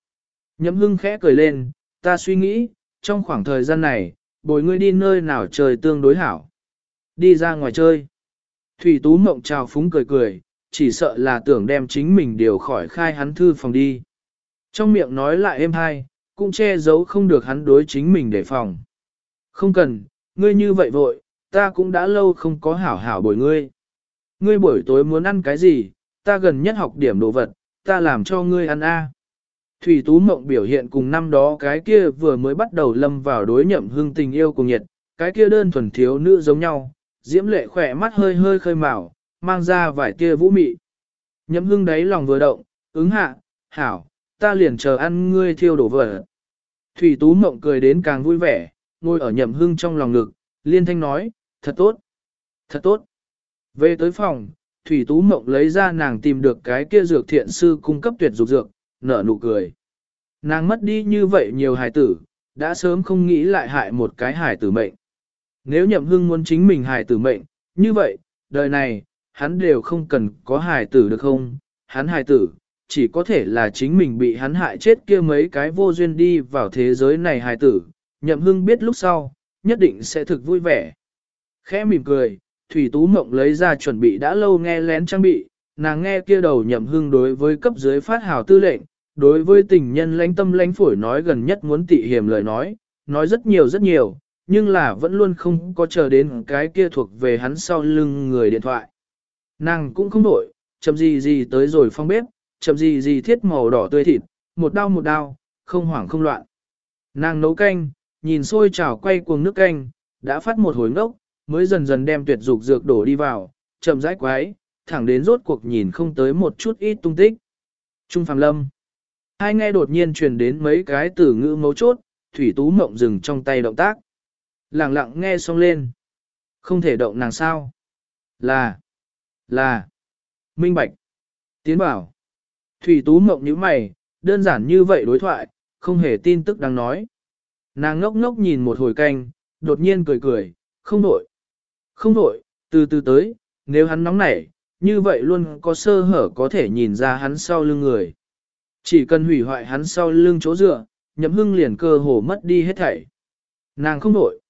Speaker 1: Nhậm hưng khẽ cười lên, ta suy nghĩ, trong khoảng thời gian này, bồi ngươi đi nơi nào trời tương đối hảo. Đi ra ngoài chơi. Thủy Tú Mộng chào phúng cười cười, chỉ sợ là tưởng đem chính mình điều khỏi khai hắn thư phòng đi. Trong miệng nói lại êm hai, cũng che giấu không được hắn đối chính mình để phòng. Không cần, ngươi như vậy vội, ta cũng đã lâu không có hảo hảo bồi ngươi. Ngươi buổi tối muốn ăn cái gì, ta gần nhất học điểm đồ vật, ta làm cho ngươi ăn a. Thủy Tú Mộng biểu hiện cùng năm đó cái kia vừa mới bắt đầu lâm vào đối nhậm hương tình yêu cùng nhiệt, cái kia đơn thuần thiếu nữ giống nhau, diễm lệ khỏe mắt hơi hơi khơi màu, mang ra vài tia vũ mị. Nhậm hương đấy lòng vừa động, ứng hạ, hảo, ta liền chờ ăn ngươi thiêu đổ vỡ. Thủy Tú Mộng cười đến càng vui vẻ, ngồi ở nhậm hương trong lòng ngực, liên thanh nói, thật tốt, thật tốt. Về tới phòng, Thủy Tú Mộng lấy ra nàng tìm được cái kia dược thiện sư cung cấp tuyệt dục dược, nở nụ cười. Nàng mất đi như vậy nhiều hài tử, đã sớm không nghĩ lại hại một cái hài tử mệnh. Nếu nhậm hưng muốn chính mình hài tử mệnh, như vậy, đời này, hắn đều không cần có hài tử được không? Hắn hài tử, chỉ có thể là chính mình bị hắn hại chết kia mấy cái vô duyên đi vào thế giới này hài tử. Nhậm hưng biết lúc sau, nhất định sẽ thực vui vẻ. Khẽ mỉm cười, Thủy Tú Mộng lấy ra chuẩn bị đã lâu nghe lén trang bị, nàng nghe kia đầu nhậm hưng đối với cấp dưới phát hào tư lệnh, đối với tình nhân lãnh tâm lãnh phổi nói gần nhất muốn tị hiểm lời nói, nói rất nhiều rất nhiều, nhưng là vẫn luôn không có chờ đến cái kia thuộc về hắn sau lưng người điện thoại. Nàng cũng không đổi, chậm gì gì tới rồi phong bếp, chậm gì gì thiết màu đỏ tươi thịt, một đau một đau, không hoảng không loạn. Nàng nấu canh, nhìn sôi chảo quay cuồng nước canh, đã phát một hồi ngốc, mới dần dần đem tuyệt dục dược đổ đi vào, chậm rãi quái, thẳng đến rốt cuộc nhìn không tới một chút ít tung tích. Trung Phạm Lâm. Hai nghe đột nhiên truyền đến mấy cái từ ngữ mấu chốt, Thủy Tú Mộng dừng trong tay động tác. Lặng lặng nghe xong lên. Không thể động nàng sao. Là. Là. Minh Bạch. Tiến bảo. Thủy Tú Mộng như mày, đơn giản như vậy đối thoại, không hề tin tức đang nói. Nàng ngốc ngốc nhìn một hồi canh, đột nhiên cười cười, không đổi. Không đổi, từ từ tới, nếu hắn nóng nảy, như vậy luôn có sơ hở có thể nhìn ra hắn sau lưng người. Chỉ cần hủy hoại hắn sau lưng chỗ dựa, nhậm hưng liền cơ hồ mất đi hết thảy. Nàng không đổi.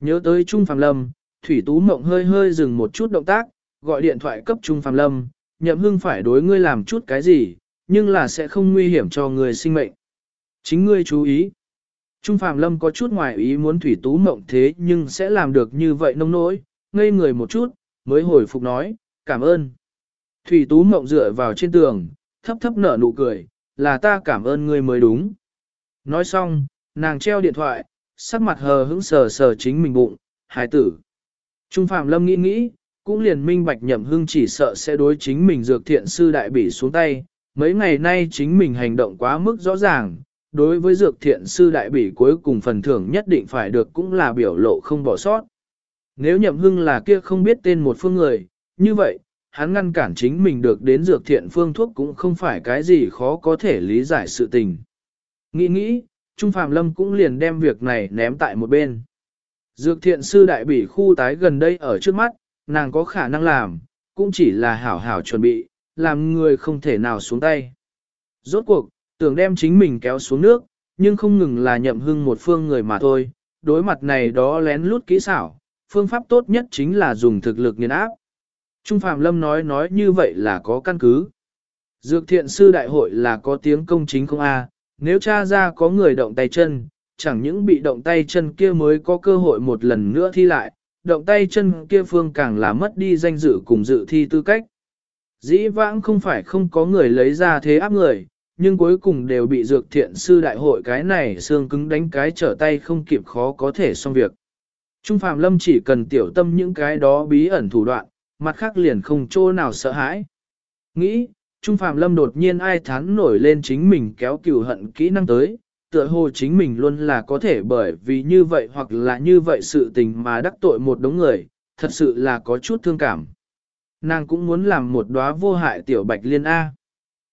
Speaker 1: Nhớ tới Trung Phạm Lâm, Thủy Tú Mộng hơi hơi dừng một chút động tác, gọi điện thoại cấp Trung Phạm Lâm, nhậm hưng phải đối ngươi làm chút cái gì, nhưng là sẽ không nguy hiểm cho người sinh mệnh. Chính ngươi chú ý. Trung Phạm Lâm có chút ngoài ý muốn Thủy Tú Mộng thế nhưng sẽ làm được như vậy nông nỗi, ngây người một chút, mới hồi phục nói, cảm ơn. Thủy Tú Mộng dựa vào trên tường, thấp thấp nở nụ cười, là ta cảm ơn ngươi mới đúng. Nói xong, nàng treo điện thoại, sắc mặt hờ hững sờ sờ chính mình bụng, hài tử. Trung Phạm Lâm nghĩ nghĩ, cũng liền minh bạch nhậm hưng chỉ sợ sẽ đối chính mình dược thiện sư đại bỉ xuống tay. Mấy ngày nay chính mình hành động quá mức rõ ràng, đối với dược thiện sư đại bỉ cuối cùng phần thưởng nhất định phải được cũng là biểu lộ không bỏ sót. Nếu nhậm hưng là kia không biết tên một phương người, như vậy, hắn ngăn cản chính mình được đến dược thiện phương thuốc cũng không phải cái gì khó có thể lý giải sự tình. Nghĩ nghĩ, Trung Phạm Lâm cũng liền đem việc này ném tại một bên. Dược thiện sư đại bỉ khu tái gần đây ở trước mắt, nàng có khả năng làm, cũng chỉ là hảo hảo chuẩn bị, làm người không thể nào xuống tay. Rốt cuộc, tưởng đem chính mình kéo xuống nước, nhưng không ngừng là nhậm hưng một phương người mà thôi, đối mặt này đó lén lút kỹ xảo, phương pháp tốt nhất chính là dùng thực lực nghiền áp. Trung Phạm Lâm nói nói như vậy là có căn cứ. Dược thiện sư đại hội là có tiếng công chính không a nếu cha ra có người động tay chân, chẳng những bị động tay chân kia mới có cơ hội một lần nữa thi lại, động tay chân kia phương càng là mất đi danh dự cùng dự thi tư cách. Dĩ vãng không phải không có người lấy ra thế áp người, nhưng cuối cùng đều bị dược thiện sư đại hội cái này xương cứng đánh cái trở tay không kịp khó có thể xong việc. Trung Phạm Lâm chỉ cần tiểu tâm những cái đó bí ẩn thủ đoạn, mặt khác liền không chỗ nào sợ hãi. Nghĩ, Trung Phạm Lâm đột nhiên ai thán nổi lên chính mình kéo cừu hận kỹ năng tới, tựa hồ chính mình luôn là có thể bởi vì như vậy hoặc là như vậy sự tình mà đắc tội một đống người, thật sự là có chút thương cảm. Nàng cũng muốn làm một đóa vô hại tiểu bạch liên A.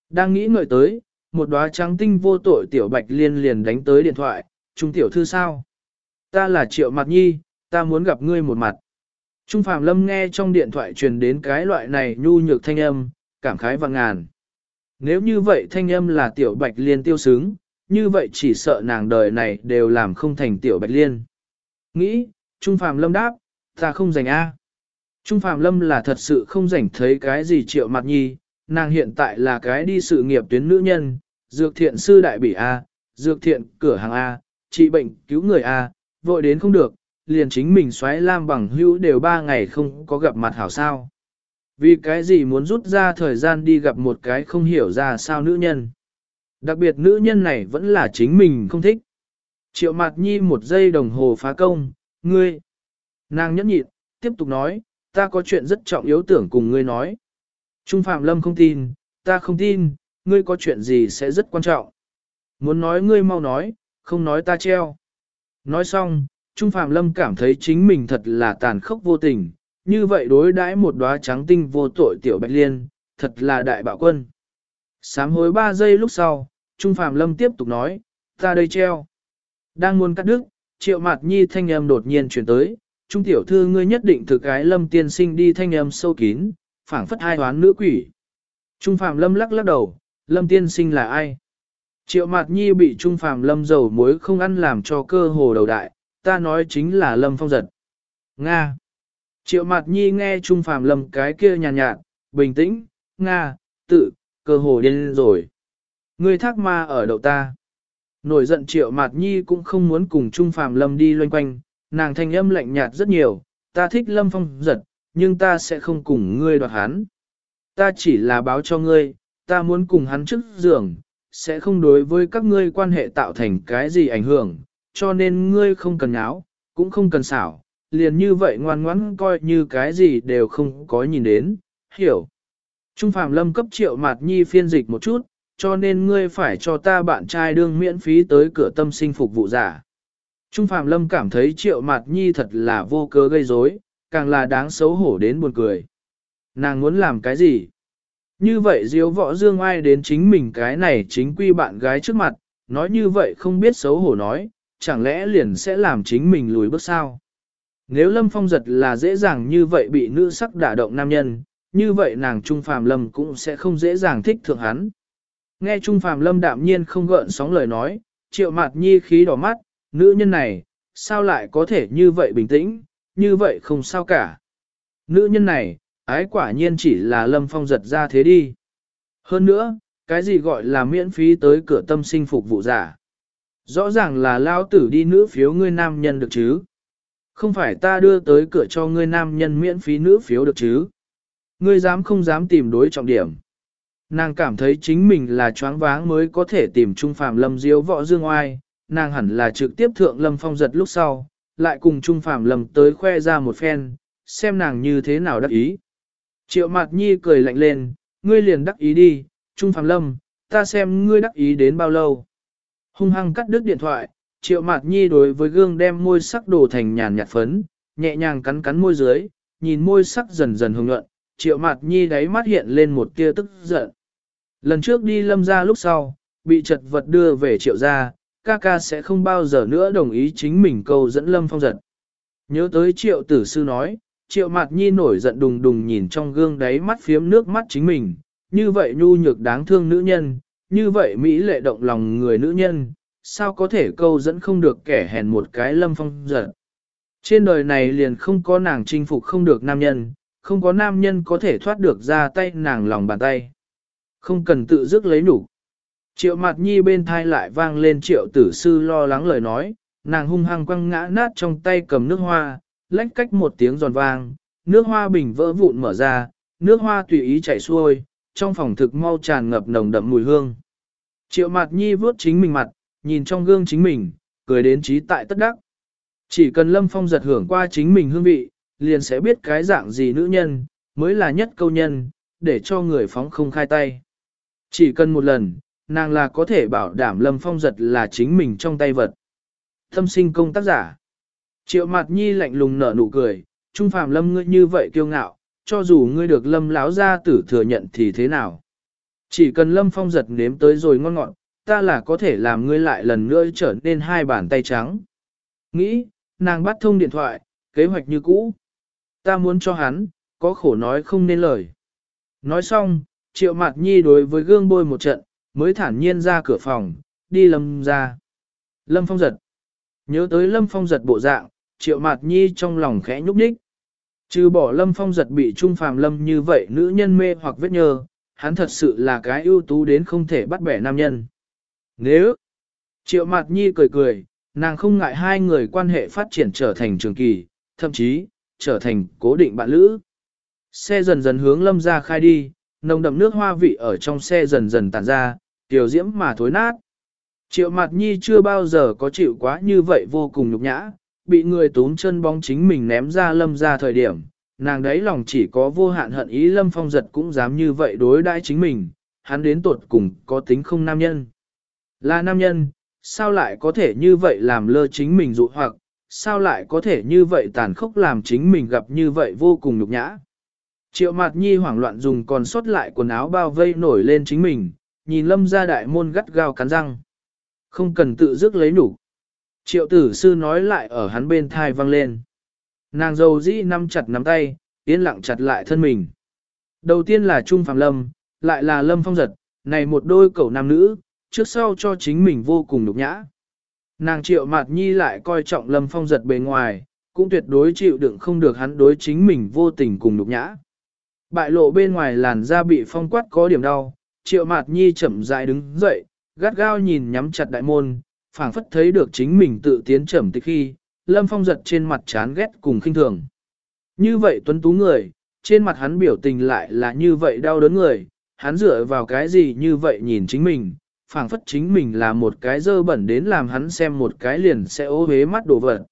Speaker 1: Đang nghĩ ngợi tới, một đóa trắng tinh vô tội tiểu bạch liên liền đánh tới điện thoại, Trung tiểu thư sao? Ta là Triệu mặt Nhi, ta muốn gặp ngươi một mặt. Trung Phạm Lâm nghe trong điện thoại truyền đến cái loại này nhu nhược thanh âm, cảm khái và ngàn. Nếu như vậy thanh âm là tiểu bạch liên tiêu sướng, như vậy chỉ sợ nàng đời này đều làm không thành tiểu bạch liên. Nghĩ, Trung Phạm Lâm đáp, ta không rảnh A. Trung Phạm Lâm là thật sự không rảnh thấy cái gì triệu mặt nhi, nàng hiện tại là cái đi sự nghiệp tuyến nữ nhân, dược thiện sư đại bỉ A, dược thiện cửa hàng A, trị bệnh cứu người A, vội đến không được, liền chính mình xoáy lam bằng hữu đều ba ngày không có gặp mặt hảo sao. Vì cái gì muốn rút ra thời gian đi gặp một cái không hiểu ra sao nữ nhân. Đặc biệt nữ nhân này vẫn là chính mình không thích. Triệu mặt nhi một giây đồng hồ phá công, ngươi. Nàng nhẫn nhịn, tiếp tục nói, ta có chuyện rất trọng yếu tưởng cùng ngươi nói. Trung Phạm Lâm không tin, ta không tin, ngươi có chuyện gì sẽ rất quan trọng. Muốn nói ngươi mau nói, không nói ta treo. Nói xong, Trung Phạm Lâm cảm thấy chính mình thật là tàn khốc vô tình, như vậy đối đãi một đóa trắng tinh vô tội tiểu bạch liên, thật là đại bạo quân. Sám hối ba giây lúc sau, Trung Phạm Lâm tiếp tục nói, ta đây treo. Đang muốn cắt đứt, triệu mặt nhi thanh âm đột nhiên chuyển tới, Trung tiểu thư ngươi nhất định thực cái lâm tiên sinh đi thanh âm sâu kín, phảng phất hai hoán nữ quỷ. Trung Phạm Lâm lắc lắc đầu, lâm tiên sinh là ai? Triệu mặt nhi bị Trung Phạm Lâm dầu muối không ăn làm cho cơ hồ đầu đại, ta nói chính là lâm phong giật. Nga. Triệu mặt nhi nghe Trung Phạm Lâm cái kia nhàn nhạt, nhạt, bình tĩnh, Nga, tự, cơ hồ điên rồi. Ngươi thác ma ở đậu ta. Nổi giận triệu mặt nhi cũng không muốn cùng Trung Phạm Lâm đi loanh quanh, nàng thanh âm lạnh nhạt rất nhiều, ta thích Lâm Phong giật, nhưng ta sẽ không cùng ngươi đoạt hắn. Ta chỉ là báo cho ngươi, ta muốn cùng hắn trước giường, sẽ không đối với các ngươi quan hệ tạo thành cái gì ảnh hưởng, cho nên ngươi không cần áo cũng không cần xảo, liền như vậy ngoan ngoãn coi như cái gì đều không có nhìn đến, hiểu. Trung Phạm Lâm cấp triệu mạt nhi phiên dịch một chút, cho nên ngươi phải cho ta bạn trai đương miễn phí tới cửa tâm sinh phục vụ giả. Trung Phạm Lâm cảm thấy triệu mạt nhi thật là vô cớ gây rối, càng là đáng xấu hổ đến buồn cười. Nàng muốn làm cái gì? Như vậy diếu võ dương ai đến chính mình cái này chính quy bạn gái trước mặt, nói như vậy không biết xấu hổ nói, chẳng lẽ liền sẽ làm chính mình lùi bước sao? Nếu Lâm Phong giật là dễ dàng như vậy bị nữ sắc đả động nam nhân, như vậy nàng Trung Phàm Lâm cũng sẽ không dễ dàng thích thượng hắn. Nghe Trung Phàm Lâm đạm nhiên không gợn sóng lời nói, triệu mặt nhi khí đỏ mắt, nữ nhân này, sao lại có thể như vậy bình tĩnh, như vậy không sao cả. Nữ nhân này, ái quả nhiên chỉ là Lâm Phong giật ra thế đi. Hơn nữa, cái gì gọi là miễn phí tới cửa tâm sinh phục vụ giả. Rõ ràng là lao tử đi nữ phiếu ngươi nam nhân được chứ. Không phải ta đưa tới cửa cho ngươi nam nhân miễn phí nữ phiếu được chứ. Ngươi dám không dám tìm đối trọng điểm. Nàng cảm thấy chính mình là choáng váng mới có thể tìm Trung Phạm Lâm diếu võ dương oai, nàng hẳn là trực tiếp thượng Lâm Phong giật lúc sau, lại cùng Trung Phạm Lâm tới khoe ra một phen, xem nàng như thế nào đắc ý. Triệu Mạt Nhi cười lạnh lên, ngươi liền đắc ý đi, Trung Phạm Lâm, ta xem ngươi đắc ý đến bao lâu. Hung hăng cắt đứt điện thoại, Triệu Mạt Nhi đối với gương đem môi sắc đổ thành nhàn nhạt phấn, nhẹ nhàng cắn cắn môi dưới, nhìn môi sắc dần dần hồng nhuận, Triệu Mạt Nhi đáy mắt hiện lên một tia tức giận. Lần trước đi lâm ra lúc sau, bị chật vật đưa về Triệu gia, ca ca sẽ không bao giờ nữa đồng ý chính mình câu dẫn lâm phong giật. Nhớ tới Triệu tử sư nói, Triệu Mạt Nhi nổi giận đùng đùng nhìn trong gương đáy mắt phiếm nước mắt chính mình, như vậy nhu nhược đáng thương nữ nhân, như vậy Mỹ lệ động lòng người nữ nhân, sao có thể câu dẫn không được kẻ hèn một cái lâm phong giật. Trên đời này liền không có nàng chinh phục không được nam nhân, không có nam nhân có thể thoát được ra tay nàng lòng bàn tay. Không cần tự dứt lấy đủ. Triệu mặt nhi bên thai lại vang lên triệu tử sư lo lắng lời nói, nàng hung hăng quăng ngã nát trong tay cầm nước hoa, lách cách một tiếng giòn vang, nước hoa bình vỡ vụn mở ra, nước hoa tùy ý chảy xuôi, trong phòng thực mau tràn ngập nồng đậm mùi hương. Triệu mặt nhi vướt chính mình mặt, nhìn trong gương chính mình, cười đến trí tại tất đắc. Chỉ cần lâm phong giật hưởng qua chính mình hương vị, liền sẽ biết cái dạng gì nữ nhân, mới là nhất câu nhân, để cho người phóng không khai tay. Chỉ cần một lần, nàng là có thể bảo đảm lâm phong giật là chính mình trong tay vật. Thâm sinh công tác giả. Triệu mặt nhi lạnh lùng nở nụ cười, trung phàm lâm ngươi như vậy kiêu ngạo, cho dù ngươi được lâm láo ra tử thừa nhận thì thế nào. Chỉ cần lâm phong giật nếm tới rồi ngon ngọt, ta là có thể làm ngươi lại lần nữa trở nên hai bàn tay trắng. Nghĩ, nàng bắt thông điện thoại, kế hoạch như cũ. Ta muốn cho hắn, có khổ nói không nên lời. Nói xong, triệu mặt nhi đối với gương bôi một trận, mới thản nhiên ra cửa phòng, đi lâm ra. Lâm phong giật. Nhớ tới lâm phong giật bộ dạng, triệu mặt nhi trong lòng khẽ nhúc nhích. Trừ bỏ lâm phong giật bị trung phàm lâm như vậy nữ nhân mê hoặc vết nhơ, hắn thật sự là cái ưu tú đến không thể bắt bẻ nam nhân. Nếu, triệu mặt nhi cười cười, nàng không ngại hai người quan hệ phát triển trở thành trường kỳ, thậm chí, trở thành cố định bạn lữ. Xe dần dần hướng lâm ra khai đi, nồng đậm nước hoa vị ở trong xe dần dần tàn ra, tiểu diễm mà thối nát. Triệu mặt nhi chưa bao giờ có chịu quá như vậy vô cùng nhục nhã, bị người tốn chân bóng chính mình ném ra lâm ra thời điểm, nàng đấy lòng chỉ có vô hạn hận ý lâm phong giật cũng dám như vậy đối đãi chính mình, hắn đến tột cùng có tính không nam nhân. Là nam nhân, sao lại có thể như vậy làm lơ chính mình dụ hoặc, sao lại có thể như vậy tàn khốc làm chính mình gặp như vậy vô cùng nhục nhã. Triệu Mạt Nhi hoảng loạn dùng còn sót lại quần áo bao vây nổi lên chính mình, nhìn lâm ra đại môn gắt gao cắn răng. Không cần tự dứt lấy đủ. Triệu tử sư nói lại ở hắn bên thai vang lên. Nàng dầu dĩ nắm chặt nắm tay, yên lặng chặt lại thân mình. Đầu tiên là Trung Phạm Lâm, lại là Lâm Phong Giật, này một đôi cậu nam nữ, trước sau cho chính mình vô cùng nhục nhã. Nàng triệu mạt nhi lại coi trọng Lâm Phong Giật bề ngoài, cũng tuyệt đối chịu đựng không được hắn đối chính mình vô tình cùng nhục nhã. Bại lộ bên ngoài làn da bị phong quát có điểm đau, triệu mạt nhi chậm rãi đứng dậy, gắt gao nhìn nhắm chặt đại môn, phảng phất thấy được chính mình tự tiến chậm từ khi, lâm phong giật trên mặt chán ghét cùng khinh thường. Như vậy tuấn tú người, trên mặt hắn biểu tình lại là như vậy đau đớn người, hắn dựa vào cái gì như vậy nhìn chính mình, phảng phất chính mình là một cái dơ bẩn đến làm hắn xem một cái liền sẽ ô hế mắt đổ vật.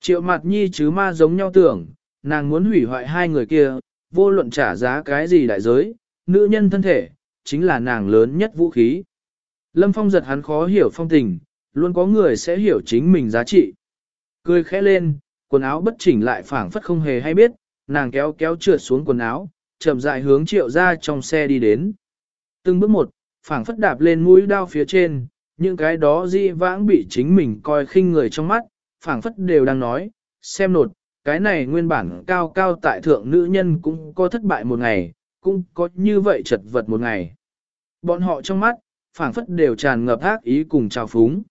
Speaker 1: Triệu mặt nhi chứ ma giống nhau tưởng, nàng muốn hủy hoại hai người kia, vô luận trả giá cái gì đại giới, nữ nhân thân thể, chính là nàng lớn nhất vũ khí. Lâm Phong giật hắn khó hiểu phong tình, luôn có người sẽ hiểu chính mình giá trị. Cười khẽ lên, quần áo bất chỉnh lại phảng phất không hề hay biết, nàng kéo kéo trượt xuống quần áo, chậm rãi hướng triệu ra trong xe đi đến. Từng bước một, phảng phất đạp lên mũi đao phía trên, những cái đó di vãng bị chính mình coi khinh người trong mắt, phảng phất đều đang nói, xem nột, cái này nguyên bản cao cao tại thượng nữ nhân cũng có thất bại một ngày, cũng có như vậy chật vật một ngày. Bọn họ trong mắt, phảng phất đều tràn ngập ác ý cùng trào phúng.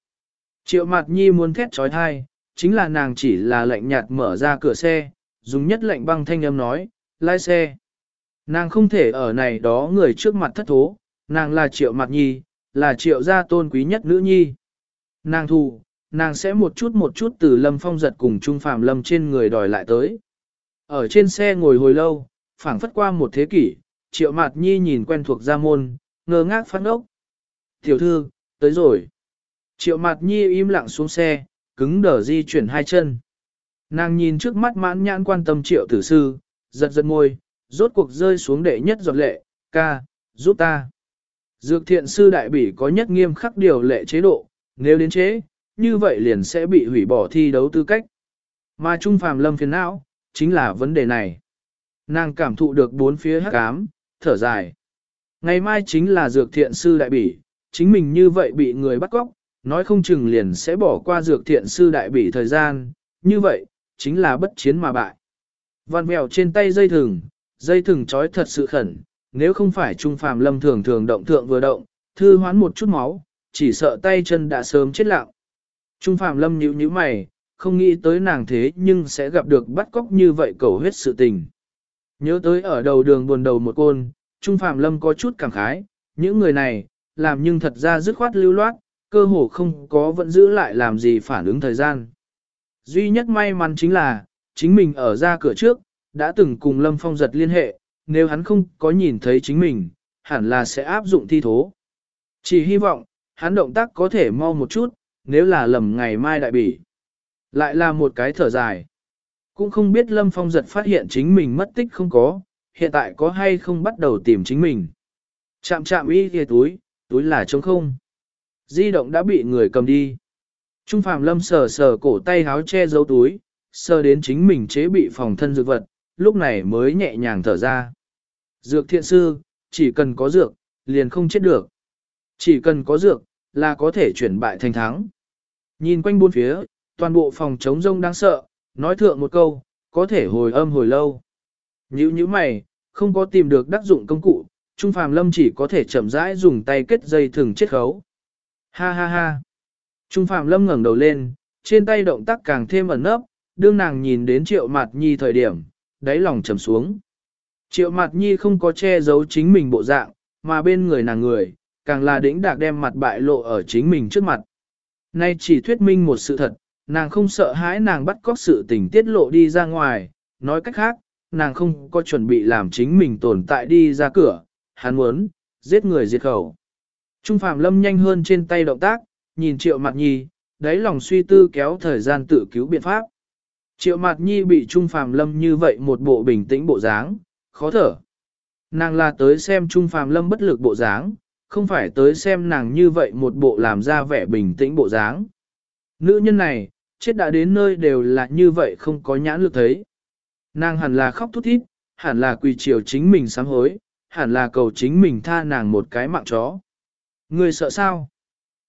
Speaker 1: Triệu mặt nhi muốn thét trói thai, chính là nàng chỉ là lạnh nhạt mở ra cửa xe, dùng nhất lệnh băng thanh âm nói, lái xe. Nàng không thể ở này đó người trước mặt thất thố, nàng là triệu mặt nhi, là triệu gia tôn quý nhất nữ nhi. Nàng thù, nàng sẽ một chút một chút từ lâm phong giật cùng trung phàm lâm trên người đòi lại tới. Ở trên xe ngồi hồi lâu, phảng phất qua một thế kỷ, triệu mặt nhi nhìn quen thuộc gia môn, ngơ ngác phát ốc. Tiểu thư, tới rồi. Triệu mặt nhi im lặng xuống xe, cứng đờ di chuyển hai chân. Nàng nhìn trước mắt mãn nhãn quan tâm triệu tử sư, giật giật môi, rốt cuộc rơi xuống đệ nhất giọt lệ, ca, giúp ta. Dược thiện sư đại bỉ có nhất nghiêm khắc điều lệ chế độ, nếu đến chế, như vậy liền sẽ bị hủy bỏ thi đấu tư cách. Mà Trung Phàm Lâm phiền não, chính là vấn đề này. Nàng cảm thụ được bốn phía hắc ám, thở dài. Ngày mai chính là dược thiện sư đại bỉ, chính mình như vậy bị người bắt cóc, nói không chừng liền sẽ bỏ qua dược thiện sư đại bỉ thời gian, như vậy, chính là bất chiến mà bại. Văn mèo trên tay dây thừng, dây thừng trói thật sự khẩn, nếu không phải Trung Phàm Lâm thường thường động thượng vừa động, thư hoán một chút máu, chỉ sợ tay chân đã sớm chết lặng. Trung Phạm Lâm nhíu nhíu mày, không nghĩ tới nàng thế nhưng sẽ gặp được bắt cóc như vậy cầu huyết sự tình. Nhớ tới ở đầu đường buồn đầu một côn, Trung Phạm Lâm có chút cảm khái, những người này, làm nhưng thật ra dứt khoát lưu loát, cơ hồ không có vẫn giữ lại làm gì phản ứng thời gian. Duy nhất may mắn chính là, chính mình ở ra cửa trước, đã từng cùng Lâm Phong giật liên hệ, nếu hắn không có nhìn thấy chính mình, hẳn là sẽ áp dụng thi thố. Chỉ hy vọng, hắn động tác có thể mau một chút, nếu là lầm ngày mai đại bỉ. Lại là một cái thở dài. Cũng không biết Lâm Phong giật phát hiện chính mình mất tích không có, hiện tại có hay không bắt đầu tìm chính mình. Chạm chạm y kia túi, túi là trống không. Di động đã bị người cầm đi. Trung Phạm Lâm sờ sờ cổ tay háo che giấu túi, sờ đến chính mình chế bị phòng thân dược vật, lúc này mới nhẹ nhàng thở ra. Dược thiện sư, chỉ cần có dược, liền không chết được. Chỉ cần có dược, là có thể chuyển bại thành thắng. Nhìn quanh bốn phía, toàn bộ phòng chống rông đáng sợ, nói thượng một câu, có thể hồi âm hồi lâu. Nhữ như mày, không có tìm được đắc dụng công cụ, Trung Phàm Lâm chỉ có thể chậm rãi dùng tay kết dây thừng chết khấu. Ha ha ha. Trung Phàm Lâm ngẩng đầu lên, trên tay động tác càng thêm ẩn nấp, đương nàng nhìn đến Triệu mặt Nhi thời điểm, đáy lòng trầm xuống. Triệu mặt Nhi không có che giấu chính mình bộ dạng, mà bên người nàng người, càng là đĩnh đạc đem mặt bại lộ ở chính mình trước mặt. Nay chỉ thuyết minh một sự thật, nàng không sợ hãi nàng bắt cóc sự tình tiết lộ đi ra ngoài, nói cách khác, nàng không có chuẩn bị làm chính mình tồn tại đi ra cửa, hắn muốn, giết người diệt khẩu. Trung Phạm Lâm nhanh hơn trên tay động tác, nhìn Triệu Mạt Nhi, đáy lòng suy tư kéo thời gian tự cứu biện pháp. Triệu Mạt Nhi bị Trung Phạm Lâm như vậy một bộ bình tĩnh bộ dáng, khó thở. Nàng là tới xem Trung Phạm Lâm bất lực bộ dáng, không phải tới xem nàng như vậy một bộ làm ra vẻ bình tĩnh bộ dáng. Nữ nhân này, chết đã đến nơi đều là như vậy không có nhãn lực thấy. Nàng hẳn là khóc thút thít, hẳn là quỳ chiều chính mình sám hối, hẳn là cầu chính mình tha nàng một cái mạng chó. Người sợ sao?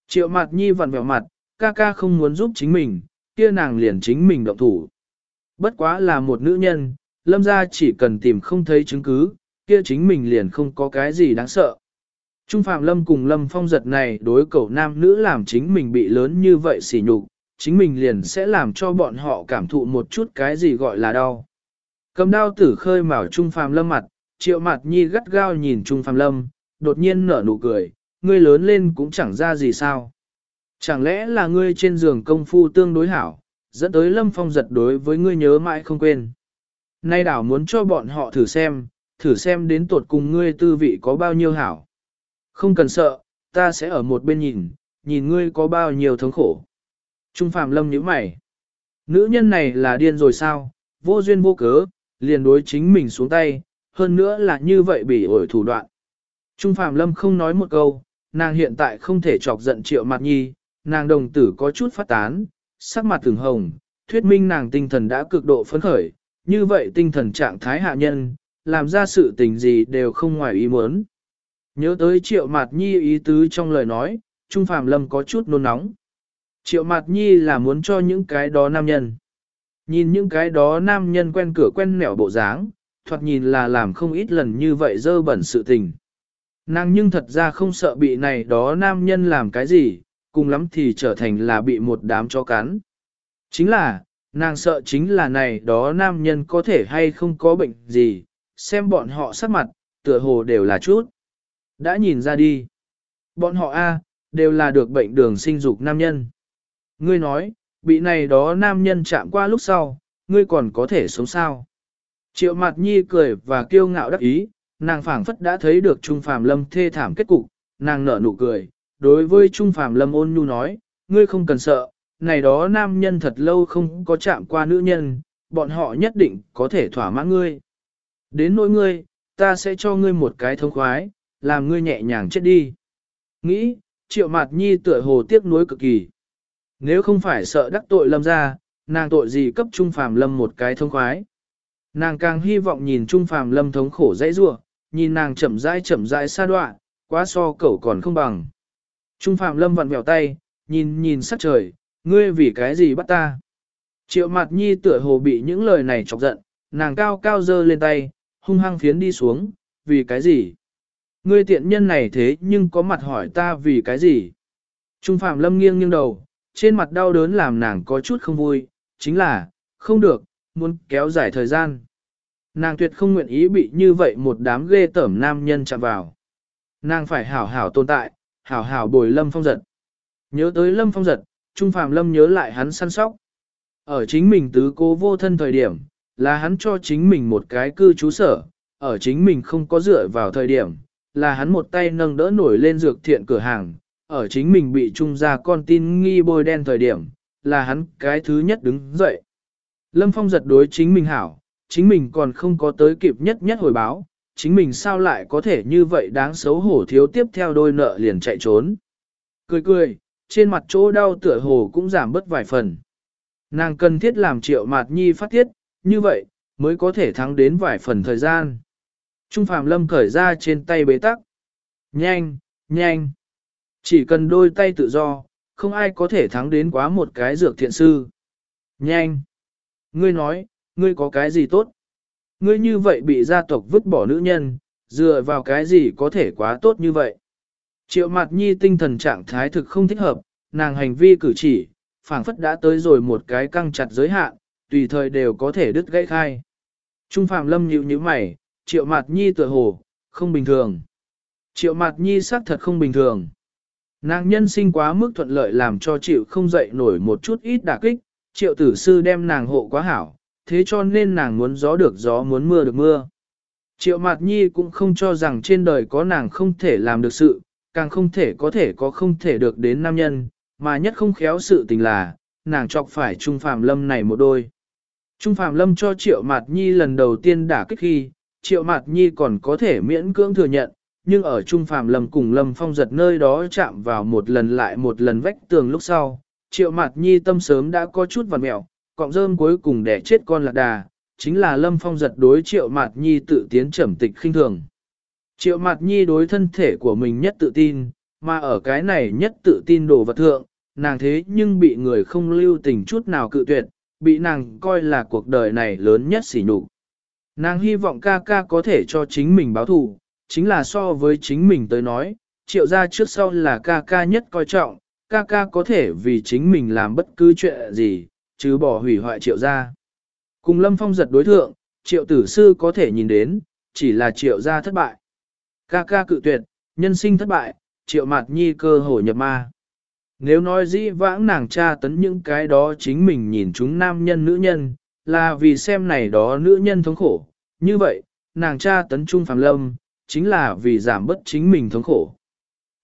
Speaker 1: Triệu mặt nhi vặn vẹo mặt, ca ca không muốn giúp chính mình, kia nàng liền chính mình động thủ. Bất quá là một nữ nhân, lâm ra chỉ cần tìm không thấy chứng cứ, kia chính mình liền không có cái gì đáng sợ. Trung Phạm Lâm cùng Lâm Phong giật này đối cầu nam nữ làm chính mình bị lớn như vậy xỉ nhục, chính mình liền sẽ làm cho bọn họ cảm thụ một chút cái gì gọi là đau. Cầm đao tử khơi mào Trung Phạm Lâm mặt, triệu mặt nhi gắt gao nhìn Trung Phạm Lâm, đột nhiên nở nụ cười, ngươi lớn lên cũng chẳng ra gì sao. Chẳng lẽ là ngươi trên giường công phu tương đối hảo, dẫn tới Lâm Phong giật đối với ngươi nhớ mãi không quên. Nay đảo muốn cho bọn họ thử xem, thử xem đến tột cùng ngươi tư vị có bao nhiêu hảo. Không cần sợ, ta sẽ ở một bên nhìn, nhìn ngươi có bao nhiêu thống khổ. Trung Phạm Lâm nhíu mày. Nữ nhân này là điên rồi sao, vô duyên vô cớ, liền đối chính mình xuống tay, hơn nữa là như vậy bị ổi thủ đoạn. Trung Phạm Lâm không nói một câu, nàng hiện tại không thể chọc giận triệu mặt nhi, nàng đồng tử có chút phát tán, sắc mặt thường hồng, thuyết minh nàng tinh thần đã cực độ phấn khởi, như vậy tinh thần trạng thái hạ nhân, làm ra sự tình gì đều không ngoài ý muốn. Nhớ tới triệu mặt nhi ý tứ trong lời nói, Trung Phạm Lâm có chút nôn nóng. Triệu mặt nhi là muốn cho những cái đó nam nhân. Nhìn những cái đó nam nhân quen cửa quen nẻo bộ dáng, thoạt nhìn là làm không ít lần như vậy dơ bẩn sự tình. Nàng nhưng thật ra không sợ bị này đó nam nhân làm cái gì, cùng lắm thì trở thành là bị một đám chó cắn. Chính là, nàng sợ chính là này đó nam nhân có thể hay không có bệnh gì, xem bọn họ sắc mặt, tựa hồ đều là chút. Đã nhìn ra đi. Bọn họ A, đều là được bệnh đường sinh dục nam nhân. Ngươi nói, bị này đó nam nhân chạm qua lúc sau, ngươi còn có thể sống sao. Triệu mặt nhi cười và kiêu ngạo đắc ý, nàng phảng phất đã thấy được Trung Phàm Lâm thê thảm kết cục, nàng nở nụ cười, đối với Trung Phàm Lâm ôn nhu nói, ngươi không cần sợ, này đó nam nhân thật lâu không có chạm qua nữ nhân, bọn họ nhất định có thể thỏa mãn ngươi. Đến nỗi ngươi, ta sẽ cho ngươi một cái thông khoái, làm ngươi nhẹ nhàng chết đi. Nghĩ, triệu mặt nhi tựa hồ tiếc nuối cực kỳ. Nếu không phải sợ đắc tội lâm ra, nàng tội gì cấp Trung Phàm Lâm một cái thông khoái. Nàng càng hy vọng nhìn Trung Phàm Lâm thống khổ dãy rua, nhìn nàng chậm rãi chậm rãi xa đoạn, quá so cẩu còn không bằng. Trung phàm Lâm vặn vẹo tay, nhìn nhìn sắc trời, ngươi vì cái gì bắt ta? Triệu mặt nhi tựa hồ bị những lời này chọc giận, nàng cao cao dơ lên tay, hung hăng phiến đi xuống, vì cái gì? Ngươi tiện nhân này thế nhưng có mặt hỏi ta vì cái gì? Trung Phạm Lâm nghiêng nghiêng đầu, trên mặt đau đớn làm nàng có chút không vui, chính là, không được, muốn kéo dài thời gian. Nàng tuyệt không nguyện ý bị như vậy một đám ghê tởm nam nhân chạm vào. Nàng phải hảo hảo tồn tại, hảo hảo bồi lâm phong giật. Nhớ tới lâm phong giật, Trung Phạm Lâm nhớ lại hắn săn sóc. Ở chính mình tứ cố vô thân thời điểm, là hắn cho chính mình một cái cư trú sở, ở chính mình không có dựa vào thời điểm, là hắn một tay nâng đỡ nổi lên dược thiện cửa hàng, ở chính mình bị trung gia con tin nghi bôi đen thời điểm, là hắn cái thứ nhất đứng dậy. Lâm Phong giật đối chính mình hảo, chính mình còn không có tới kịp nhất nhất hồi báo, chính mình sao lại có thể như vậy đáng xấu hổ thiếu tiếp theo đôi nợ liền chạy trốn. Cười cười, trên mặt chỗ đau tựa hồ cũng giảm bớt vài phần. Nàng cần thiết làm triệu mạt nhi phát tiết, như vậy, mới có thể thắng đến vài phần thời gian. Trung Phạm Lâm khởi ra trên tay bế tắc. Nhanh, nhanh. Chỉ cần đôi tay tự do, không ai có thể thắng đến quá một cái dược thiện sư. Nhanh. Ngươi nói, ngươi có cái gì tốt? Ngươi như vậy bị gia tộc vứt bỏ nữ nhân, dựa vào cái gì có thể quá tốt như vậy? Triệu mặt nhi tinh thần trạng thái thực không thích hợp, nàng hành vi cử chỉ, phảng phất đã tới rồi một cái căng chặt giới hạn, tùy thời đều có thể đứt gãy khai. Trung Phạm Lâm nhíu nhíu mày, triệu mặt nhi tựa hồ, không bình thường. Triệu mặt nhi xác thật không bình thường. Nàng nhân sinh quá mức thuận lợi làm cho triệu không dậy nổi một chút ít đả kích, triệu tử sư đem nàng hộ quá hảo, thế cho nên nàng muốn gió được gió muốn mưa được mưa. Triệu Mạt Nhi cũng không cho rằng trên đời có nàng không thể làm được sự, càng không thể có thể có không thể được đến nam nhân, mà nhất không khéo sự tình là, nàng chọc phải Trung Phạm Lâm này một đôi. Trung Phạm Lâm cho Triệu Mạt Nhi lần đầu tiên đả kích khi, Triệu Mạt Nhi còn có thể miễn cưỡng thừa nhận, nhưng ở Trung Phạm Lâm cùng Lâm Phong giật nơi đó chạm vào một lần lại một lần vách tường lúc sau, Triệu Mạt Nhi tâm sớm đã có chút vằn mẹo, cọng rơm cuối cùng để chết con lạc đà, chính là Lâm Phong giật đối Triệu Mạt Nhi tự tiến trầm tịch khinh thường. Triệu mặt Nhi đối thân thể của mình nhất tự tin, mà ở cái này nhất tự tin đồ vật thượng, nàng thế nhưng bị người không lưu tình chút nào cự tuyệt, bị nàng coi là cuộc đời này lớn nhất sỉ nhục. Nàng hy vọng ca ca có thể cho chính mình báo thù, chính là so với chính mình tới nói, triệu gia trước sau là ca ca nhất coi trọng, ca ca có thể vì chính mình làm bất cứ chuyện gì, chứ bỏ hủy hoại triệu gia. Cùng lâm phong giật đối thượng, triệu tử sư có thể nhìn đến, chỉ là triệu gia thất bại. Ca ca cự tuyệt, nhân sinh thất bại, triệu mặt nhi cơ hội nhập ma. Nếu nói dĩ vãng nàng tra tấn những cái đó chính mình nhìn chúng nam nhân nữ nhân, là vì xem này đó nữ nhân thống khổ. Như vậy, nàng tra tấn trung phàm lâm, chính là vì giảm bất chính mình thống khổ.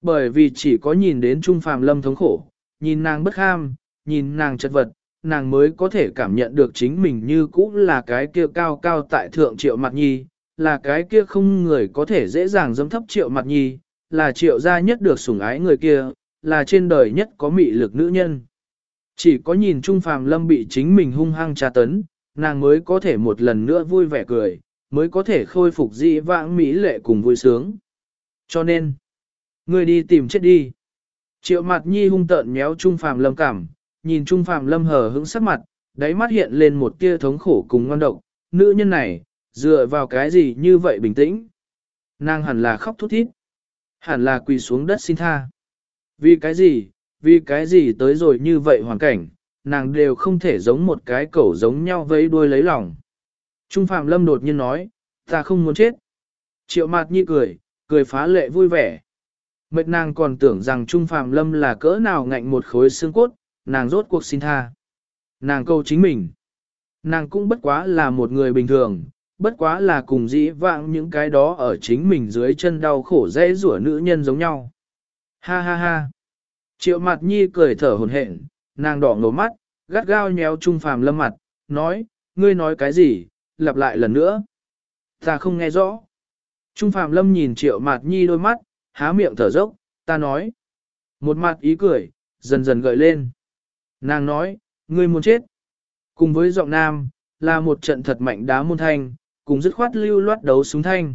Speaker 1: Bởi vì chỉ có nhìn đến trung phàm lâm thống khổ, nhìn nàng bất ham, nhìn nàng chật vật, nàng mới có thể cảm nhận được chính mình như cũ là cái kia cao cao tại thượng triệu mặt nhi, là cái kia không người có thể dễ dàng dấm thấp triệu mặt nhi, là triệu gia nhất được sủng ái người kia, là trên đời nhất có mị lực nữ nhân. Chỉ có nhìn Trung Phàm Lâm bị chính mình hung hăng tra tấn, nàng mới có thể một lần nữa vui vẻ cười, mới có thể khôi phục dị vãng mỹ lệ cùng vui sướng. Cho nên, người đi tìm chết đi. Triệu mặt nhi hung tợn méo Trung Phàm Lâm cảm, nhìn Trung Phàm Lâm hờ hững sắc mặt, đáy mắt hiện lên một tia thống khổ cùng ngon độc, nữ nhân này, dựa vào cái gì như vậy bình tĩnh. Nàng hẳn là khóc thút thít, hẳn là quỳ xuống đất xin tha. Vì cái gì, vì cái gì tới rồi như vậy hoàn cảnh, nàng đều không thể giống một cái cẩu giống nhau vẫy đuôi lấy lòng. Trung Phạm Lâm đột nhiên nói, ta không muốn chết. Triệu Mạt Nhi cười, cười phá lệ vui vẻ. Mệt nàng còn tưởng rằng Trung Phạm Lâm là cỡ nào ngạnh một khối xương cốt, nàng rốt cuộc xin tha. Nàng câu chính mình. Nàng cũng bất quá là một người bình thường, bất quá là cùng dĩ vãng những cái đó ở chính mình dưới chân đau khổ dễ rủa nữ nhân giống nhau. Ha ha ha. Triệu mặt nhi cười thở hồn hển, nàng đỏ ngầu mắt, gắt gao nhéo trung phàm lâm mặt, nói, ngươi nói cái gì, lặp lại lần nữa. Ta không nghe rõ. Trung phàm lâm nhìn triệu mặt nhi đôi mắt, há miệng thở dốc, ta nói. Một mặt ý cười, dần dần gợi lên. Nàng nói, ngươi muốn chết. Cùng với giọng nam, là một trận thật mạnh đá môn thanh, cùng dứt khoát lưu loát đấu súng thanh.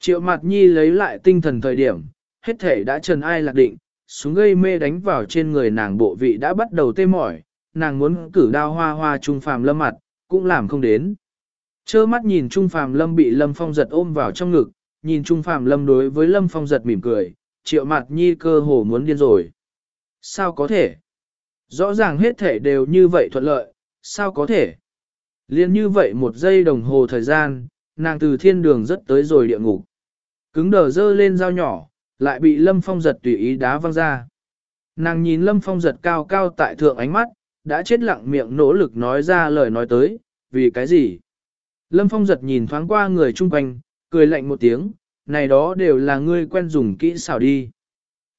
Speaker 1: Triệu mặt nhi lấy lại tinh thần thời điểm, hết thể đã trần ai lạc định, súng gây mê đánh vào trên người nàng bộ vị đã bắt đầu tê mỏi, nàng muốn cử đao hoa hoa trung phàm lâm mặt, cũng làm không đến. Chơ mắt nhìn trung phàm lâm bị lâm phong giật ôm vào trong ngực, nhìn trung phàm lâm đối với lâm phong giật mỉm cười, triệu mặt nhi cơ hồ muốn điên rồi. Sao có thể? Rõ ràng hết thể đều như vậy thuận lợi, sao có thể? Liên như vậy một giây đồng hồ thời gian, nàng từ thiên đường rất tới rồi địa ngục. Cứng đờ dơ lên dao nhỏ, lại bị Lâm Phong giật tùy ý đá văng ra. Nàng nhìn Lâm Phong giật cao cao tại thượng ánh mắt, đã chết lặng miệng nỗ lực nói ra lời nói tới, vì cái gì? Lâm Phong giật nhìn thoáng qua người chung quanh, cười lạnh một tiếng, này đó đều là ngươi quen dùng kỹ xảo đi.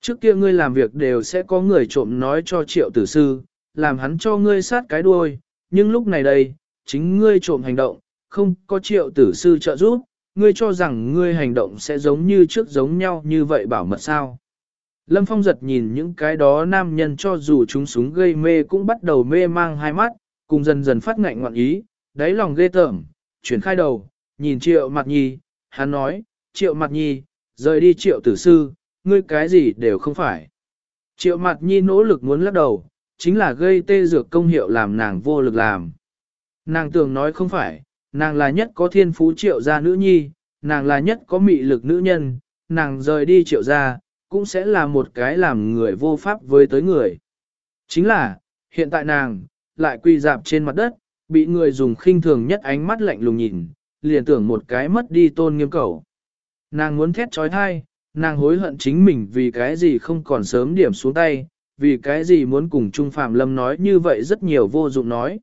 Speaker 1: Trước kia ngươi làm việc đều sẽ có người trộm nói cho triệu tử sư, làm hắn cho ngươi sát cái đuôi, nhưng lúc này đây, chính ngươi trộm hành động, không có triệu tử sư trợ giúp, ngươi cho rằng ngươi hành động sẽ giống như trước giống nhau như vậy bảo mật sao. Lâm Phong giật nhìn những cái đó nam nhân cho dù chúng súng gây mê cũng bắt đầu mê mang hai mắt, cùng dần dần phát ngạnh ngoạn ý, đáy lòng ghê tởm, chuyển khai đầu, nhìn triệu mặt nhi, hắn nói, triệu mặt nhi, rời đi triệu tử sư, ngươi cái gì đều không phải. Triệu mặt nhi nỗ lực muốn lắc đầu, chính là gây tê dược công hiệu làm nàng vô lực làm. Nàng tưởng nói không phải, nàng là nhất có thiên phú triệu gia nữ nhi, nàng là nhất có mị lực nữ nhân, nàng rời đi triệu gia, cũng sẽ là một cái làm người vô pháp với tới người. Chính là, hiện tại nàng, lại quy dạp trên mặt đất, bị người dùng khinh thường nhất ánh mắt lạnh lùng nhìn, liền tưởng một cái mất đi tôn nghiêm cầu. Nàng muốn thét trói thai, nàng hối hận chính mình vì cái gì không còn sớm điểm xuống tay, vì cái gì muốn cùng Trung Phạm Lâm nói như vậy rất nhiều vô dụng nói.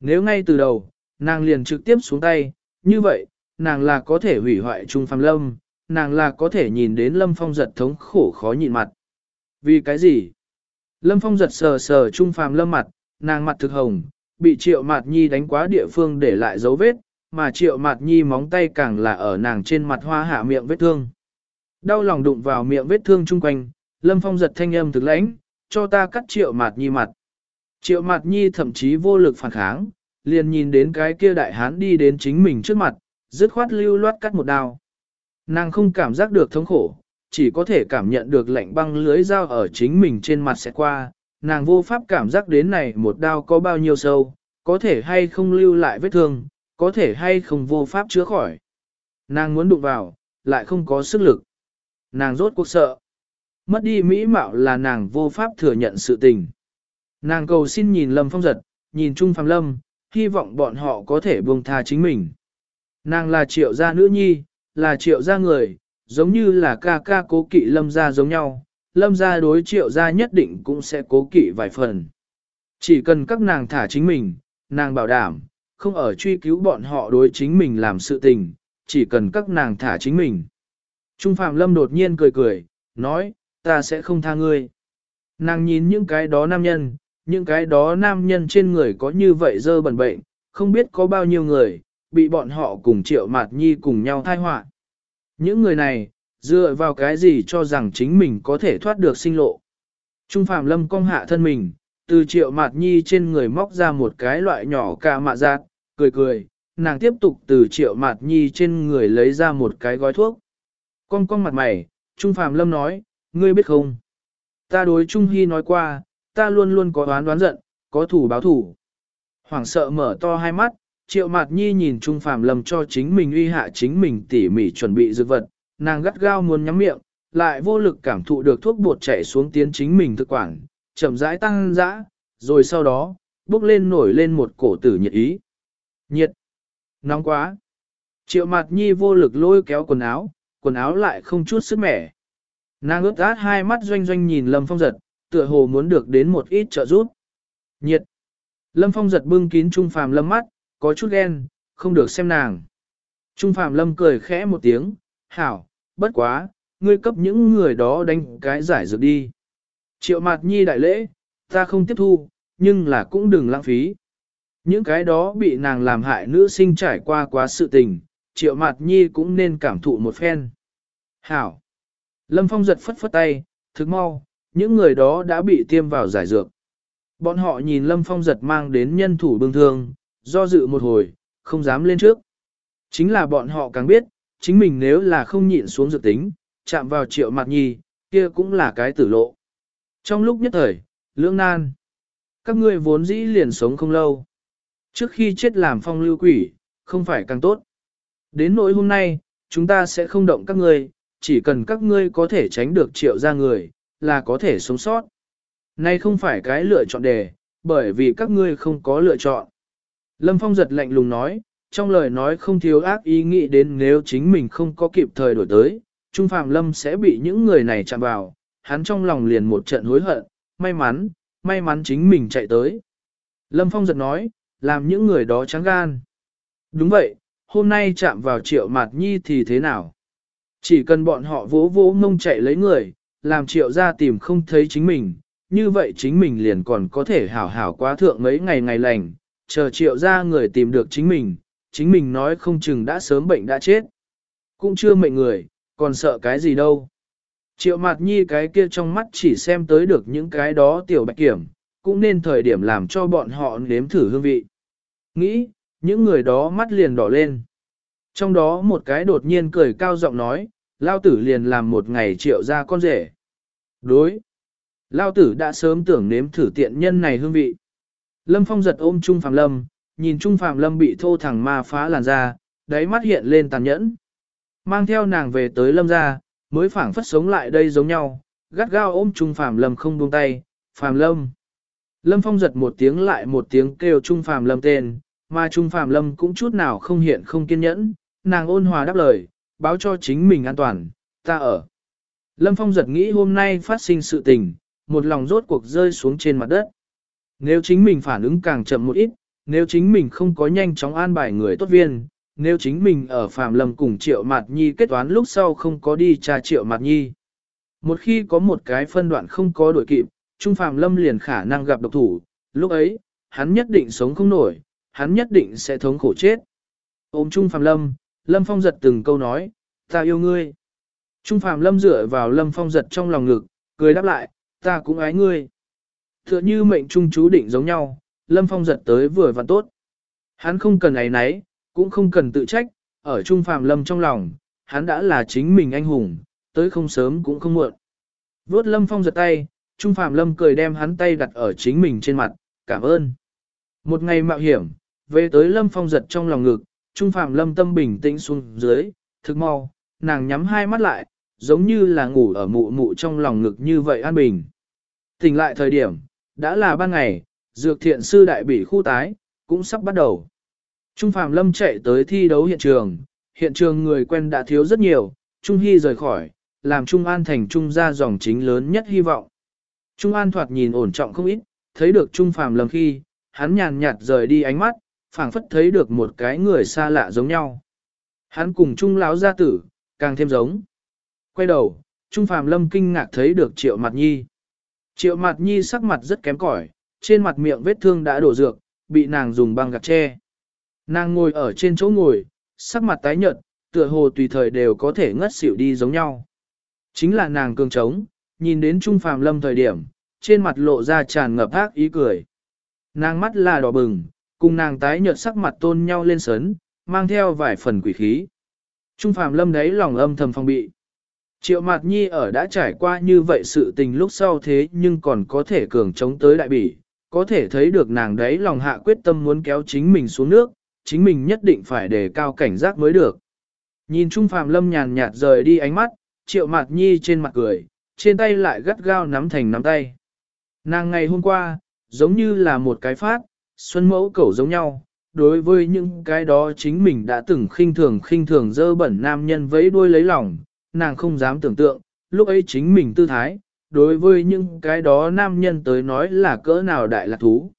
Speaker 1: Nếu ngay từ đầu, nàng liền trực tiếp xuống tay, như vậy, nàng là có thể hủy hoại Trung Phạm Lâm, nàng là có thể nhìn đến Lâm Phong giật thống khổ khó nhịn mặt. Vì cái gì? Lâm Phong giật sờ sờ Trung Phạm Lâm mặt, nàng mặt thực hồng, bị Triệu Mạt Nhi đánh quá địa phương để lại dấu vết, mà Triệu Mạt Nhi móng tay càng là ở nàng trên mặt hoa hạ miệng vết thương. Đau lòng đụng vào miệng vết thương chung quanh, Lâm Phong giật thanh âm thực lãnh, cho ta cắt Triệu Mạt Nhi mặt. Triệu mặt Nhi thậm chí vô lực phản kháng, liền nhìn đến cái kia đại hán đi đến chính mình trước mặt, dứt khoát lưu loát cắt một đao. Nàng không cảm giác được thống khổ, chỉ có thể cảm nhận được lạnh băng lưới dao ở chính mình trên mặt sẽ qua, nàng vô pháp cảm giác đến này một đao có bao nhiêu sâu, có thể hay không lưu lại vết thương, có thể hay không vô pháp chữa khỏi. Nàng muốn đụng vào, lại không có sức lực. Nàng rốt cuộc sợ. Mất đi mỹ mạo là nàng vô pháp thừa nhận sự tình. Nàng cầu xin nhìn Lâm Phong giật, nhìn Trung phạm Lâm, hy vọng bọn họ có thể buông tha chính mình. Nàng là triệu gia nữ nhi, là triệu gia người, giống như là ca ca cố kỵ Lâm gia giống nhau, lâm gia đối triệu gia nhất định cũng sẽ cố kỵ vài phần. Chỉ cần các nàng thả chính mình, nàng bảo đảm, không ở truy cứu bọn họ đối chính mình làm sự tình, chỉ cần các nàng thả chính mình. Trung Phạm Lâm đột nhiên cười cười, nói, ta sẽ không tha ngươi. Nàng nhìn những cái đó nam nhân, những cái đó nam nhân trên người có như vậy dơ bẩn bệnh, không biết có bao nhiêu người, bị bọn họ cùng triệu mạt nhi cùng nhau thai họa. Những người này, dựa vào cái gì cho rằng chính mình có thể thoát được sinh lộ. Trung Phạm Lâm cong hạ thân mình, từ triệu mạt nhi trên người móc ra một cái loại nhỏ ca mạ giác, cười cười, nàng tiếp tục từ triệu mạt nhi trên người lấy ra một cái gói thuốc. Con con mặt mày, Trung Phạm Lâm nói, ngươi biết không? Ta đối Trung Hy nói qua, ta luôn luôn có đoán đoán giận, có thủ báo thủ. Hoảng sợ mở to hai mắt, triệu mạt nhi nhìn Trung Phạm Lâm cho chính mình uy hạ chính mình tỉ mỉ chuẩn bị dược vật, nàng gắt gao muốn nhắm miệng, lại vô lực cảm thụ được thuốc bột chảy xuống tiến chính mình thực quản, chậm rãi tăng dã, rồi sau đó, bước lên nổi lên một cổ tử nhiệt ý. Nhiệt! Nóng quá! Triệu mặt nhi vô lực lôi kéo quần áo, quần áo lại không chút sức mẻ. Nàng ướt át hai mắt doanh doanh nhìn Lâm Phong giật, tựa hồ muốn được đến một ít trợ giúp. Nhiệt! Lâm Phong giật bưng kín Trung Phàm Lâm mắt, có chút ghen, không được xem nàng. Trung Phàm Lâm cười khẽ một tiếng, hảo, bất quá, ngươi cấp những người đó đánh cái giải dược đi. Triệu mạt nhi đại lễ, ta không tiếp thu, nhưng là cũng đừng lãng phí. Những cái đó bị nàng làm hại nữ sinh trải qua quá sự tình, triệu mạt nhi cũng nên cảm thụ một phen. Hảo! Lâm Phong giật phất phất tay, thức mau, những người đó đã bị tiêm vào giải dược. Bọn họ nhìn Lâm Phong giật mang đến nhân thủ bương thương, do dự một hồi, không dám lên trước. Chính là bọn họ càng biết, chính mình nếu là không nhịn xuống dược tính, chạm vào triệu mặt nhi, kia cũng là cái tử lộ. Trong lúc nhất thời, lưỡng nan, các ngươi vốn dĩ liền sống không lâu. Trước khi chết làm phong lưu quỷ, không phải càng tốt. Đến nỗi hôm nay, chúng ta sẽ không động các ngươi, chỉ cần các ngươi có thể tránh được triệu ra người, là có thể sống sót. Nay không phải cái lựa chọn đề, bởi vì các ngươi không có lựa chọn. Lâm Phong giật lạnh lùng nói, trong lời nói không thiếu ác ý nghĩ đến nếu chính mình không có kịp thời đổi tới, Trung Phạm Lâm sẽ bị những người này chạm vào, hắn trong lòng liền một trận hối hận, may mắn, may mắn chính mình chạy tới. Lâm Phong giật nói, làm những người đó trắng gan. Đúng vậy, hôm nay chạm vào triệu mạt nhi thì thế nào? Chỉ cần bọn họ vỗ vỗ mông chạy lấy người, làm triệu gia tìm không thấy chính mình, như vậy chính mình liền còn có thể hảo hảo quá thượng mấy ngày ngày lành, chờ triệu gia người tìm được chính mình, chính mình nói không chừng đã sớm bệnh đã chết. Cũng chưa mệnh người, còn sợ cái gì đâu. Triệu mặt nhi cái kia trong mắt chỉ xem tới được những cái đó tiểu bạch kiểm, cũng nên thời điểm làm cho bọn họ nếm thử hương vị. Nghĩ, những người đó mắt liền đỏ lên. Trong đó một cái đột nhiên cười cao giọng nói, lao tử liền làm một ngày triệu ra con rể. Đối. Lao tử đã sớm tưởng nếm thử tiện nhân này hương vị. Lâm Phong giật ôm Trung Phạm Lâm, nhìn Trung Phạm Lâm bị thô thẳng ma phá làn da, đáy mắt hiện lên tàn nhẫn. Mang theo nàng về tới Lâm ra, mới phảng phất sống lại đây giống nhau, gắt gao ôm Trung Phạm Lâm không buông tay, Phạm Lâm. Lâm Phong giật một tiếng lại một tiếng kêu Trung Phạm Lâm tên, mà Trung Phạm Lâm cũng chút nào không hiện không kiên nhẫn, nàng ôn hòa đáp lời, báo cho chính mình an toàn, ta ở. Lâm Phong giật nghĩ hôm nay phát sinh sự tình, một lòng rốt cuộc rơi xuống trên mặt đất. Nếu chính mình phản ứng càng chậm một ít, nếu chính mình không có nhanh chóng an bài người tốt viên, nếu chính mình ở Phạm Lâm cùng Triệu Mạt Nhi kết toán lúc sau không có đi tra Triệu Mạt Nhi. Một khi có một cái phân đoạn không có đổi kịp, Trung Phạm Lâm liền khả năng gặp độc thủ, lúc ấy, hắn nhất định sống không nổi, hắn nhất định sẽ thống khổ chết. Ôm Trung Phạm Lâm, Lâm Phong giật từng câu nói, ta yêu ngươi. Trung Phạm Lâm dựa vào Lâm Phong giật trong lòng ngực, cười đáp lại, ta cũng ái ngươi. Tựa như mệnh trung chú định giống nhau, Lâm Phong giật tới vừa và tốt. Hắn không cần ấy náy, cũng không cần tự trách, ở Trung Phạm Lâm trong lòng, hắn đã là chính mình anh hùng, tới không sớm cũng không muộn. Vốt Lâm Phong giật tay, Trung Phạm Lâm cười đem hắn tay đặt ở chính mình trên mặt, cảm ơn. Một ngày mạo hiểm, về tới Lâm Phong giật trong lòng ngực, Trung Phạm Lâm tâm bình tĩnh xuống dưới, thức mau, nàng nhắm hai mắt lại, giống như là ngủ ở mụ mụ trong lòng ngực như vậy an bình. Tỉnh lại thời điểm, đã là ban ngày, dược thiện sư đại bỉ khu tái, cũng sắp bắt đầu. Trung Phạm Lâm chạy tới thi đấu hiện trường, hiện trường người quen đã thiếu rất nhiều, Trung Hy rời khỏi, làm Trung An thành Trung gia dòng chính lớn nhất hy vọng. Trung An thoạt nhìn ổn trọng không ít, thấy được Trung Phạm Lâm khi, hắn nhàn nhạt rời đi ánh mắt, phảng phất thấy được một cái người xa lạ giống nhau. Hắn cùng Trung lão gia tử, càng thêm giống. Quay đầu, Trung Phạm Lâm kinh ngạc thấy được Triệu Mạt Nhi. Triệu Mạt Nhi sắc mặt rất kém cỏi, trên mặt miệng vết thương đã đổ dược, bị nàng dùng băng gạc che. Nàng ngồi ở trên chỗ ngồi, sắc mặt tái nhợt, tựa hồ tùy thời đều có thể ngất xỉu đi giống nhau. Chính là nàng cường trống, nhìn đến Trung Phạm Lâm thời điểm, trên mặt lộ ra tràn ngập ác ý cười. Nàng mắt là đỏ bừng, cùng nàng tái nhợt sắc mặt tôn nhau lên sấn, mang theo vài phần quỷ khí. Trung Phạm Lâm đấy lòng âm thầm phong bị. Triệu Mạt Nhi ở đã trải qua như vậy sự tình lúc sau thế nhưng còn có thể cường chống tới đại bỉ, có thể thấy được nàng đấy lòng hạ quyết tâm muốn kéo chính mình xuống nước, chính mình nhất định phải đề cao cảnh giác mới được. Nhìn Trung Phạm Lâm nhàn nhạt rời đi ánh mắt, Triệu Mạt Nhi trên mặt cười, trên tay lại gắt gao nắm thành nắm tay. Nàng ngày hôm qua, giống như là một cái phát, xuân mẫu cẩu giống nhau, đối với những cái đó chính mình đã từng khinh thường khinh thường dơ bẩn nam nhân vẫy đuôi lấy lòng, nàng không dám tưởng tượng, lúc ấy chính mình tư thái, đối với những cái đó nam nhân tới nói là cỡ nào đại lạc thú.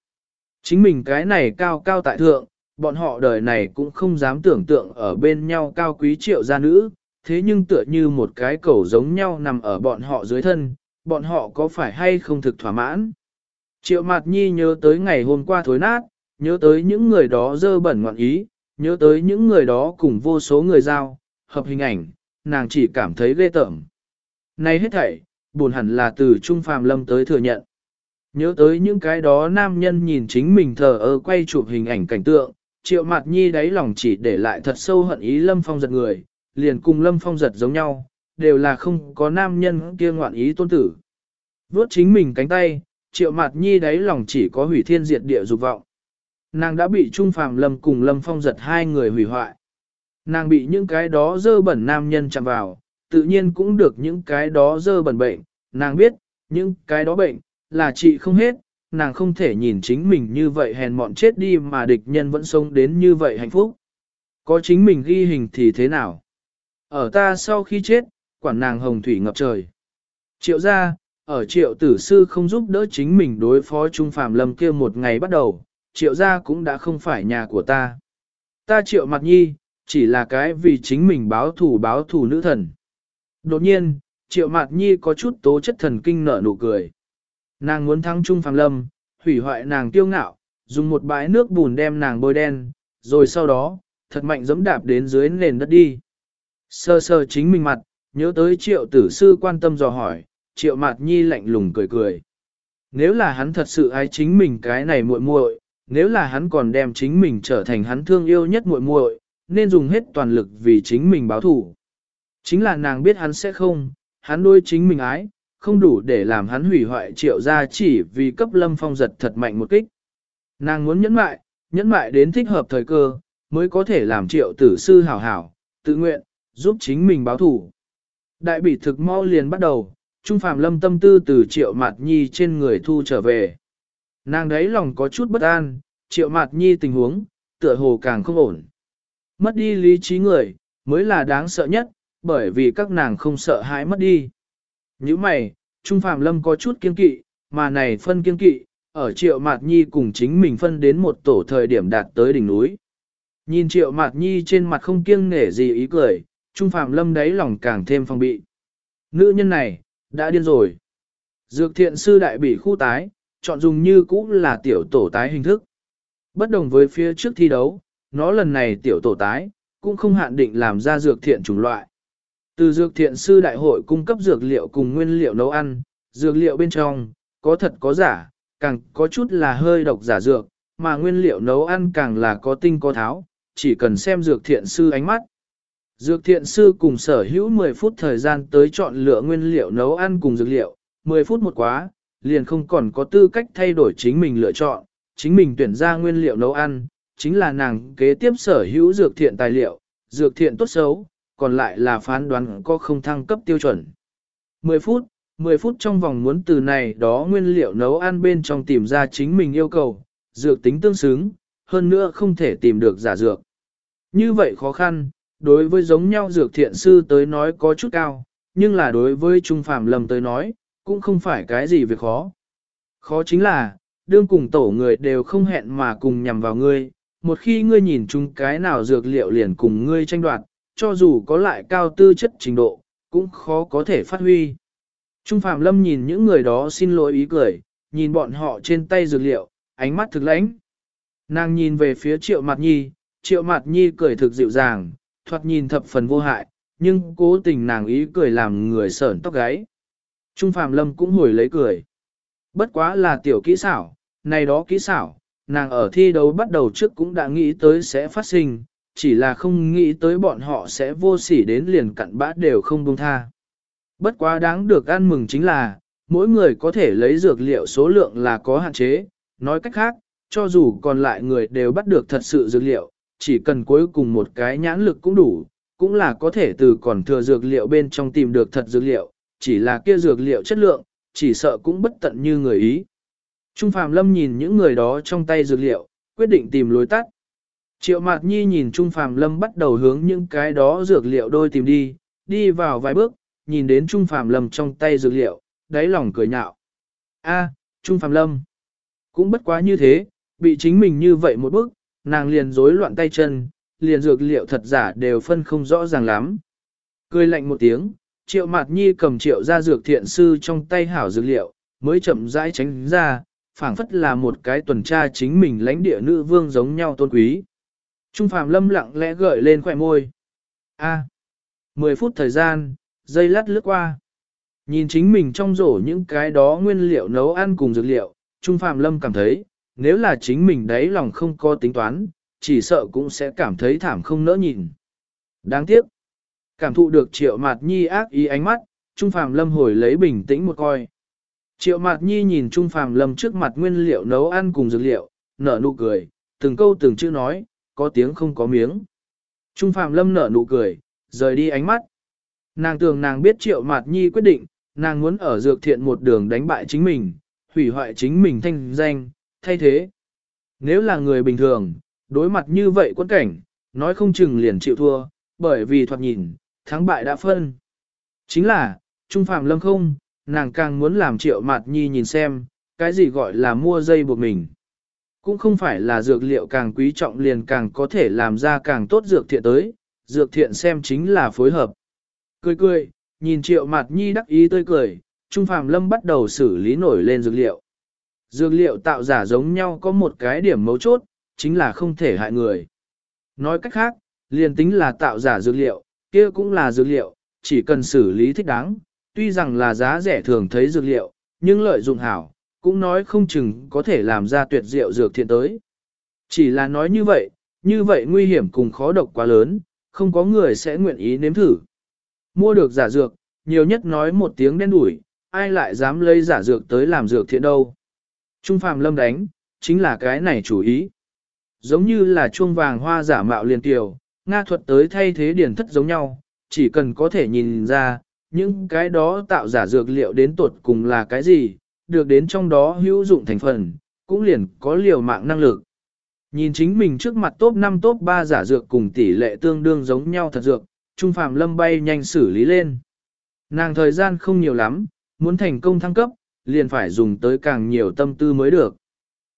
Speaker 1: Chính mình cái này cao cao tại thượng, bọn họ đời này cũng không dám tưởng tượng ở bên nhau cao quý triệu gia nữ, thế nhưng tựa như một cái cẩu giống nhau nằm ở bọn họ dưới thân, bọn họ có phải hay không thực thỏa mãn. Triệu Mạt Nhi nhớ tới ngày hôm qua thối nát, nhớ tới những người đó dơ bẩn ngoạn ý, nhớ tới những người đó cùng vô số người giao, hợp hình ảnh, nàng chỉ cảm thấy ghê tởm. Này hết thảy, buồn hẳn là từ Trung Phàm Lâm tới thừa nhận. Nhớ tới những cái đó nam nhân nhìn chính mình thờ ơ quay chụp hình ảnh cảnh tượng, triệu Mạt nhi đáy lòng chỉ để lại thật sâu hận ý Lâm Phong giật người, liền cùng Lâm Phong giật giống nhau, đều là không có nam nhân kia ngoạn ý tôn tử. Vốt chính mình cánh tay, triệu mặt nhi đáy lòng chỉ có hủy thiên diệt địa dục vọng. Nàng đã bị Trung Phàm Lâm cùng Lâm Phong giật hai người hủy hoại. Nàng bị những cái đó dơ bẩn nam nhân chạm vào, tự nhiên cũng được những cái đó dơ bẩn bệnh. Nàng biết, những cái đó bệnh, là chị không hết, nàng không thể nhìn chính mình như vậy hèn mọn chết đi mà địch nhân vẫn sống đến như vậy hạnh phúc. Có chính mình ghi hình thì thế nào? Ở ta sau khi chết, quản nàng hồng thủy ngập trời. Triệu ra, ở triệu tử sư không giúp đỡ chính mình đối phó Trung Phạm Lâm kia một ngày bắt đầu, triệu gia cũng đã không phải nhà của ta. Ta triệu mặt nhi, chỉ là cái vì chính mình báo thủ báo thủ nữ thần. Đột nhiên, triệu mặt nhi có chút tố chất thần kinh nở nụ cười. Nàng muốn thắng Trung Phạm Lâm, hủy hoại nàng tiêu ngạo, dùng một bãi nước bùn đem nàng bôi đen, rồi sau đó, thật mạnh giẫm đạp đến dưới nền đất đi. Sơ sơ chính mình mặt, nhớ tới triệu tử sư quan tâm dò hỏi, triệu mạt nhi lạnh lùng cười cười. Nếu là hắn thật sự ái chính mình cái này muội muội, nếu là hắn còn đem chính mình trở thành hắn thương yêu nhất muội muội, nên dùng hết toàn lực vì chính mình báo thủ. Chính là nàng biết hắn sẽ không, hắn đôi chính mình ái, không đủ để làm hắn hủy hoại triệu gia chỉ vì cấp lâm phong giật thật mạnh một kích. Nàng muốn nhẫn mại, nhẫn mại đến thích hợp thời cơ, mới có thể làm triệu tử sư hảo hảo, tự nguyện, giúp chính mình báo thủ. Đại Bỉ thực mau liền bắt đầu, Trung Phạm Lâm tâm tư từ Triệu Mạt Nhi trên người thu trở về. Nàng đấy lòng có chút bất an, Triệu Mạt Nhi tình huống, tựa hồ càng không ổn. Mất đi lý trí người, mới là đáng sợ nhất, bởi vì các nàng không sợ hãi mất đi. Như mày, Trung Phạm Lâm có chút kiên kỵ, mà này phân kiên kỵ, ở Triệu Mạt Nhi cùng chính mình phân đến một tổ thời điểm đạt tới đỉnh núi. Nhìn Triệu Mạt Nhi trên mặt không kiêng nể gì ý cười, Trung Phạm Lâm đáy lòng càng thêm phong bị. Nữ nhân này, đã điên rồi. Dược thiện sư đại bị khu tái, chọn dùng như cũ là tiểu tổ tái hình thức. Bất đồng với phía trước thi đấu, nó lần này tiểu tổ tái, cũng không hạn định làm ra dược thiện chủng loại. Từ dược thiện sư đại hội cung cấp dược liệu cùng nguyên liệu nấu ăn, dược liệu bên trong, có thật có giả, càng có chút là hơi độc giả dược, mà nguyên liệu nấu ăn càng là có tinh có tháo, chỉ cần xem dược thiện sư ánh mắt. Dược thiện sư cùng sở hữu 10 phút thời gian tới chọn lựa nguyên liệu nấu ăn cùng dược liệu, 10 phút một quá, liền không còn có tư cách thay đổi chính mình lựa chọn, chính mình tuyển ra nguyên liệu nấu ăn, chính là nàng kế tiếp sở hữu dược thiện tài liệu, dược thiện tốt xấu, còn lại là phán đoán có không thăng cấp tiêu chuẩn. 10 phút, 10 phút trong vòng muốn từ này đó nguyên liệu nấu ăn bên trong tìm ra chính mình yêu cầu, dược tính tương xứng, hơn nữa không thể tìm được giả dược. Như vậy khó khăn, đối với giống nhau dược thiện sư tới nói có chút cao, nhưng là đối với Trung Phạm Lâm tới nói, cũng không phải cái gì việc khó. Khó chính là, đương cùng tổ người đều không hẹn mà cùng nhằm vào ngươi, một khi ngươi nhìn chung cái nào dược liệu liền cùng ngươi tranh đoạt, cho dù có lại cao tư chất trình độ, cũng khó có thể phát huy. Trung Phạm Lâm nhìn những người đó xin lỗi ý cười, nhìn bọn họ trên tay dược liệu, ánh mắt thực lãnh. Nàng nhìn về phía Triệu Mạt Nhi, Triệu Mạt Nhi cười thực dịu dàng, thoạt nhìn thập phần vô hại, nhưng cố tình nàng ý cười làm người sởn tóc gáy. Trung Phạm Lâm cũng hồi lấy cười. Bất quá là tiểu kỹ xảo, này đó kỹ xảo, nàng ở thi đấu bắt đầu trước cũng đã nghĩ tới sẽ phát sinh, chỉ là không nghĩ tới bọn họ sẽ vô sỉ đến liền cặn bã đều không buông tha. Bất quá đáng được ăn mừng chính là, mỗi người có thể lấy dược liệu số lượng là có hạn chế, nói cách khác, cho dù còn lại người đều bắt được thật sự dược liệu, chỉ cần cuối cùng một cái nhãn lực cũng đủ, cũng là có thể từ còn thừa dược liệu bên trong tìm được thật dược liệu, chỉ là kia dược liệu chất lượng, chỉ sợ cũng bất tận như người ý. Trung Phạm Lâm nhìn những người đó trong tay dược liệu, quyết định tìm lối tắt. Triệu Mạt Nhi nhìn Trung Phạm Lâm bắt đầu hướng những cái đó dược liệu đôi tìm đi, đi vào vài bước, nhìn đến Trung Phạm Lâm trong tay dược liệu, đáy lòng cười nhạo. A, Trung Phạm Lâm, cũng bất quá như thế, bị chính mình như vậy một bước, nàng liền rối loạn tay chân, liền dược liệu thật giả đều phân không rõ ràng lắm. Cười lạnh một tiếng, triệu mạt nhi cầm triệu ra dược thiện sư trong tay hảo dược liệu, mới chậm rãi tránh ra, phảng phất là một cái tuần tra chính mình lãnh địa nữ vương giống nhau tôn quý. Trung phàm lâm lặng lẽ gợi lên khỏe môi. A. À, 10 phút thời gian, dây lát lướt qua. Nhìn chính mình trong rổ những cái đó nguyên liệu nấu ăn cùng dược liệu, Trung Phạm Lâm cảm thấy, nếu là chính mình đấy lòng không có tính toán, chỉ sợ cũng sẽ cảm thấy thảm không nỡ nhìn. Đáng tiếc, cảm thụ được triệu mạt nhi ác ý ánh mắt, Trung Phàm Lâm hồi lấy bình tĩnh một coi. Triệu mạt nhi nhìn Trung Phàm Lâm trước mặt nguyên liệu nấu ăn cùng dược liệu, nở nụ cười, từng câu từng chữ nói, có tiếng không có miếng. Trung Phàm Lâm nở nụ cười, rời đi ánh mắt. Nàng tưởng nàng biết triệu mạt nhi quyết định, nàng muốn ở dược thiện một đường đánh bại chính mình, hủy hoại chính mình thanh danh, thay thế. Nếu là người bình thường, đối mặt như vậy quân cảnh, nói không chừng liền chịu thua, bởi vì thoạt nhìn, thắng bại đã phân. Chính là, Trung Phạm Lâm không, nàng càng muốn làm triệu mạt nhi nhìn xem, cái gì gọi là mua dây buộc mình. Cũng không phải là dược liệu càng quý trọng liền càng có thể làm ra càng tốt dược thiện tới, dược thiện xem chính là phối hợp. Cười cười, nhìn triệu mặt nhi đắc ý tươi cười, Trung phạm Lâm bắt đầu xử lý nổi lên dược liệu. Dược liệu tạo giả giống nhau có một cái điểm mấu chốt, chính là không thể hại người. Nói cách khác, liền tính là tạo giả dược liệu, kia cũng là dược liệu, chỉ cần xử lý thích đáng, tuy rằng là giá rẻ thường thấy dược liệu, nhưng lợi dụng hảo, cũng nói không chừng có thể làm ra tuyệt diệu dược thiện tới. Chỉ là nói như vậy, như vậy nguy hiểm cùng khó độc quá lớn, không có người sẽ nguyện ý nếm thử. Mua được giả dược, nhiều nhất nói một tiếng đen đủi, ai lại dám lấy giả dược tới làm dược thiện đâu. Trung phàm lâm đánh, chính là cái này chủ ý. Giống như là chuông vàng hoa giả mạo liền tiểu, Nga thuật tới thay thế điển thất giống nhau, chỉ cần có thể nhìn ra, những cái đó tạo giả dược liệu đến tuột cùng là cái gì, được đến trong đó hữu dụng thành phần, cũng liền có liều mạng năng lực. Nhìn chính mình trước mặt top 5 top 3 giả dược cùng tỷ lệ tương đương giống nhau thật dược, Trung Phàm Lâm bay nhanh xử lý lên. Nàng thời gian không nhiều lắm, muốn thành công thăng cấp, liền phải dùng tới càng nhiều tâm tư mới được.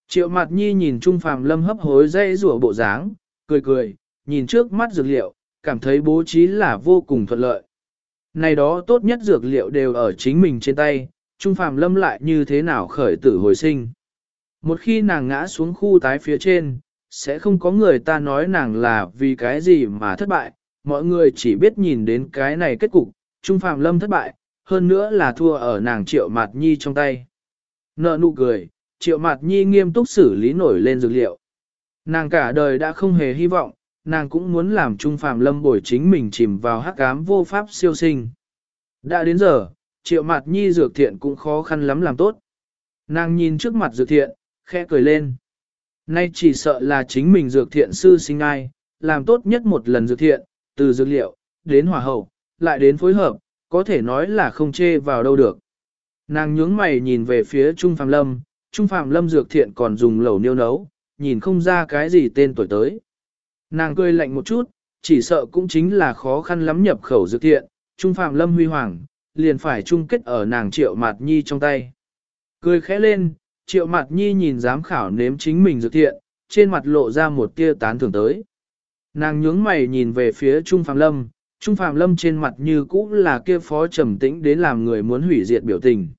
Speaker 1: Triệu mặt Nhi nhìn Trung Phạm Lâm hấp hối dây rủa bộ dáng, cười cười, nhìn trước mắt dược liệu, cảm thấy bố trí là vô cùng thuận lợi. Này đó tốt nhất dược liệu đều ở chính mình trên tay, Trung Phạm Lâm lại như thế nào khởi tử hồi sinh. Một khi nàng ngã xuống khu tái phía trên, sẽ không có người ta nói nàng là vì cái gì mà thất bại, mọi người chỉ biết nhìn đến cái này kết cục, Trung Phạm Lâm thất bại, hơn nữa là thua ở nàng Triệu Mạt Nhi trong tay. Nợ nụ cười, Triệu Mạt Nhi nghiêm túc xử lý nổi lên dược liệu. Nàng cả đời đã không hề hy vọng, nàng cũng muốn làm Trung Phàm Lâm bồi chính mình chìm vào hắc ám vô pháp siêu sinh. Đã đến giờ, Triệu Mạt Nhi dược thiện cũng khó khăn lắm làm tốt. Nàng nhìn trước mặt dược thiện, khẽ cười lên. Nay chỉ sợ là chính mình dược thiện sư sinh ai, làm tốt nhất một lần dược thiện, từ dược liệu, đến hỏa hậu, lại đến phối hợp, có thể nói là không chê vào đâu được. Nàng nhướng mày nhìn về phía Trung Phạm Lâm, Trung Phạm Lâm dược thiện còn dùng lẩu niêu nấu, nhìn không ra cái gì tên tuổi tới. Nàng cười lạnh một chút, chỉ sợ cũng chính là khó khăn lắm nhập khẩu dược thiện, Trung Phạm Lâm huy hoàng, liền phải chung kết ở nàng triệu mạt nhi trong tay. Cười khẽ lên, triệu mạt nhi nhìn giám khảo nếm chính mình dược thiện, trên mặt lộ ra một tia tán thưởng tới. Nàng nhướng mày nhìn về phía Trung Phạm Lâm, Trung Phạm Lâm trên mặt như cũ là kia phó trầm tĩnh đến làm người muốn hủy diệt biểu tình.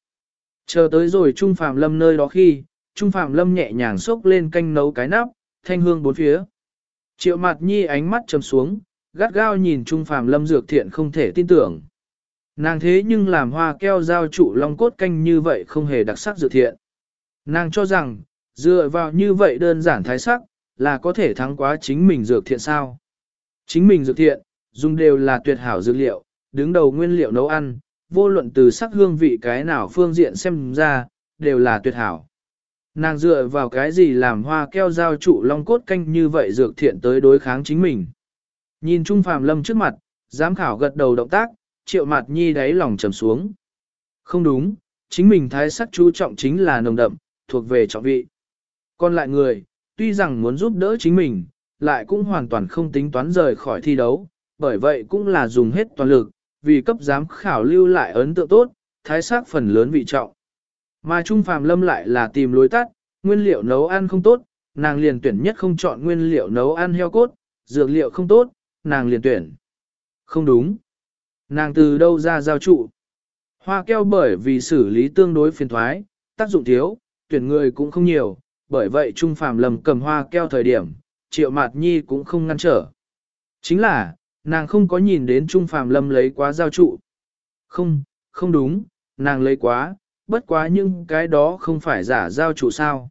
Speaker 1: Chờ tới rồi Trung Phạm Lâm nơi đó khi, Trung Phạm Lâm nhẹ nhàng xốc lên canh nấu cái nắp, thanh hương bốn phía. Triệu mặt nhi ánh mắt trầm xuống, gắt gao nhìn Trung Phạm Lâm dược thiện không thể tin tưởng. Nàng thế nhưng làm hoa keo giao trụ long cốt canh như vậy không hề đặc sắc dược thiện. Nàng cho rằng, dựa vào như vậy đơn giản thái sắc, là có thể thắng quá chính mình dược thiện sao. Chính mình dược thiện, dùng đều là tuyệt hảo dược liệu, đứng đầu nguyên liệu nấu ăn, vô luận từ sắc hương vị cái nào phương diện xem ra, đều là tuyệt hảo. Nàng dựa vào cái gì làm hoa keo giao trụ long cốt canh như vậy dược thiện tới đối kháng chính mình. Nhìn Trung Phạm Lâm trước mặt, giám khảo gật đầu động tác, triệu mặt nhi đáy lòng trầm xuống. Không đúng, chính mình thái sắc chú trọng chính là nồng đậm, thuộc về trọng vị. Còn lại người, tuy rằng muốn giúp đỡ chính mình, lại cũng hoàn toàn không tính toán rời khỏi thi đấu, bởi vậy cũng là dùng hết toàn lực, vì cấp giám khảo lưu lại ấn tượng tốt, thái sắc phần lớn vị trọng. Mà Trung Phàm Lâm lại là tìm lối tắt, nguyên liệu nấu ăn không tốt, nàng liền tuyển nhất không chọn nguyên liệu nấu ăn heo cốt, dược liệu không tốt, nàng liền tuyển. Không đúng. Nàng từ đâu ra giao trụ? Hoa keo bởi vì xử lý tương đối phiền thoái, tác dụng thiếu, tuyển người cũng không nhiều, bởi vậy Trung Phàm lầm cầm hoa keo thời điểm, Triệu Mạt Nhi cũng không ngăn trở. Chính là, nàng không có nhìn đến Trung Phạm Lâm lấy quá giao trụ. Không, không đúng, nàng lấy quá, bất quá nhưng cái đó không phải giả giao trụ sao.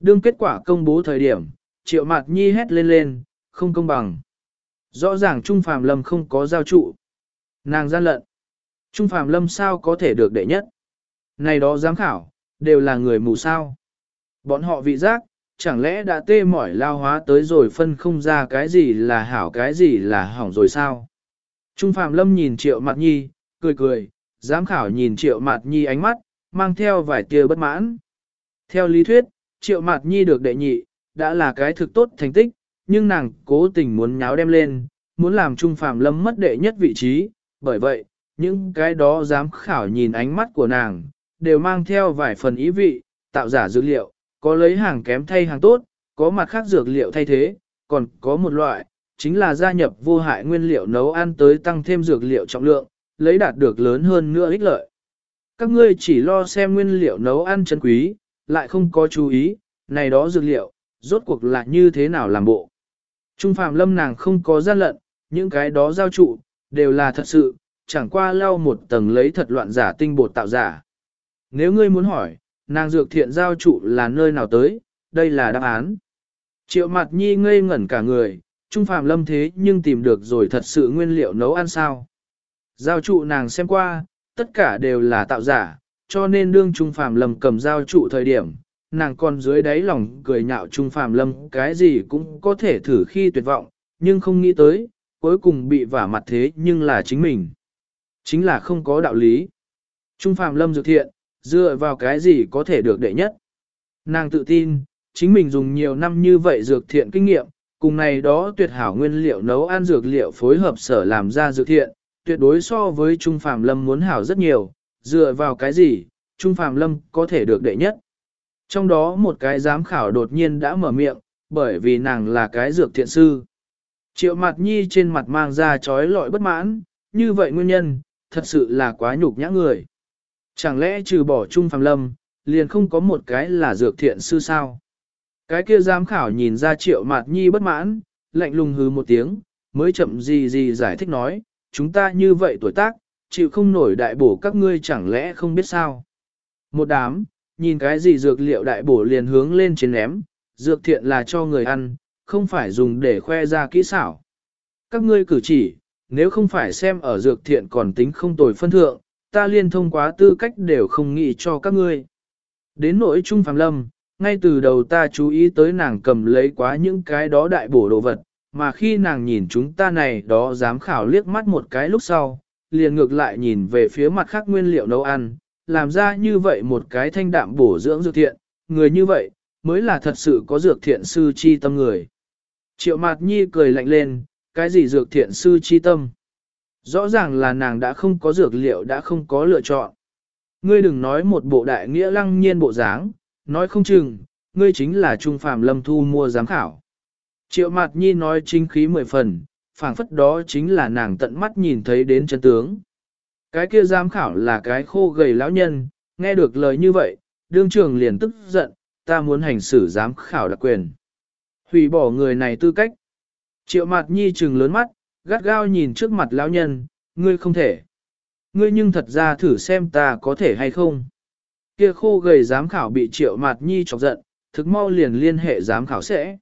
Speaker 1: Đương kết quả công bố thời điểm, Triệu Mạt Nhi hét lên lên, không công bằng. Rõ ràng Trung Phạm Lâm không có giao trụ. Nàng gian lận. Trung Phạm Lâm sao có thể được đệ nhất? Này đó giám khảo, đều là người mù sao. Bọn họ vị giác, chẳng lẽ đã tê mỏi lao hóa tới rồi phân không ra cái gì là hảo cái gì là hỏng rồi sao? Trung Phạm Lâm nhìn Triệu Mạt Nhi, cười cười, giám khảo nhìn Triệu Mạt Nhi ánh mắt, mang theo vài tia bất mãn. Theo lý thuyết, triệu mạt nhi được đệ nhị, đã là cái thực tốt thành tích, nhưng nàng cố tình muốn nháo đem lên, muốn làm Trung Phạm Lâm mất đệ nhất vị trí, bởi vậy, những cái đó giám khảo nhìn ánh mắt của nàng, đều mang theo vài phần ý vị, tạo giả dữ liệu, có lấy hàng kém thay hàng tốt, có mặt khác dược liệu thay thế, còn có một loại, chính là gia nhập vô hại nguyên liệu nấu ăn tới tăng thêm dược liệu trọng lượng, lấy đạt được lớn hơn nữa ích lợi. Các ngươi chỉ lo xem nguyên liệu nấu ăn chân quý, lại không có chú ý, này đó dược liệu, rốt cuộc là như thế nào làm bộ. Trung Phạm Lâm nàng không có gian lận, những cái đó giao trụ, đều là thật sự, chẳng qua lau một tầng lấy thật loạn giả tinh bột tạo giả. Nếu ngươi muốn hỏi, nàng dược thiện giao trụ là nơi nào tới, đây là đáp án. Triệu mặt nhi ngây ngẩn cả người, Trung Phạm Lâm thế nhưng tìm được rồi thật sự nguyên liệu nấu ăn sao. Giao trụ nàng xem qua, tất cả đều là tạo giả, cho nên đương Trung Phạm Lâm cầm giao trụ thời điểm, nàng còn dưới đáy lòng cười nhạo Trung Phạm Lâm cái gì cũng có thể thử khi tuyệt vọng, nhưng không nghĩ tới, cuối cùng bị vả mặt thế nhưng là chính mình. Chính là không có đạo lý. Trung Phạm Lâm dược thiện, dựa vào cái gì có thể được đệ nhất. Nàng tự tin, chính mình dùng nhiều năm như vậy dược thiện kinh nghiệm, cùng này đó tuyệt hảo nguyên liệu nấu ăn dược liệu phối hợp sở làm ra dược thiện, tuyệt đối so với Trung Phạm Lâm muốn hảo rất nhiều, dựa vào cái gì, Trung Phạm Lâm có thể được đệ nhất. Trong đó một cái giám khảo đột nhiên đã mở miệng, bởi vì nàng là cái dược thiện sư. Triệu mặt nhi trên mặt mang ra trói lọi bất mãn, như vậy nguyên nhân, thật sự là quá nhục nhã người. Chẳng lẽ trừ bỏ Trung Phạm Lâm, liền không có một cái là dược thiện sư sao? Cái kia giám khảo nhìn ra triệu mạt nhi bất mãn, lạnh lùng hứ một tiếng, mới chậm gì gì giải thích nói, chúng ta như vậy tuổi tác, chịu không nổi đại bổ các ngươi chẳng lẽ không biết sao. Một đám, nhìn cái gì dược liệu đại bổ liền hướng lên trên ném, dược thiện là cho người ăn, không phải dùng để khoe ra kỹ xảo. Các ngươi cử chỉ, nếu không phải xem ở dược thiện còn tính không tồi phân thượng, ta liên thông quá tư cách đều không nghĩ cho các ngươi. Đến nỗi Trung Phàm Lâm, ngay từ đầu ta chú ý tới nàng cầm lấy quá những cái đó đại bổ đồ vật, mà khi nàng nhìn chúng ta này đó dám khảo liếc mắt một cái lúc sau, liền ngược lại nhìn về phía mặt khác nguyên liệu nấu ăn, làm ra như vậy một cái thanh đạm bổ dưỡng dược thiện, người như vậy, mới là thật sự có dược thiện sư chi tâm người. Triệu Mạt Nhi cười lạnh lên, cái gì dược thiện sư chi tâm? Rõ ràng là nàng đã không có dược liệu đã không có lựa chọn. Ngươi đừng nói một bộ đại nghĩa lăng nhiên bộ dáng, nói không chừng, ngươi chính là trung phàm lâm thu mua giám khảo. Triệu Mạt Nhi nói chính khí mười phần, phảng phất đó chính là nàng tận mắt nhìn thấy đến chân tướng. Cái kia giám khảo là cái khô gầy lão nhân, nghe được lời như vậy, đương trường liền tức giận, ta muốn hành xử giám khảo đặc quyền. Hủy bỏ người này tư cách. Triệu Mạt Nhi trừng lớn mắt, gắt gao nhìn trước mặt lão nhân, ngươi không thể. Ngươi nhưng thật ra thử xem ta có thể hay không. Kia khô gầy giám khảo bị Triệu Mạt Nhi chọc giận, thực mau liền liên hệ giám khảo sẽ.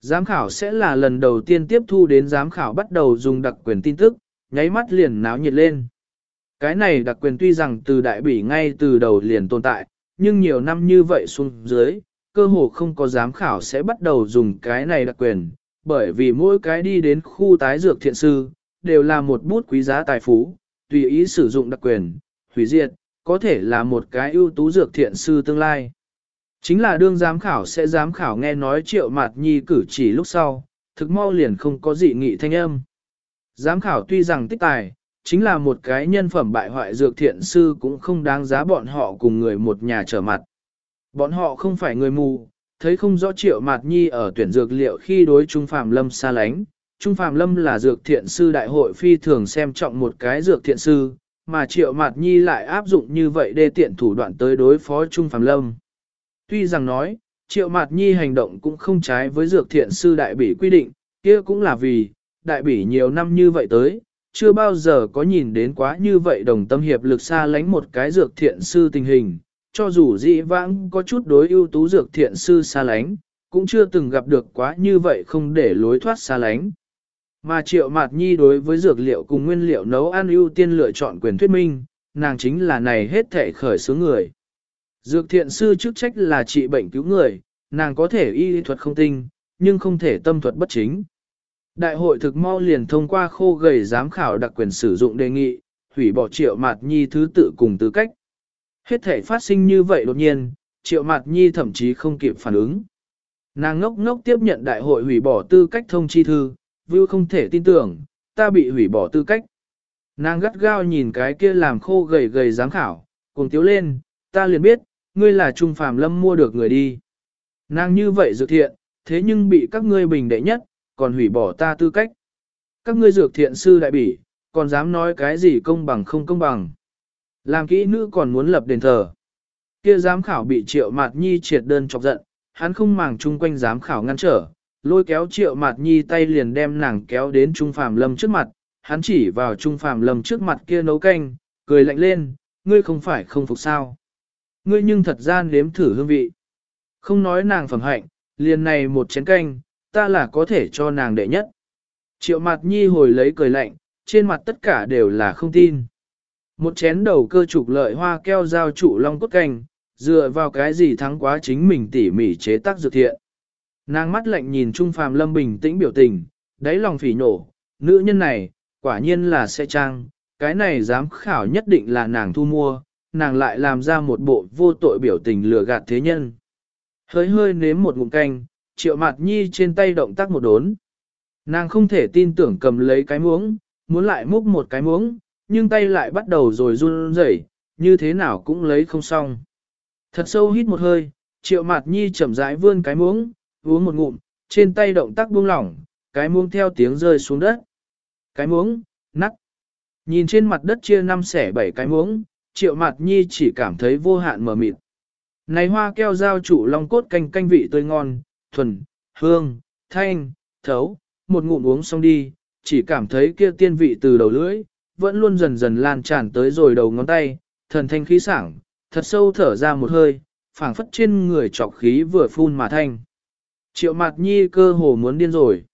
Speaker 1: Giám khảo sẽ là lần đầu tiên tiếp thu đến giám khảo bắt đầu dùng đặc quyền tin tức, nháy mắt liền náo nhiệt lên. Cái này đặc quyền tuy rằng từ đại bỉ ngay từ đầu liền tồn tại, nhưng nhiều năm như vậy xuống dưới, cơ hồ không có giám khảo sẽ bắt đầu dùng cái này đặc quyền, bởi vì mỗi cái đi đến khu tái dược thiện sư, đều là một bút quý giá tài phú, tùy ý sử dụng đặc quyền, hủy diệt, có thể là một cái ưu tú dược thiện sư tương lai. Chính là đương giám khảo sẽ giám khảo nghe nói triệu mặt nhi cử chỉ lúc sau, thực mau liền không có dị nghị thanh âm. Giám khảo tuy rằng tích tài, chính là một cái nhân phẩm bại hoại dược thiện sư cũng không đáng giá bọn họ cùng người một nhà trở mặt. Bọn họ không phải người mù, thấy không rõ triệu mạt nhi ở tuyển dược liệu khi đối Trung Phạm Lâm xa lánh. Trung Phạm Lâm là dược thiện sư đại hội phi thường xem trọng một cái dược thiện sư, mà triệu mạt nhi lại áp dụng như vậy để tiện thủ đoạn tới đối phó Trung Phạm Lâm. Tuy rằng nói, triệu mạt nhi hành động cũng không trái với dược thiện sư đại bỉ quy định, kia cũng là vì, đại bỉ nhiều năm như vậy tới, chưa bao giờ có nhìn đến quá như vậy đồng tâm hiệp lực xa lánh một cái dược thiện sư tình hình, cho dù dị vãng có chút đối ưu tú dược thiện sư xa lánh, cũng chưa từng gặp được quá như vậy không để lối thoát xa lánh. Mà triệu mạt nhi đối với dược liệu cùng nguyên liệu nấu ăn ưu tiên lựa chọn quyền thuyết minh, nàng chính là này hết thể khởi xướng người. Dược thiện sư chức trách là trị bệnh cứu người, nàng có thể y thuật không tinh, nhưng không thể tâm thuật bất chính. Đại hội thực mau liền thông qua khô gầy giám khảo đặc quyền sử dụng đề nghị, hủy bỏ triệu mạt nhi thứ tự cùng tư cách. Hết thể phát sinh như vậy đột nhiên, triệu mặt nhi thậm chí không kịp phản ứng. Nàng ngốc ngốc tiếp nhận đại hội hủy bỏ tư cách thông chi thư, vưu không thể tin tưởng, ta bị hủy bỏ tư cách. Nàng gắt gao nhìn cái kia làm khô gầy gầy giám khảo, cùng tiếu lên, ta liền biết, ngươi là Trung Phàm Lâm mua được người đi. Nàng như vậy dược thiện, thế nhưng bị các ngươi bình đệ nhất, còn hủy bỏ ta tư cách. Các ngươi dược thiện sư đại bỉ, còn dám nói cái gì công bằng không công bằng. Làm kỹ nữ còn muốn lập đền thờ. Kia giám khảo bị triệu mạt nhi triệt đơn chọc giận, hắn không màng chung quanh giám khảo ngăn trở, lôi kéo triệu mạt nhi tay liền đem nàng kéo đến Trung Phàm Lâm trước mặt, hắn chỉ vào Trung Phàm Lâm trước mặt kia nấu canh, cười lạnh lên, ngươi không phải không phục sao. Ngươi nhưng thật ra nếm thử hương vị. Không nói nàng phẩm hạnh, liền này một chén canh, ta là có thể cho nàng đệ nhất. Triệu mặt nhi hồi lấy cười lạnh, trên mặt tất cả đều là không tin. Một chén đầu cơ trục lợi hoa keo giao trụ long cốt canh, dựa vào cái gì thắng quá chính mình tỉ mỉ chế tác dược thiện. Nàng mắt lạnh nhìn Trung Phàm Lâm bình tĩnh biểu tình, đáy lòng phỉ nổ, nữ nhân này, quả nhiên là xe trang, cái này dám khảo nhất định là nàng thu mua, nàng lại làm ra một bộ vô tội biểu tình lừa gạt thế nhân. Hơi hơi nếm một ngụm canh, triệu mặt nhi trên tay động tác một đốn. Nàng không thể tin tưởng cầm lấy cái muỗng, muốn lại múc một cái muỗng, nhưng tay lại bắt đầu rồi run rẩy, như thế nào cũng lấy không xong. Thật sâu hít một hơi, triệu mặt nhi chậm rãi vươn cái muỗng, uống một ngụm, trên tay động tác buông lỏng, cái muỗng theo tiếng rơi xuống đất. Cái muỗng, nắc. Nhìn trên mặt đất chia năm xẻ bảy cái muỗng, triệu mặt nhi chỉ cảm thấy vô hạn mờ mịt. Này hoa keo giao chủ long cốt canh canh vị tươi ngon, thuần, hương, thanh, thấu, một ngụm uống xong đi, chỉ cảm thấy kia tiên vị từ đầu lưỡi, vẫn luôn dần dần lan tràn tới rồi đầu ngón tay, thần thanh khí sảng, thật sâu thở ra một hơi, phảng phất trên người trọc khí vừa phun mà thanh. Triệu mặt nhi cơ hồ muốn điên rồi.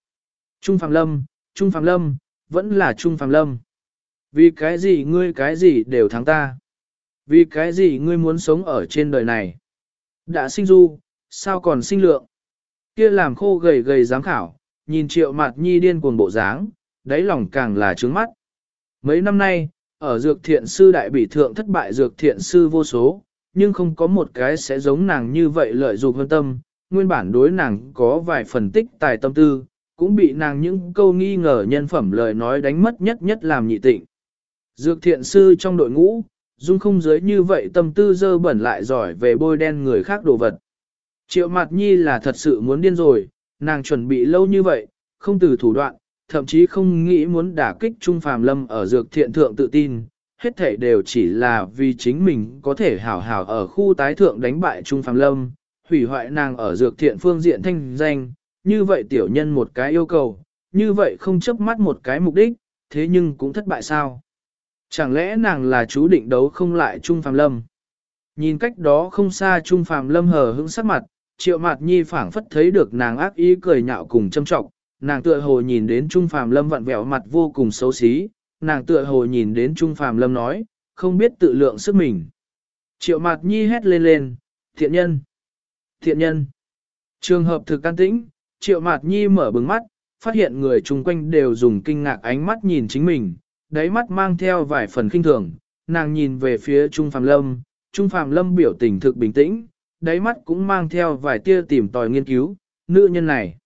Speaker 1: Trung Phạm Lâm, Trung Phạm Lâm, vẫn là Trung Phạm Lâm. Vì cái gì ngươi cái gì đều thắng ta. Vì cái gì ngươi muốn sống ở trên đời này. Đã sinh du, sao còn sinh lượng? Kia làm khô gầy gầy giám khảo, nhìn triệu mặt nhi điên cuồng bộ dáng, đáy lòng càng là trướng mắt. Mấy năm nay, ở dược thiện sư đại bị thượng thất bại dược thiện sư vô số, nhưng không có một cái sẽ giống nàng như vậy lợi dụng hơn tâm, nguyên bản đối nàng có vài phần tích tài tâm tư, cũng bị nàng những câu nghi ngờ nhân phẩm lời nói đánh mất nhất nhất làm nhị tịnh. Dược thiện sư trong đội ngũ, dung không giới như vậy tâm tư dơ bẩn lại giỏi về bôi đen người khác đồ vật. Triệu mặt nhi là thật sự muốn điên rồi, nàng chuẩn bị lâu như vậy, không từ thủ đoạn, thậm chí không nghĩ muốn đả kích Trung Phàm Lâm ở dược thiện thượng tự tin, hết thể đều chỉ là vì chính mình có thể hảo hảo ở khu tái thượng đánh bại Trung Phàm Lâm, hủy hoại nàng ở dược thiện phương diện thanh danh, như vậy tiểu nhân một cái yêu cầu, như vậy không chấp mắt một cái mục đích, thế nhưng cũng thất bại sao? Chẳng lẽ nàng là chú định đấu không lại Trung Phàm Lâm? Nhìn cách đó không xa Trung Phàm Lâm hờ hững sắc mặt, Triệu Mạt Nhi phảng phất thấy được nàng ác ý cười nhạo cùng châm trọng, nàng tựa hồ nhìn đến Trung Phàm Lâm vặn vẹo mặt vô cùng xấu xí, nàng tựa hồ nhìn đến Trung Phàm Lâm nói, không biết tự lượng sức mình. Triệu Mạt Nhi hét lên lên, thiện nhân, thiện nhân. Trường hợp thực can tĩnh, Triệu Mạt Nhi mở bừng mắt, phát hiện người chung quanh đều dùng kinh ngạc ánh mắt nhìn chính mình, đáy mắt mang theo vài phần kinh thường, nàng nhìn về phía Trung Phàm Lâm, Trung Phàm Lâm biểu tình thực bình tĩnh, đáy mắt cũng mang theo vài tia tìm tòi nghiên cứu, nữ nhân này.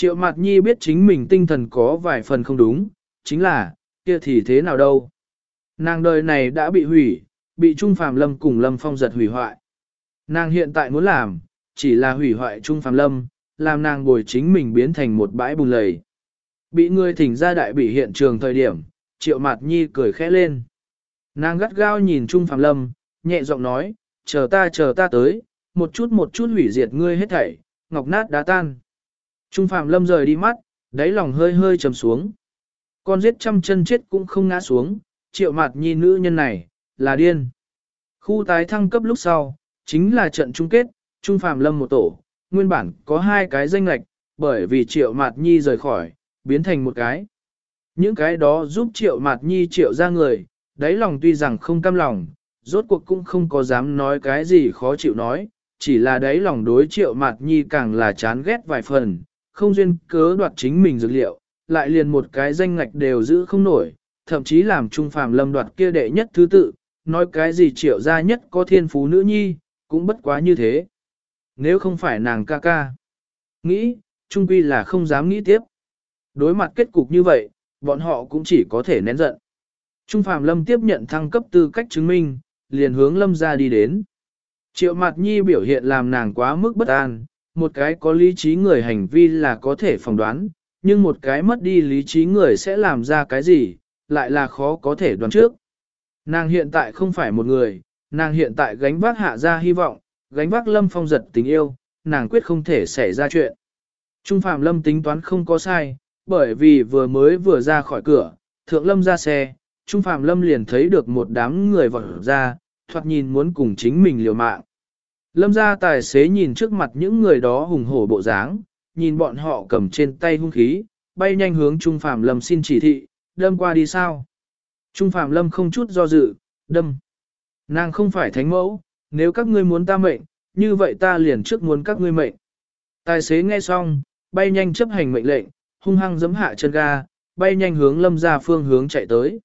Speaker 1: Triệu Mạt Nhi biết chính mình tinh thần có vài phần không đúng, chính là, kia thì thế nào đâu. Nàng đời này đã bị hủy, bị Trung Phàm Lâm cùng Lâm Phong giật hủy hoại. Nàng hiện tại muốn làm, chỉ là hủy hoại Trung Phàm Lâm, làm nàng bồi chính mình biến thành một bãi bùn lầy. Bị người thỉnh ra đại bị hiện trường thời điểm, Triệu Mạt Nhi cười khẽ lên. Nàng gắt gao nhìn Trung Phàm Lâm, nhẹ giọng nói, chờ ta chờ ta tới, một chút một chút hủy diệt ngươi hết thảy, ngọc nát đá tan. Trung Phạm Lâm rời đi mắt, đáy lòng hơi hơi trầm xuống. Con giết trăm chân chết cũng không ngã xuống, triệu mặt nhi nữ nhân này, là điên. Khu tái thăng cấp lúc sau, chính là trận chung kết, Trung Phạm Lâm một tổ, nguyên bản có hai cái danh lạch, bởi vì triệu mặt nhi rời khỏi, biến thành một cái. Những cái đó giúp triệu mặt nhi triệu ra người, đáy lòng tuy rằng không cam lòng, rốt cuộc cũng không có dám nói cái gì khó chịu nói, chỉ là đáy lòng đối triệu mặt nhi càng là chán ghét vài phần, không duyên cớ đoạt chính mình dược liệu, lại liền một cái danh ngạch đều giữ không nổi, thậm chí làm trung phàm lâm đoạt kia đệ nhất thứ tự, nói cái gì triệu gia nhất có thiên phú nữ nhi, cũng bất quá như thế. Nếu không phải nàng ca ca, nghĩ, trung quy là không dám nghĩ tiếp. Đối mặt kết cục như vậy, bọn họ cũng chỉ có thể nén giận. Trung Phạm Lâm tiếp nhận thăng cấp tư cách chứng minh, liền hướng Lâm ra đi đến. Triệu Mạt Nhi biểu hiện làm nàng quá mức bất an, một cái có lý trí người hành vi là có thể phỏng đoán, nhưng một cái mất đi lý trí người sẽ làm ra cái gì, lại là khó có thể đoán trước. Nàng hiện tại không phải một người, nàng hiện tại gánh vác hạ ra hy vọng, gánh vác lâm phong giật tình yêu, nàng quyết không thể xảy ra chuyện. Trung Phạm Lâm tính toán không có sai, bởi vì vừa mới vừa ra khỏi cửa, Thượng Lâm ra xe, Trung Phạm Lâm liền thấy được một đám người vọt ra, thoạt nhìn muốn cùng chính mình liều mạng. Lâm gia tài xế nhìn trước mặt những người đó hùng hổ bộ dáng, nhìn bọn họ cầm trên tay hung khí, bay nhanh hướng Trung Phạm Lâm xin chỉ thị, đâm qua đi sao. Trung Phạm Lâm không chút do dự, đâm. Nàng không phải thánh mẫu, nếu các ngươi muốn ta mệnh, như vậy ta liền trước muốn các ngươi mệnh. Tài xế nghe xong, bay nhanh chấp hành mệnh lệnh, hung hăng giấm hạ chân ga, bay nhanh hướng lâm ra phương hướng chạy tới.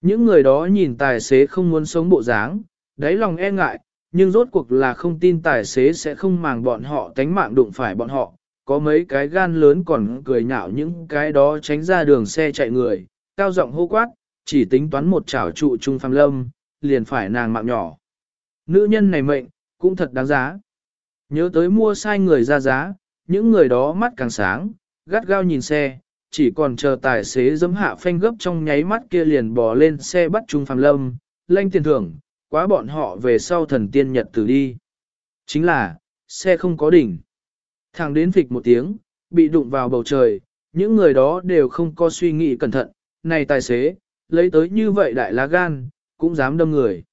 Speaker 1: Những người đó nhìn tài xế không muốn sống bộ dáng, đáy lòng e ngại, nhưng rốt cuộc là không tin tài xế sẽ không màng bọn họ tánh mạng đụng phải bọn họ. Có mấy cái gan lớn còn cười nhạo những cái đó tránh ra đường xe chạy người, cao giọng hô quát, chỉ tính toán một chảo trụ trung phàm lâm, liền phải nàng mạng nhỏ. Nữ nhân này mệnh, cũng thật đáng giá. Nhớ tới mua sai người ra giá, những người đó mắt càng sáng, gắt gao nhìn xe, chỉ còn chờ tài xế giấm hạ phanh gấp trong nháy mắt kia liền bò lên xe bắt Trung Phàm Lâm, lanh tiền thưởng, quá bọn họ về sau thần tiên nhật tử đi. Chính là, xe không có đỉnh. Thằng đến phịch một tiếng, bị đụng vào bầu trời, những người đó đều không có suy nghĩ cẩn thận, này tài xế, lấy tới như vậy đại lá gan, cũng dám đâm người.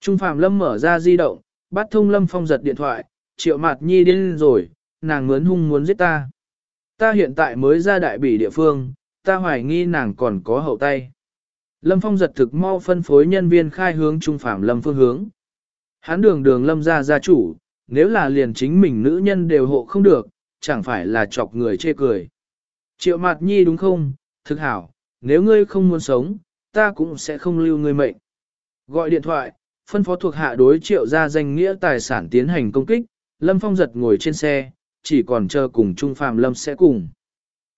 Speaker 1: Trung Phạm Lâm mở ra di động, bắt thông Lâm Phong giật điện thoại, triệu mặt nhi điên rồi, nàng mướn hung muốn giết ta. Ta hiện tại mới ra đại bỉ địa phương, ta hoài nghi nàng còn có hậu tay. Lâm Phong giật thực mau phân phối nhân viên khai hướng trung phạm Lâm phương hướng. Hán đường đường Lâm ra gia chủ, nếu là liền chính mình nữ nhân đều hộ không được, chẳng phải là chọc người chê cười. Triệu Mạt Nhi đúng không? Thực hảo, nếu ngươi không muốn sống, ta cũng sẽ không lưu ngươi mệnh. Gọi điện thoại, phân phó thuộc hạ đối triệu ra danh nghĩa tài sản tiến hành công kích, Lâm Phong giật ngồi trên xe, chỉ còn chờ cùng Trung Phạm Lâm sẽ cùng.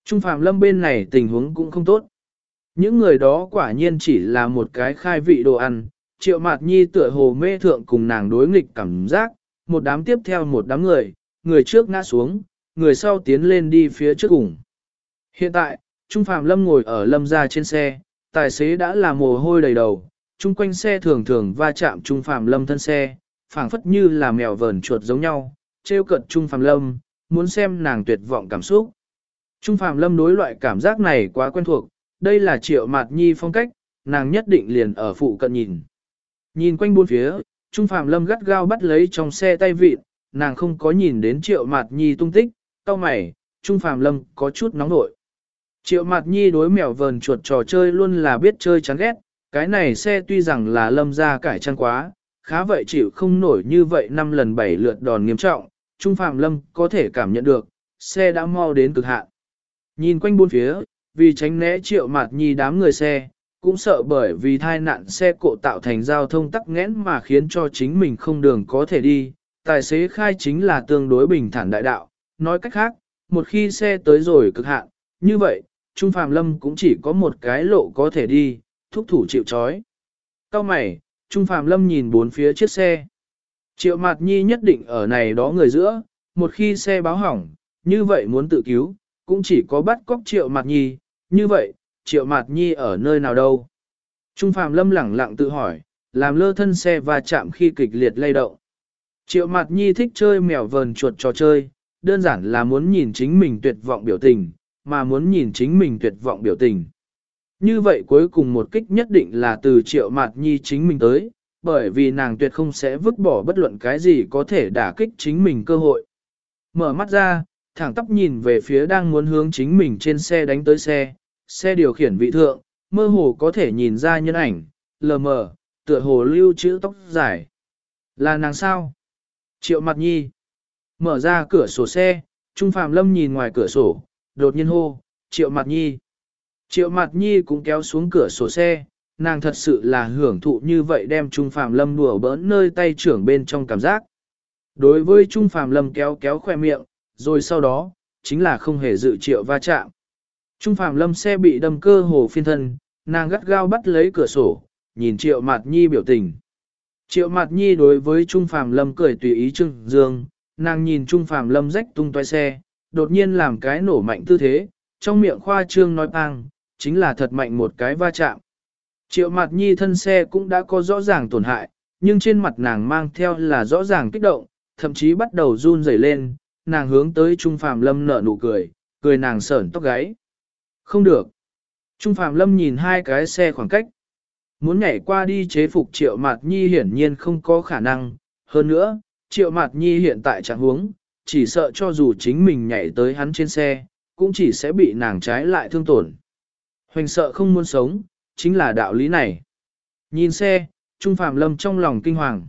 Speaker 1: Trung Phạm Lâm bên này tình huống cũng không tốt. Những người đó quả nhiên chỉ là một cái khai vị đồ ăn, triệu mạt nhi tựa hồ mê thượng cùng nàng đối nghịch cảm giác, một đám tiếp theo một đám người, người trước ngã xuống, người sau tiến lên đi phía trước cùng. Hiện tại, Trung Phạm Lâm ngồi ở lâm ra trên xe, tài xế đã là mồ hôi đầy đầu, chung quanh xe thường thường va chạm Trung Phạm Lâm thân xe, phảng phất như là mèo vờn chuột giống nhau, trêu cận Trung Phạm Lâm, muốn xem nàng tuyệt vọng cảm xúc. Trung Phạm Lâm đối loại cảm giác này quá quen thuộc, đây là triệu mạt nhi phong cách, nàng nhất định liền ở phụ cận nhìn. Nhìn quanh bốn phía, Trung Phạm Lâm gắt gao bắt lấy trong xe tay vịt, nàng không có nhìn đến triệu mạt nhi tung tích, cao mày, Trung Phạm Lâm có chút nóng nội. Triệu mạt nhi đối mèo vờn chuột trò chơi luôn là biết chơi chán ghét, cái này xe tuy rằng là lâm ra cải trang quá, khá vậy chịu không nổi như vậy năm lần bảy lượt đòn nghiêm trọng, Trung Phạm Lâm có thể cảm nhận được, xe đã mau đến cực hạn. Nhìn quanh bốn phía, vì tránh né triệu mạt nhi đám người xe, cũng sợ bởi vì thai nạn xe cộ tạo thành giao thông tắc nghẽn mà khiến cho chính mình không đường có thể đi. Tài xế khai chính là tương đối bình thản đại đạo, nói cách khác, một khi xe tới rồi cực hạn, như vậy, Trung Phạm Lâm cũng chỉ có một cái lộ có thể đi, thúc thủ chịu chói. Cao mày, Trung Phạm Lâm nhìn bốn phía chiếc xe. Triệu Mạt Nhi nhất định ở này đó người giữa, một khi xe báo hỏng, như vậy muốn tự cứu, cũng chỉ có bắt cóc Triệu Mạt Nhi, như vậy, Triệu Mạt Nhi ở nơi nào đâu? Trung Phạm Lâm lẳng lặng tự hỏi, làm lơ thân xe và chạm khi kịch liệt lay động. Triệu Mạt Nhi thích chơi mèo vờn chuột trò chơi, đơn giản là muốn nhìn chính mình tuyệt vọng biểu tình, mà muốn nhìn chính mình tuyệt vọng biểu tình. Như vậy cuối cùng một kích nhất định là từ Triệu Mạt Nhi chính mình tới, bởi vì nàng tuyệt không sẽ vứt bỏ bất luận cái gì có thể đả kích chính mình cơ hội. Mở mắt ra, thẳng tắp nhìn về phía đang muốn hướng chính mình trên xe đánh tới xe, xe điều khiển vị thượng, mơ hồ có thể nhìn ra nhân ảnh, lờ mờ, tựa hồ lưu chữ tóc dài. Là nàng sao? Triệu mặt nhi. Mở ra cửa sổ xe, Trung Phạm Lâm nhìn ngoài cửa sổ, đột nhiên hô, triệu mặt nhi. Triệu mặt nhi cũng kéo xuống cửa sổ xe, nàng thật sự là hưởng thụ như vậy đem Trung Phạm Lâm đùa bỡn nơi tay trưởng bên trong cảm giác, Đối với Trung phạm Lâm kéo kéo khoe miệng, rồi sau đó, chính là không hề dự triệu va chạm. Trung Phạm Lâm xe bị đâm cơ hồ phiên thân, nàng gắt gao bắt lấy cửa sổ, nhìn Triệu Mạt Nhi biểu tình. Triệu Mạt Nhi đối với Trung Phạm Lâm cười tùy ý trưng dương, nàng nhìn Trung Phạm Lâm rách tung toái xe, đột nhiên làm cái nổ mạnh tư thế, trong miệng khoa trương nói bang, chính là thật mạnh một cái va chạm. Triệu Mạt Nhi thân xe cũng đã có rõ ràng tổn hại, nhưng trên mặt nàng mang theo là rõ ràng kích động, thậm chí bắt đầu run rẩy lên, nàng hướng tới Trung Phạm Lâm nở nụ cười, cười nàng sởn tóc gáy. Không được. Trung Phạm Lâm nhìn hai cái xe khoảng cách. Muốn nhảy qua đi chế phục Triệu Mạt Nhi hiển nhiên không có khả năng. Hơn nữa, Triệu Mạt Nhi hiện tại trạng huống, chỉ sợ cho dù chính mình nhảy tới hắn trên xe, cũng chỉ sẽ bị nàng trái lại thương tổn. Hoành sợ không muốn sống, chính là đạo lý này. Nhìn xe, Trung Phạm Lâm trong lòng kinh hoàng.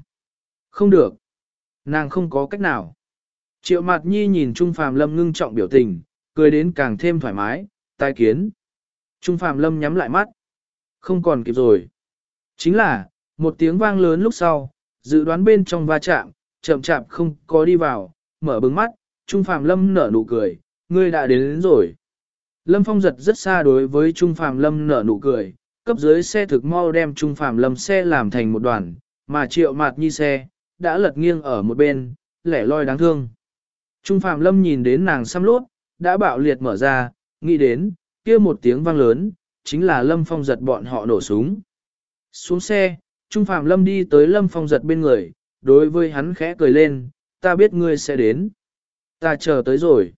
Speaker 1: Không được. Nàng không có cách nào. Triệu Mạt Nhi nhìn Trung Phạm Lâm ngưng trọng biểu tình, cười đến càng thêm thoải mái, tai kiến. Trung Phàm Lâm nhắm lại mắt. Không còn kịp rồi. Chính là, một tiếng vang lớn lúc sau, dự đoán bên trong va chạm, chậm chạp không có đi vào, mở bừng mắt, Trung Phàm Lâm nở nụ cười, ngươi đã đến, đến rồi. Lâm Phong giật rất xa đối với Trung Phàm Lâm nở nụ cười, cấp dưới xe thực mau đem Trung Phàm Lâm xe làm thành một đoàn, mà triệu mạt nhi xe, đã lật nghiêng ở một bên, lẻ loi đáng thương. Trung Phàm Lâm nhìn đến nàng xăm lốt, đã bạo liệt mở ra, nghĩ đến, kia một tiếng vang lớn, chính là Lâm Phong giật bọn họ nổ súng. Xuống xe, Trung Phạm Lâm đi tới Lâm Phong giật bên người, đối với hắn khẽ cười lên, ta biết ngươi sẽ đến. Ta chờ tới rồi.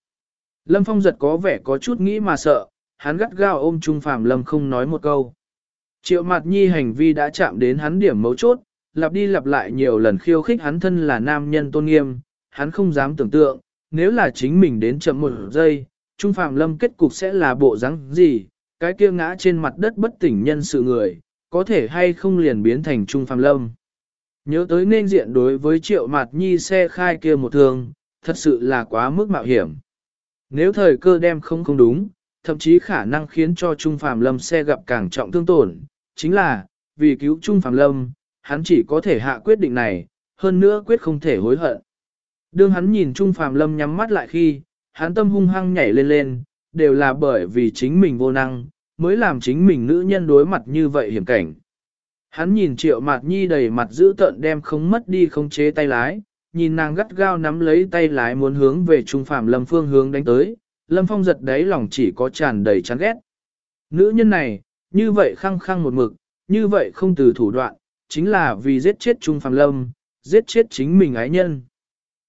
Speaker 1: Lâm Phong giật có vẻ có chút nghĩ mà sợ, hắn gắt gao ôm Trung Phạm Lâm không nói một câu. Triệu Mạt Nhi hành vi đã chạm đến hắn điểm mấu chốt, lặp đi lặp lại nhiều lần khiêu khích hắn thân là nam nhân tôn nghiêm, hắn không dám tưởng tượng, nếu là chính mình đến chậm một giây, Trung Phạm Lâm kết cục sẽ là bộ dáng gì, cái kia ngã trên mặt đất bất tỉnh nhân sự người, có thể hay không liền biến thành Trung Phạm Lâm. Nhớ tới nên diện đối với triệu mặt nhi xe khai kia một thường, thật sự là quá mức mạo hiểm. Nếu thời cơ đem không không đúng, thậm chí khả năng khiến cho Trung Phạm Lâm xe gặp càng trọng thương tổn, chính là, vì cứu Trung Phạm Lâm, hắn chỉ có thể hạ quyết định này, hơn nữa quyết không thể hối hận. Đương hắn nhìn Trung Phạm Lâm nhắm mắt lại khi, hắn tâm hung hăng nhảy lên lên, đều là bởi vì chính mình vô năng, mới làm chính mình nữ nhân đối mặt như vậy hiểm cảnh. Hắn nhìn triệu mạt nhi đầy mặt giữ tợn đem không mất đi không chế tay lái, nhìn nàng gắt gao nắm lấy tay lái muốn hướng về trung phạm lâm phương hướng đánh tới, lâm phong giật đáy lòng chỉ có tràn đầy chán ghét. Nữ nhân này, như vậy khăng khăng một mực, như vậy không từ thủ đoạn, chính là vì giết chết trung phạm lâm, giết chết chính mình ái nhân.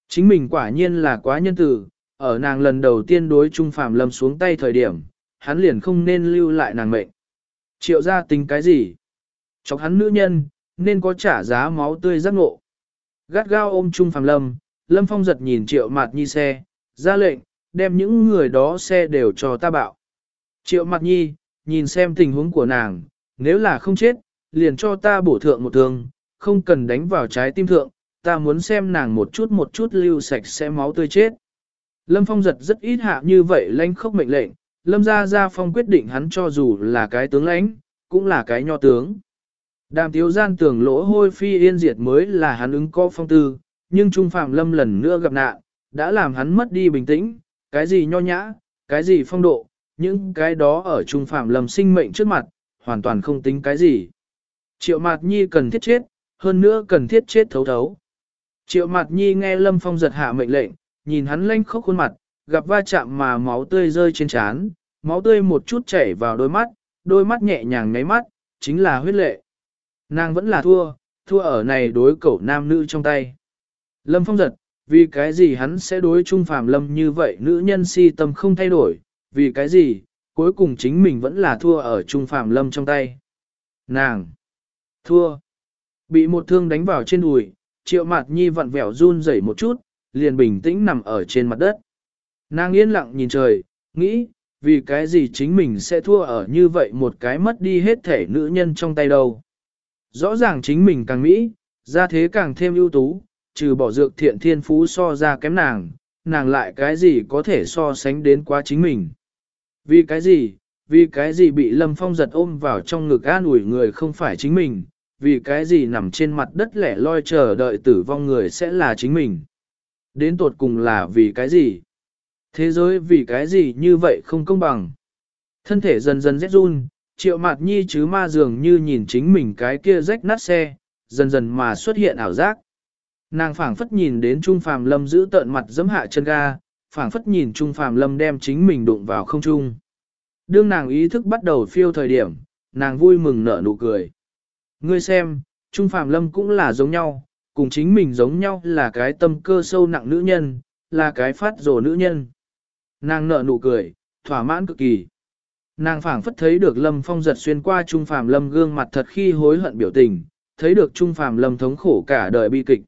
Speaker 1: Chính mình quả nhiên là quá nhân tử, ở nàng lần đầu tiên đối Trung Phạm Lâm xuống tay thời điểm, hắn liền không nên lưu lại nàng mệnh. Triệu gia tính cái gì? Chọc hắn nữ nhân, nên có trả giá máu tươi giác ngộ. Gắt gao ôm Trung Phạm Lâm, Lâm Phong giật nhìn triệu mặt nhi xe, ra lệnh, đem những người đó xe đều cho ta bạo. Triệu mặt nhi, nhìn xem tình huống của nàng, nếu là không chết, liền cho ta bổ thượng một thương, không cần đánh vào trái tim thượng, ta muốn xem nàng một chút một chút lưu sạch sẽ máu tươi chết. Lâm Phong giật rất ít hạ như vậy lãnh khốc mệnh lệnh, Lâm gia gia phong quyết định hắn cho dù là cái tướng lãnh, cũng là cái nho tướng. Đàm tiếu gian tưởng lỗ hôi phi yên diệt mới là hắn ứng có phong tư, nhưng Trung Phạm Lâm lần nữa gặp nạn, đã làm hắn mất đi bình tĩnh, cái gì nho nhã, cái gì phong độ, những cái đó ở Trung Phạm Lâm sinh mệnh trước mặt, hoàn toàn không tính cái gì. Triệu Mạt Nhi cần thiết chết, hơn nữa cần thiết chết thấu thấu. Triệu Mạt Nhi nghe Lâm Phong giật hạ mệnh lệnh, nhìn hắn lanh khóc khuôn mặt, gặp va chạm mà máu tươi rơi trên trán, máu tươi một chút chảy vào đôi mắt, đôi mắt nhẹ nhàng ngáy mắt, chính là huyết lệ. Nàng vẫn là thua, thua ở này đối cẩu nam nữ trong tay. Lâm Phong giật, vì cái gì hắn sẽ đối trung phàm lâm như vậy nữ nhân si tâm không thay đổi, vì cái gì, cuối cùng chính mình vẫn là thua ở trung phàm lâm trong tay. Nàng, thua, bị một thương đánh vào trên đùi, triệu mặt nhi vặn vẹo run rẩy một chút, liền bình tĩnh nằm ở trên mặt đất. Nàng yên lặng nhìn trời, nghĩ, vì cái gì chính mình sẽ thua ở như vậy một cái mất đi hết thể nữ nhân trong tay đâu. Rõ ràng chính mình càng mỹ, ra thế càng thêm ưu tú, trừ bỏ dược thiện thiên phú so ra kém nàng, nàng lại cái gì có thể so sánh đến quá chính mình. Vì cái gì, vì cái gì bị Lâm Phong giật ôm vào trong ngực an ủi người không phải chính mình, vì cái gì nằm trên mặt đất lẻ loi chờ đợi tử vong người sẽ là chính mình. Đến tột cùng là vì cái gì? Thế giới vì cái gì như vậy không công bằng? Thân thể dần dần rét run, triệu mạt nhi chứ ma dường như nhìn chính mình cái kia rách nát xe, dần dần mà xuất hiện ảo giác. Nàng phảng phất nhìn đến Trung Phàm Lâm giữ tợn mặt giẫm hạ chân ga, phảng phất nhìn Trung Phàm Lâm đem chính mình đụng vào không trung. Đương nàng ý thức bắt đầu phiêu thời điểm, nàng vui mừng nở nụ cười. Ngươi xem, Trung Phàm Lâm cũng là giống nhau, cùng chính mình giống nhau là cái tâm cơ sâu nặng nữ nhân, là cái phát rồ nữ nhân. Nàng nở nụ cười, thỏa mãn cực kỳ. Nàng phảng phất thấy được Lâm Phong giật xuyên qua Trung Phàm Lâm gương mặt thật khi hối hận biểu tình, thấy được Trung Phàm Lâm thống khổ cả đời bi kịch.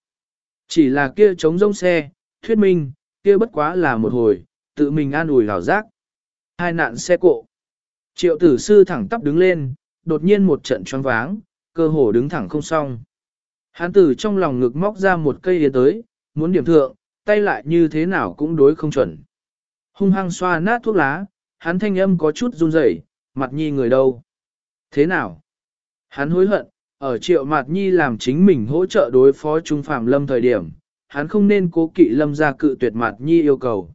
Speaker 1: Chỉ là kia chống rông xe, thuyết minh, kia bất quá là một hồi, tự mình an ủi hảo giác. Hai nạn xe cộ. Triệu tử sư thẳng tắp đứng lên, đột nhiên một trận choáng váng, cơ hồ đứng thẳng không xong. Hán tử trong lòng ngực móc ra một cây yến tới, muốn điểm thượng, tay lại như thế nào cũng đối không chuẩn. Hung hăng xoa nát thuốc lá, hắn thanh âm có chút run rẩy, mặt nhi người đâu? Thế nào? Hắn hối hận, ở triệu mặt nhi làm chính mình hỗ trợ đối phó Trung Phạm Lâm thời điểm, hắn không nên cố kỵ Lâm ra cự tuyệt mặt nhi yêu cầu.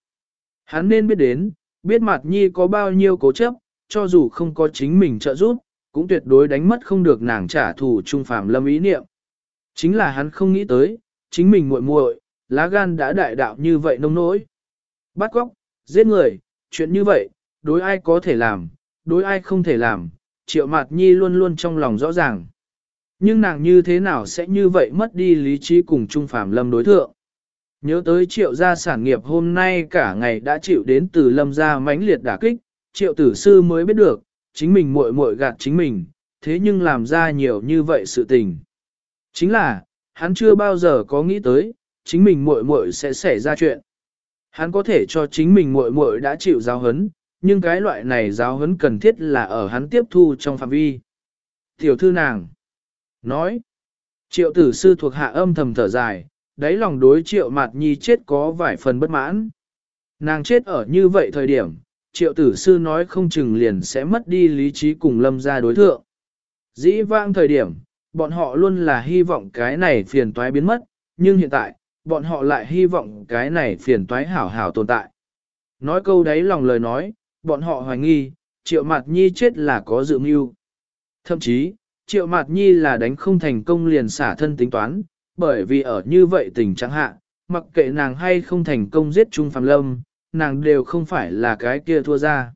Speaker 1: Hắn nên biết đến, biết mặt nhi có bao nhiêu cố chấp, cho dù không có chính mình trợ giúp, cũng tuyệt đối đánh mất không được nàng trả thù Trung Phạm Lâm ý niệm. Chính là hắn không nghĩ tới, chính mình muội muội, lá gan đã đại đạo như vậy nông nỗi. Bắt góc, giết người, chuyện như vậy, đối ai có thể làm, đối ai không thể làm, triệu mạt nhi luôn luôn trong lòng rõ ràng. Nhưng nàng như thế nào sẽ như vậy mất đi lý trí cùng Trung Phạm Lâm đối thượng. Nhớ tới triệu gia sản nghiệp hôm nay cả ngày đã chịu đến từ lâm gia mãnh liệt đả kích, triệu tử sư mới biết được, chính mình muội muội gạt chính mình, thế nhưng làm ra nhiều như vậy sự tình. Chính là, hắn chưa bao giờ có nghĩ tới, chính mình muội muội sẽ xảy ra chuyện. Hắn có thể cho chính mình muội muội đã chịu giáo hấn, nhưng cái loại này giáo hấn cần thiết là ở hắn tiếp thu trong phạm vi. Tiểu thư nàng nói, triệu tử sư thuộc hạ âm thầm thở dài, đáy lòng đối triệu mặt nhi chết có vài phần bất mãn. Nàng chết ở như vậy thời điểm, triệu tử sư nói không chừng liền sẽ mất đi lý trí cùng lâm ra đối thượng. Dĩ vãng thời điểm, bọn họ luôn là hy vọng cái này phiền toái biến mất, nhưng hiện tại, bọn họ lại hy vọng cái này phiền toái hảo hảo tồn tại. Nói câu đấy lòng lời nói, bọn họ hoài nghi, triệu mạt nhi chết là có dự mưu. Thậm chí, triệu mạt nhi là đánh không thành công liền xả thân tính toán, bởi vì ở như vậy tình trạng hạ, mặc kệ nàng hay không thành công giết Trung Phạm Lâm, nàng đều không phải là cái kia thua ra.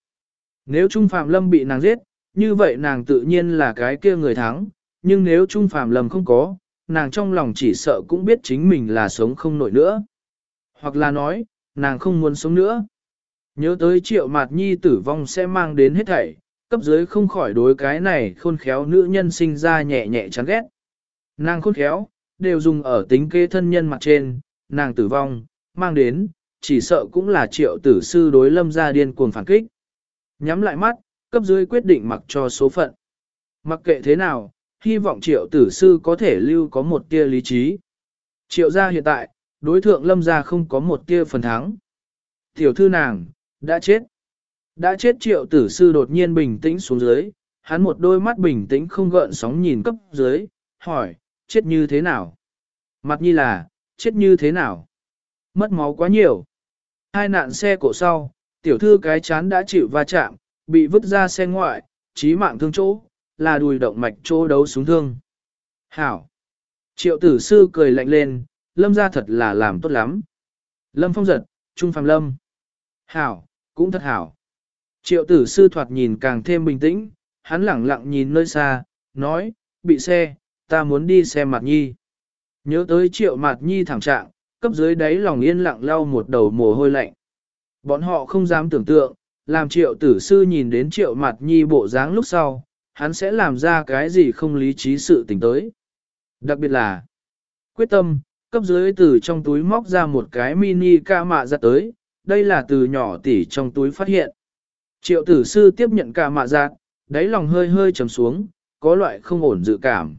Speaker 1: Nếu Trung Phạm Lâm bị nàng giết, như vậy nàng tự nhiên là cái kia người thắng, nhưng nếu Trung Phạm Lâm không có, nàng trong lòng chỉ sợ cũng biết chính mình là sống không nổi nữa. Hoặc là nói, nàng không muốn sống nữa. Nhớ tới triệu mạt nhi tử vong sẽ mang đến hết thảy, cấp dưới không khỏi đối cái này khôn khéo nữ nhân sinh ra nhẹ nhẹ chán ghét. Nàng khôn khéo, đều dùng ở tính kế thân nhân mặt trên, nàng tử vong, mang đến, chỉ sợ cũng là triệu tử sư đối lâm gia điên cuồng phản kích. Nhắm lại mắt, cấp dưới quyết định mặc cho số phận. Mặc kệ thế nào, hy vọng triệu tử sư có thể lưu có một tia lý trí. Triệu gia hiện tại, đối thượng lâm gia không có một tia phần thắng. Tiểu thư nàng, đã chết. Đã chết triệu tử sư đột nhiên bình tĩnh xuống dưới, hắn một đôi mắt bình tĩnh không gợn sóng nhìn cấp dưới, hỏi, chết như thế nào? Mặt nhi là, chết như thế nào? Mất máu quá nhiều. Hai nạn xe cổ sau, tiểu thư cái chán đã chịu va chạm, bị vứt ra xe ngoại, chí mạng thương chỗ, là đùi động mạch chỗ đấu súng thương. Hảo! Triệu tử sư cười lạnh lên, lâm ra thật là làm tốt lắm. Lâm phong giật, trung phàm lâm. Hảo, cũng thật hảo. Triệu tử sư thoạt nhìn càng thêm bình tĩnh, hắn lẳng lặng nhìn nơi xa, nói, bị xe, ta muốn đi xem mặt nhi. Nhớ tới triệu mặt nhi thẳng trạng, cấp dưới đáy lòng yên lặng lau một đầu mồ hôi lạnh. Bọn họ không dám tưởng tượng, làm triệu tử sư nhìn đến triệu mặt nhi bộ dáng lúc sau, hắn sẽ làm ra cái gì không lý trí sự tình tới. Đặc biệt là, quyết tâm, cấp dưới từ trong túi móc ra một cái mini ca mạ ra tới, đây là từ nhỏ tỉ trong túi phát hiện. Triệu tử sư tiếp nhận ca mạ giặt, đáy lòng hơi hơi trầm xuống, có loại không ổn dự cảm.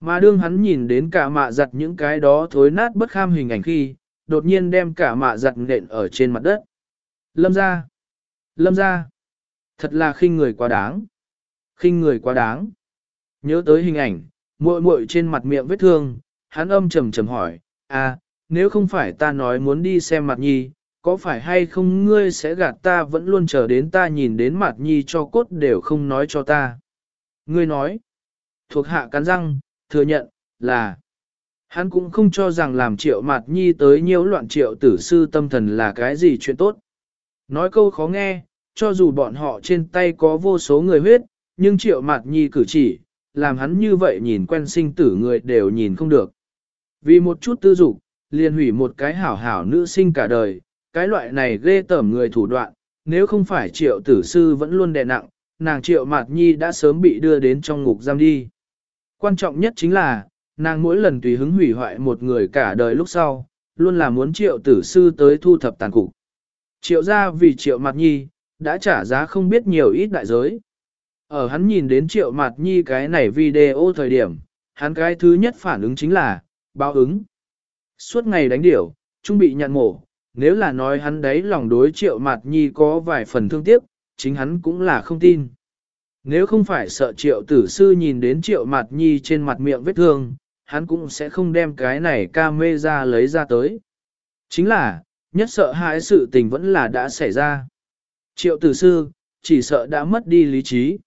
Speaker 1: Mà đương hắn nhìn đến cả mạ giặt những cái đó thối nát bất kham hình ảnh khi, đột nhiên đem cả mạ giặt nện ở trên mặt đất. Lâm ra! Lâm ra! Thật là khinh người quá đáng khinh người quá đáng. Nhớ tới hình ảnh, muội muội trên mặt miệng vết thương, hắn âm trầm trầm hỏi, à, nếu không phải ta nói muốn đi xem mặt nhi, có phải hay không ngươi sẽ gạt ta vẫn luôn chờ đến ta nhìn đến mặt nhi cho cốt đều không nói cho ta. Ngươi nói, thuộc hạ cắn răng, thừa nhận, là, hắn cũng không cho rằng làm triệu mặt nhi tới nhiễu loạn triệu tử sư tâm thần là cái gì chuyện tốt. Nói câu khó nghe, cho dù bọn họ trên tay có vô số người huyết, nhưng triệu mạt nhi cử chỉ, làm hắn như vậy nhìn quen sinh tử người đều nhìn không được. Vì một chút tư dục, liền hủy một cái hảo hảo nữ sinh cả đời, cái loại này ghê tởm người thủ đoạn, nếu không phải triệu tử sư vẫn luôn đè nặng, nàng triệu mạt nhi đã sớm bị đưa đến trong ngục giam đi. Quan trọng nhất chính là, nàng mỗi lần tùy hứng hủy hoại một người cả đời lúc sau, luôn là muốn triệu tử sư tới thu thập tàn cục. Triệu ra vì triệu mạt nhi, đã trả giá không biết nhiều ít đại giới. Ở hắn nhìn đến triệu mặt nhi cái này video thời điểm, hắn cái thứ nhất phản ứng chính là, báo ứng. Suốt ngày đánh điểu, trung bị nhận mổ, nếu là nói hắn đấy lòng đối triệu mặt nhi có vài phần thương tiếc, chính hắn cũng là không tin. Nếu không phải sợ triệu tử sư nhìn đến triệu mặt nhi trên mặt miệng vết thương, hắn cũng sẽ không đem cái này ca mê ra lấy ra tới. Chính là, nhất sợ hãi sự tình vẫn là đã xảy ra. Triệu tử sư, chỉ sợ đã mất đi lý trí.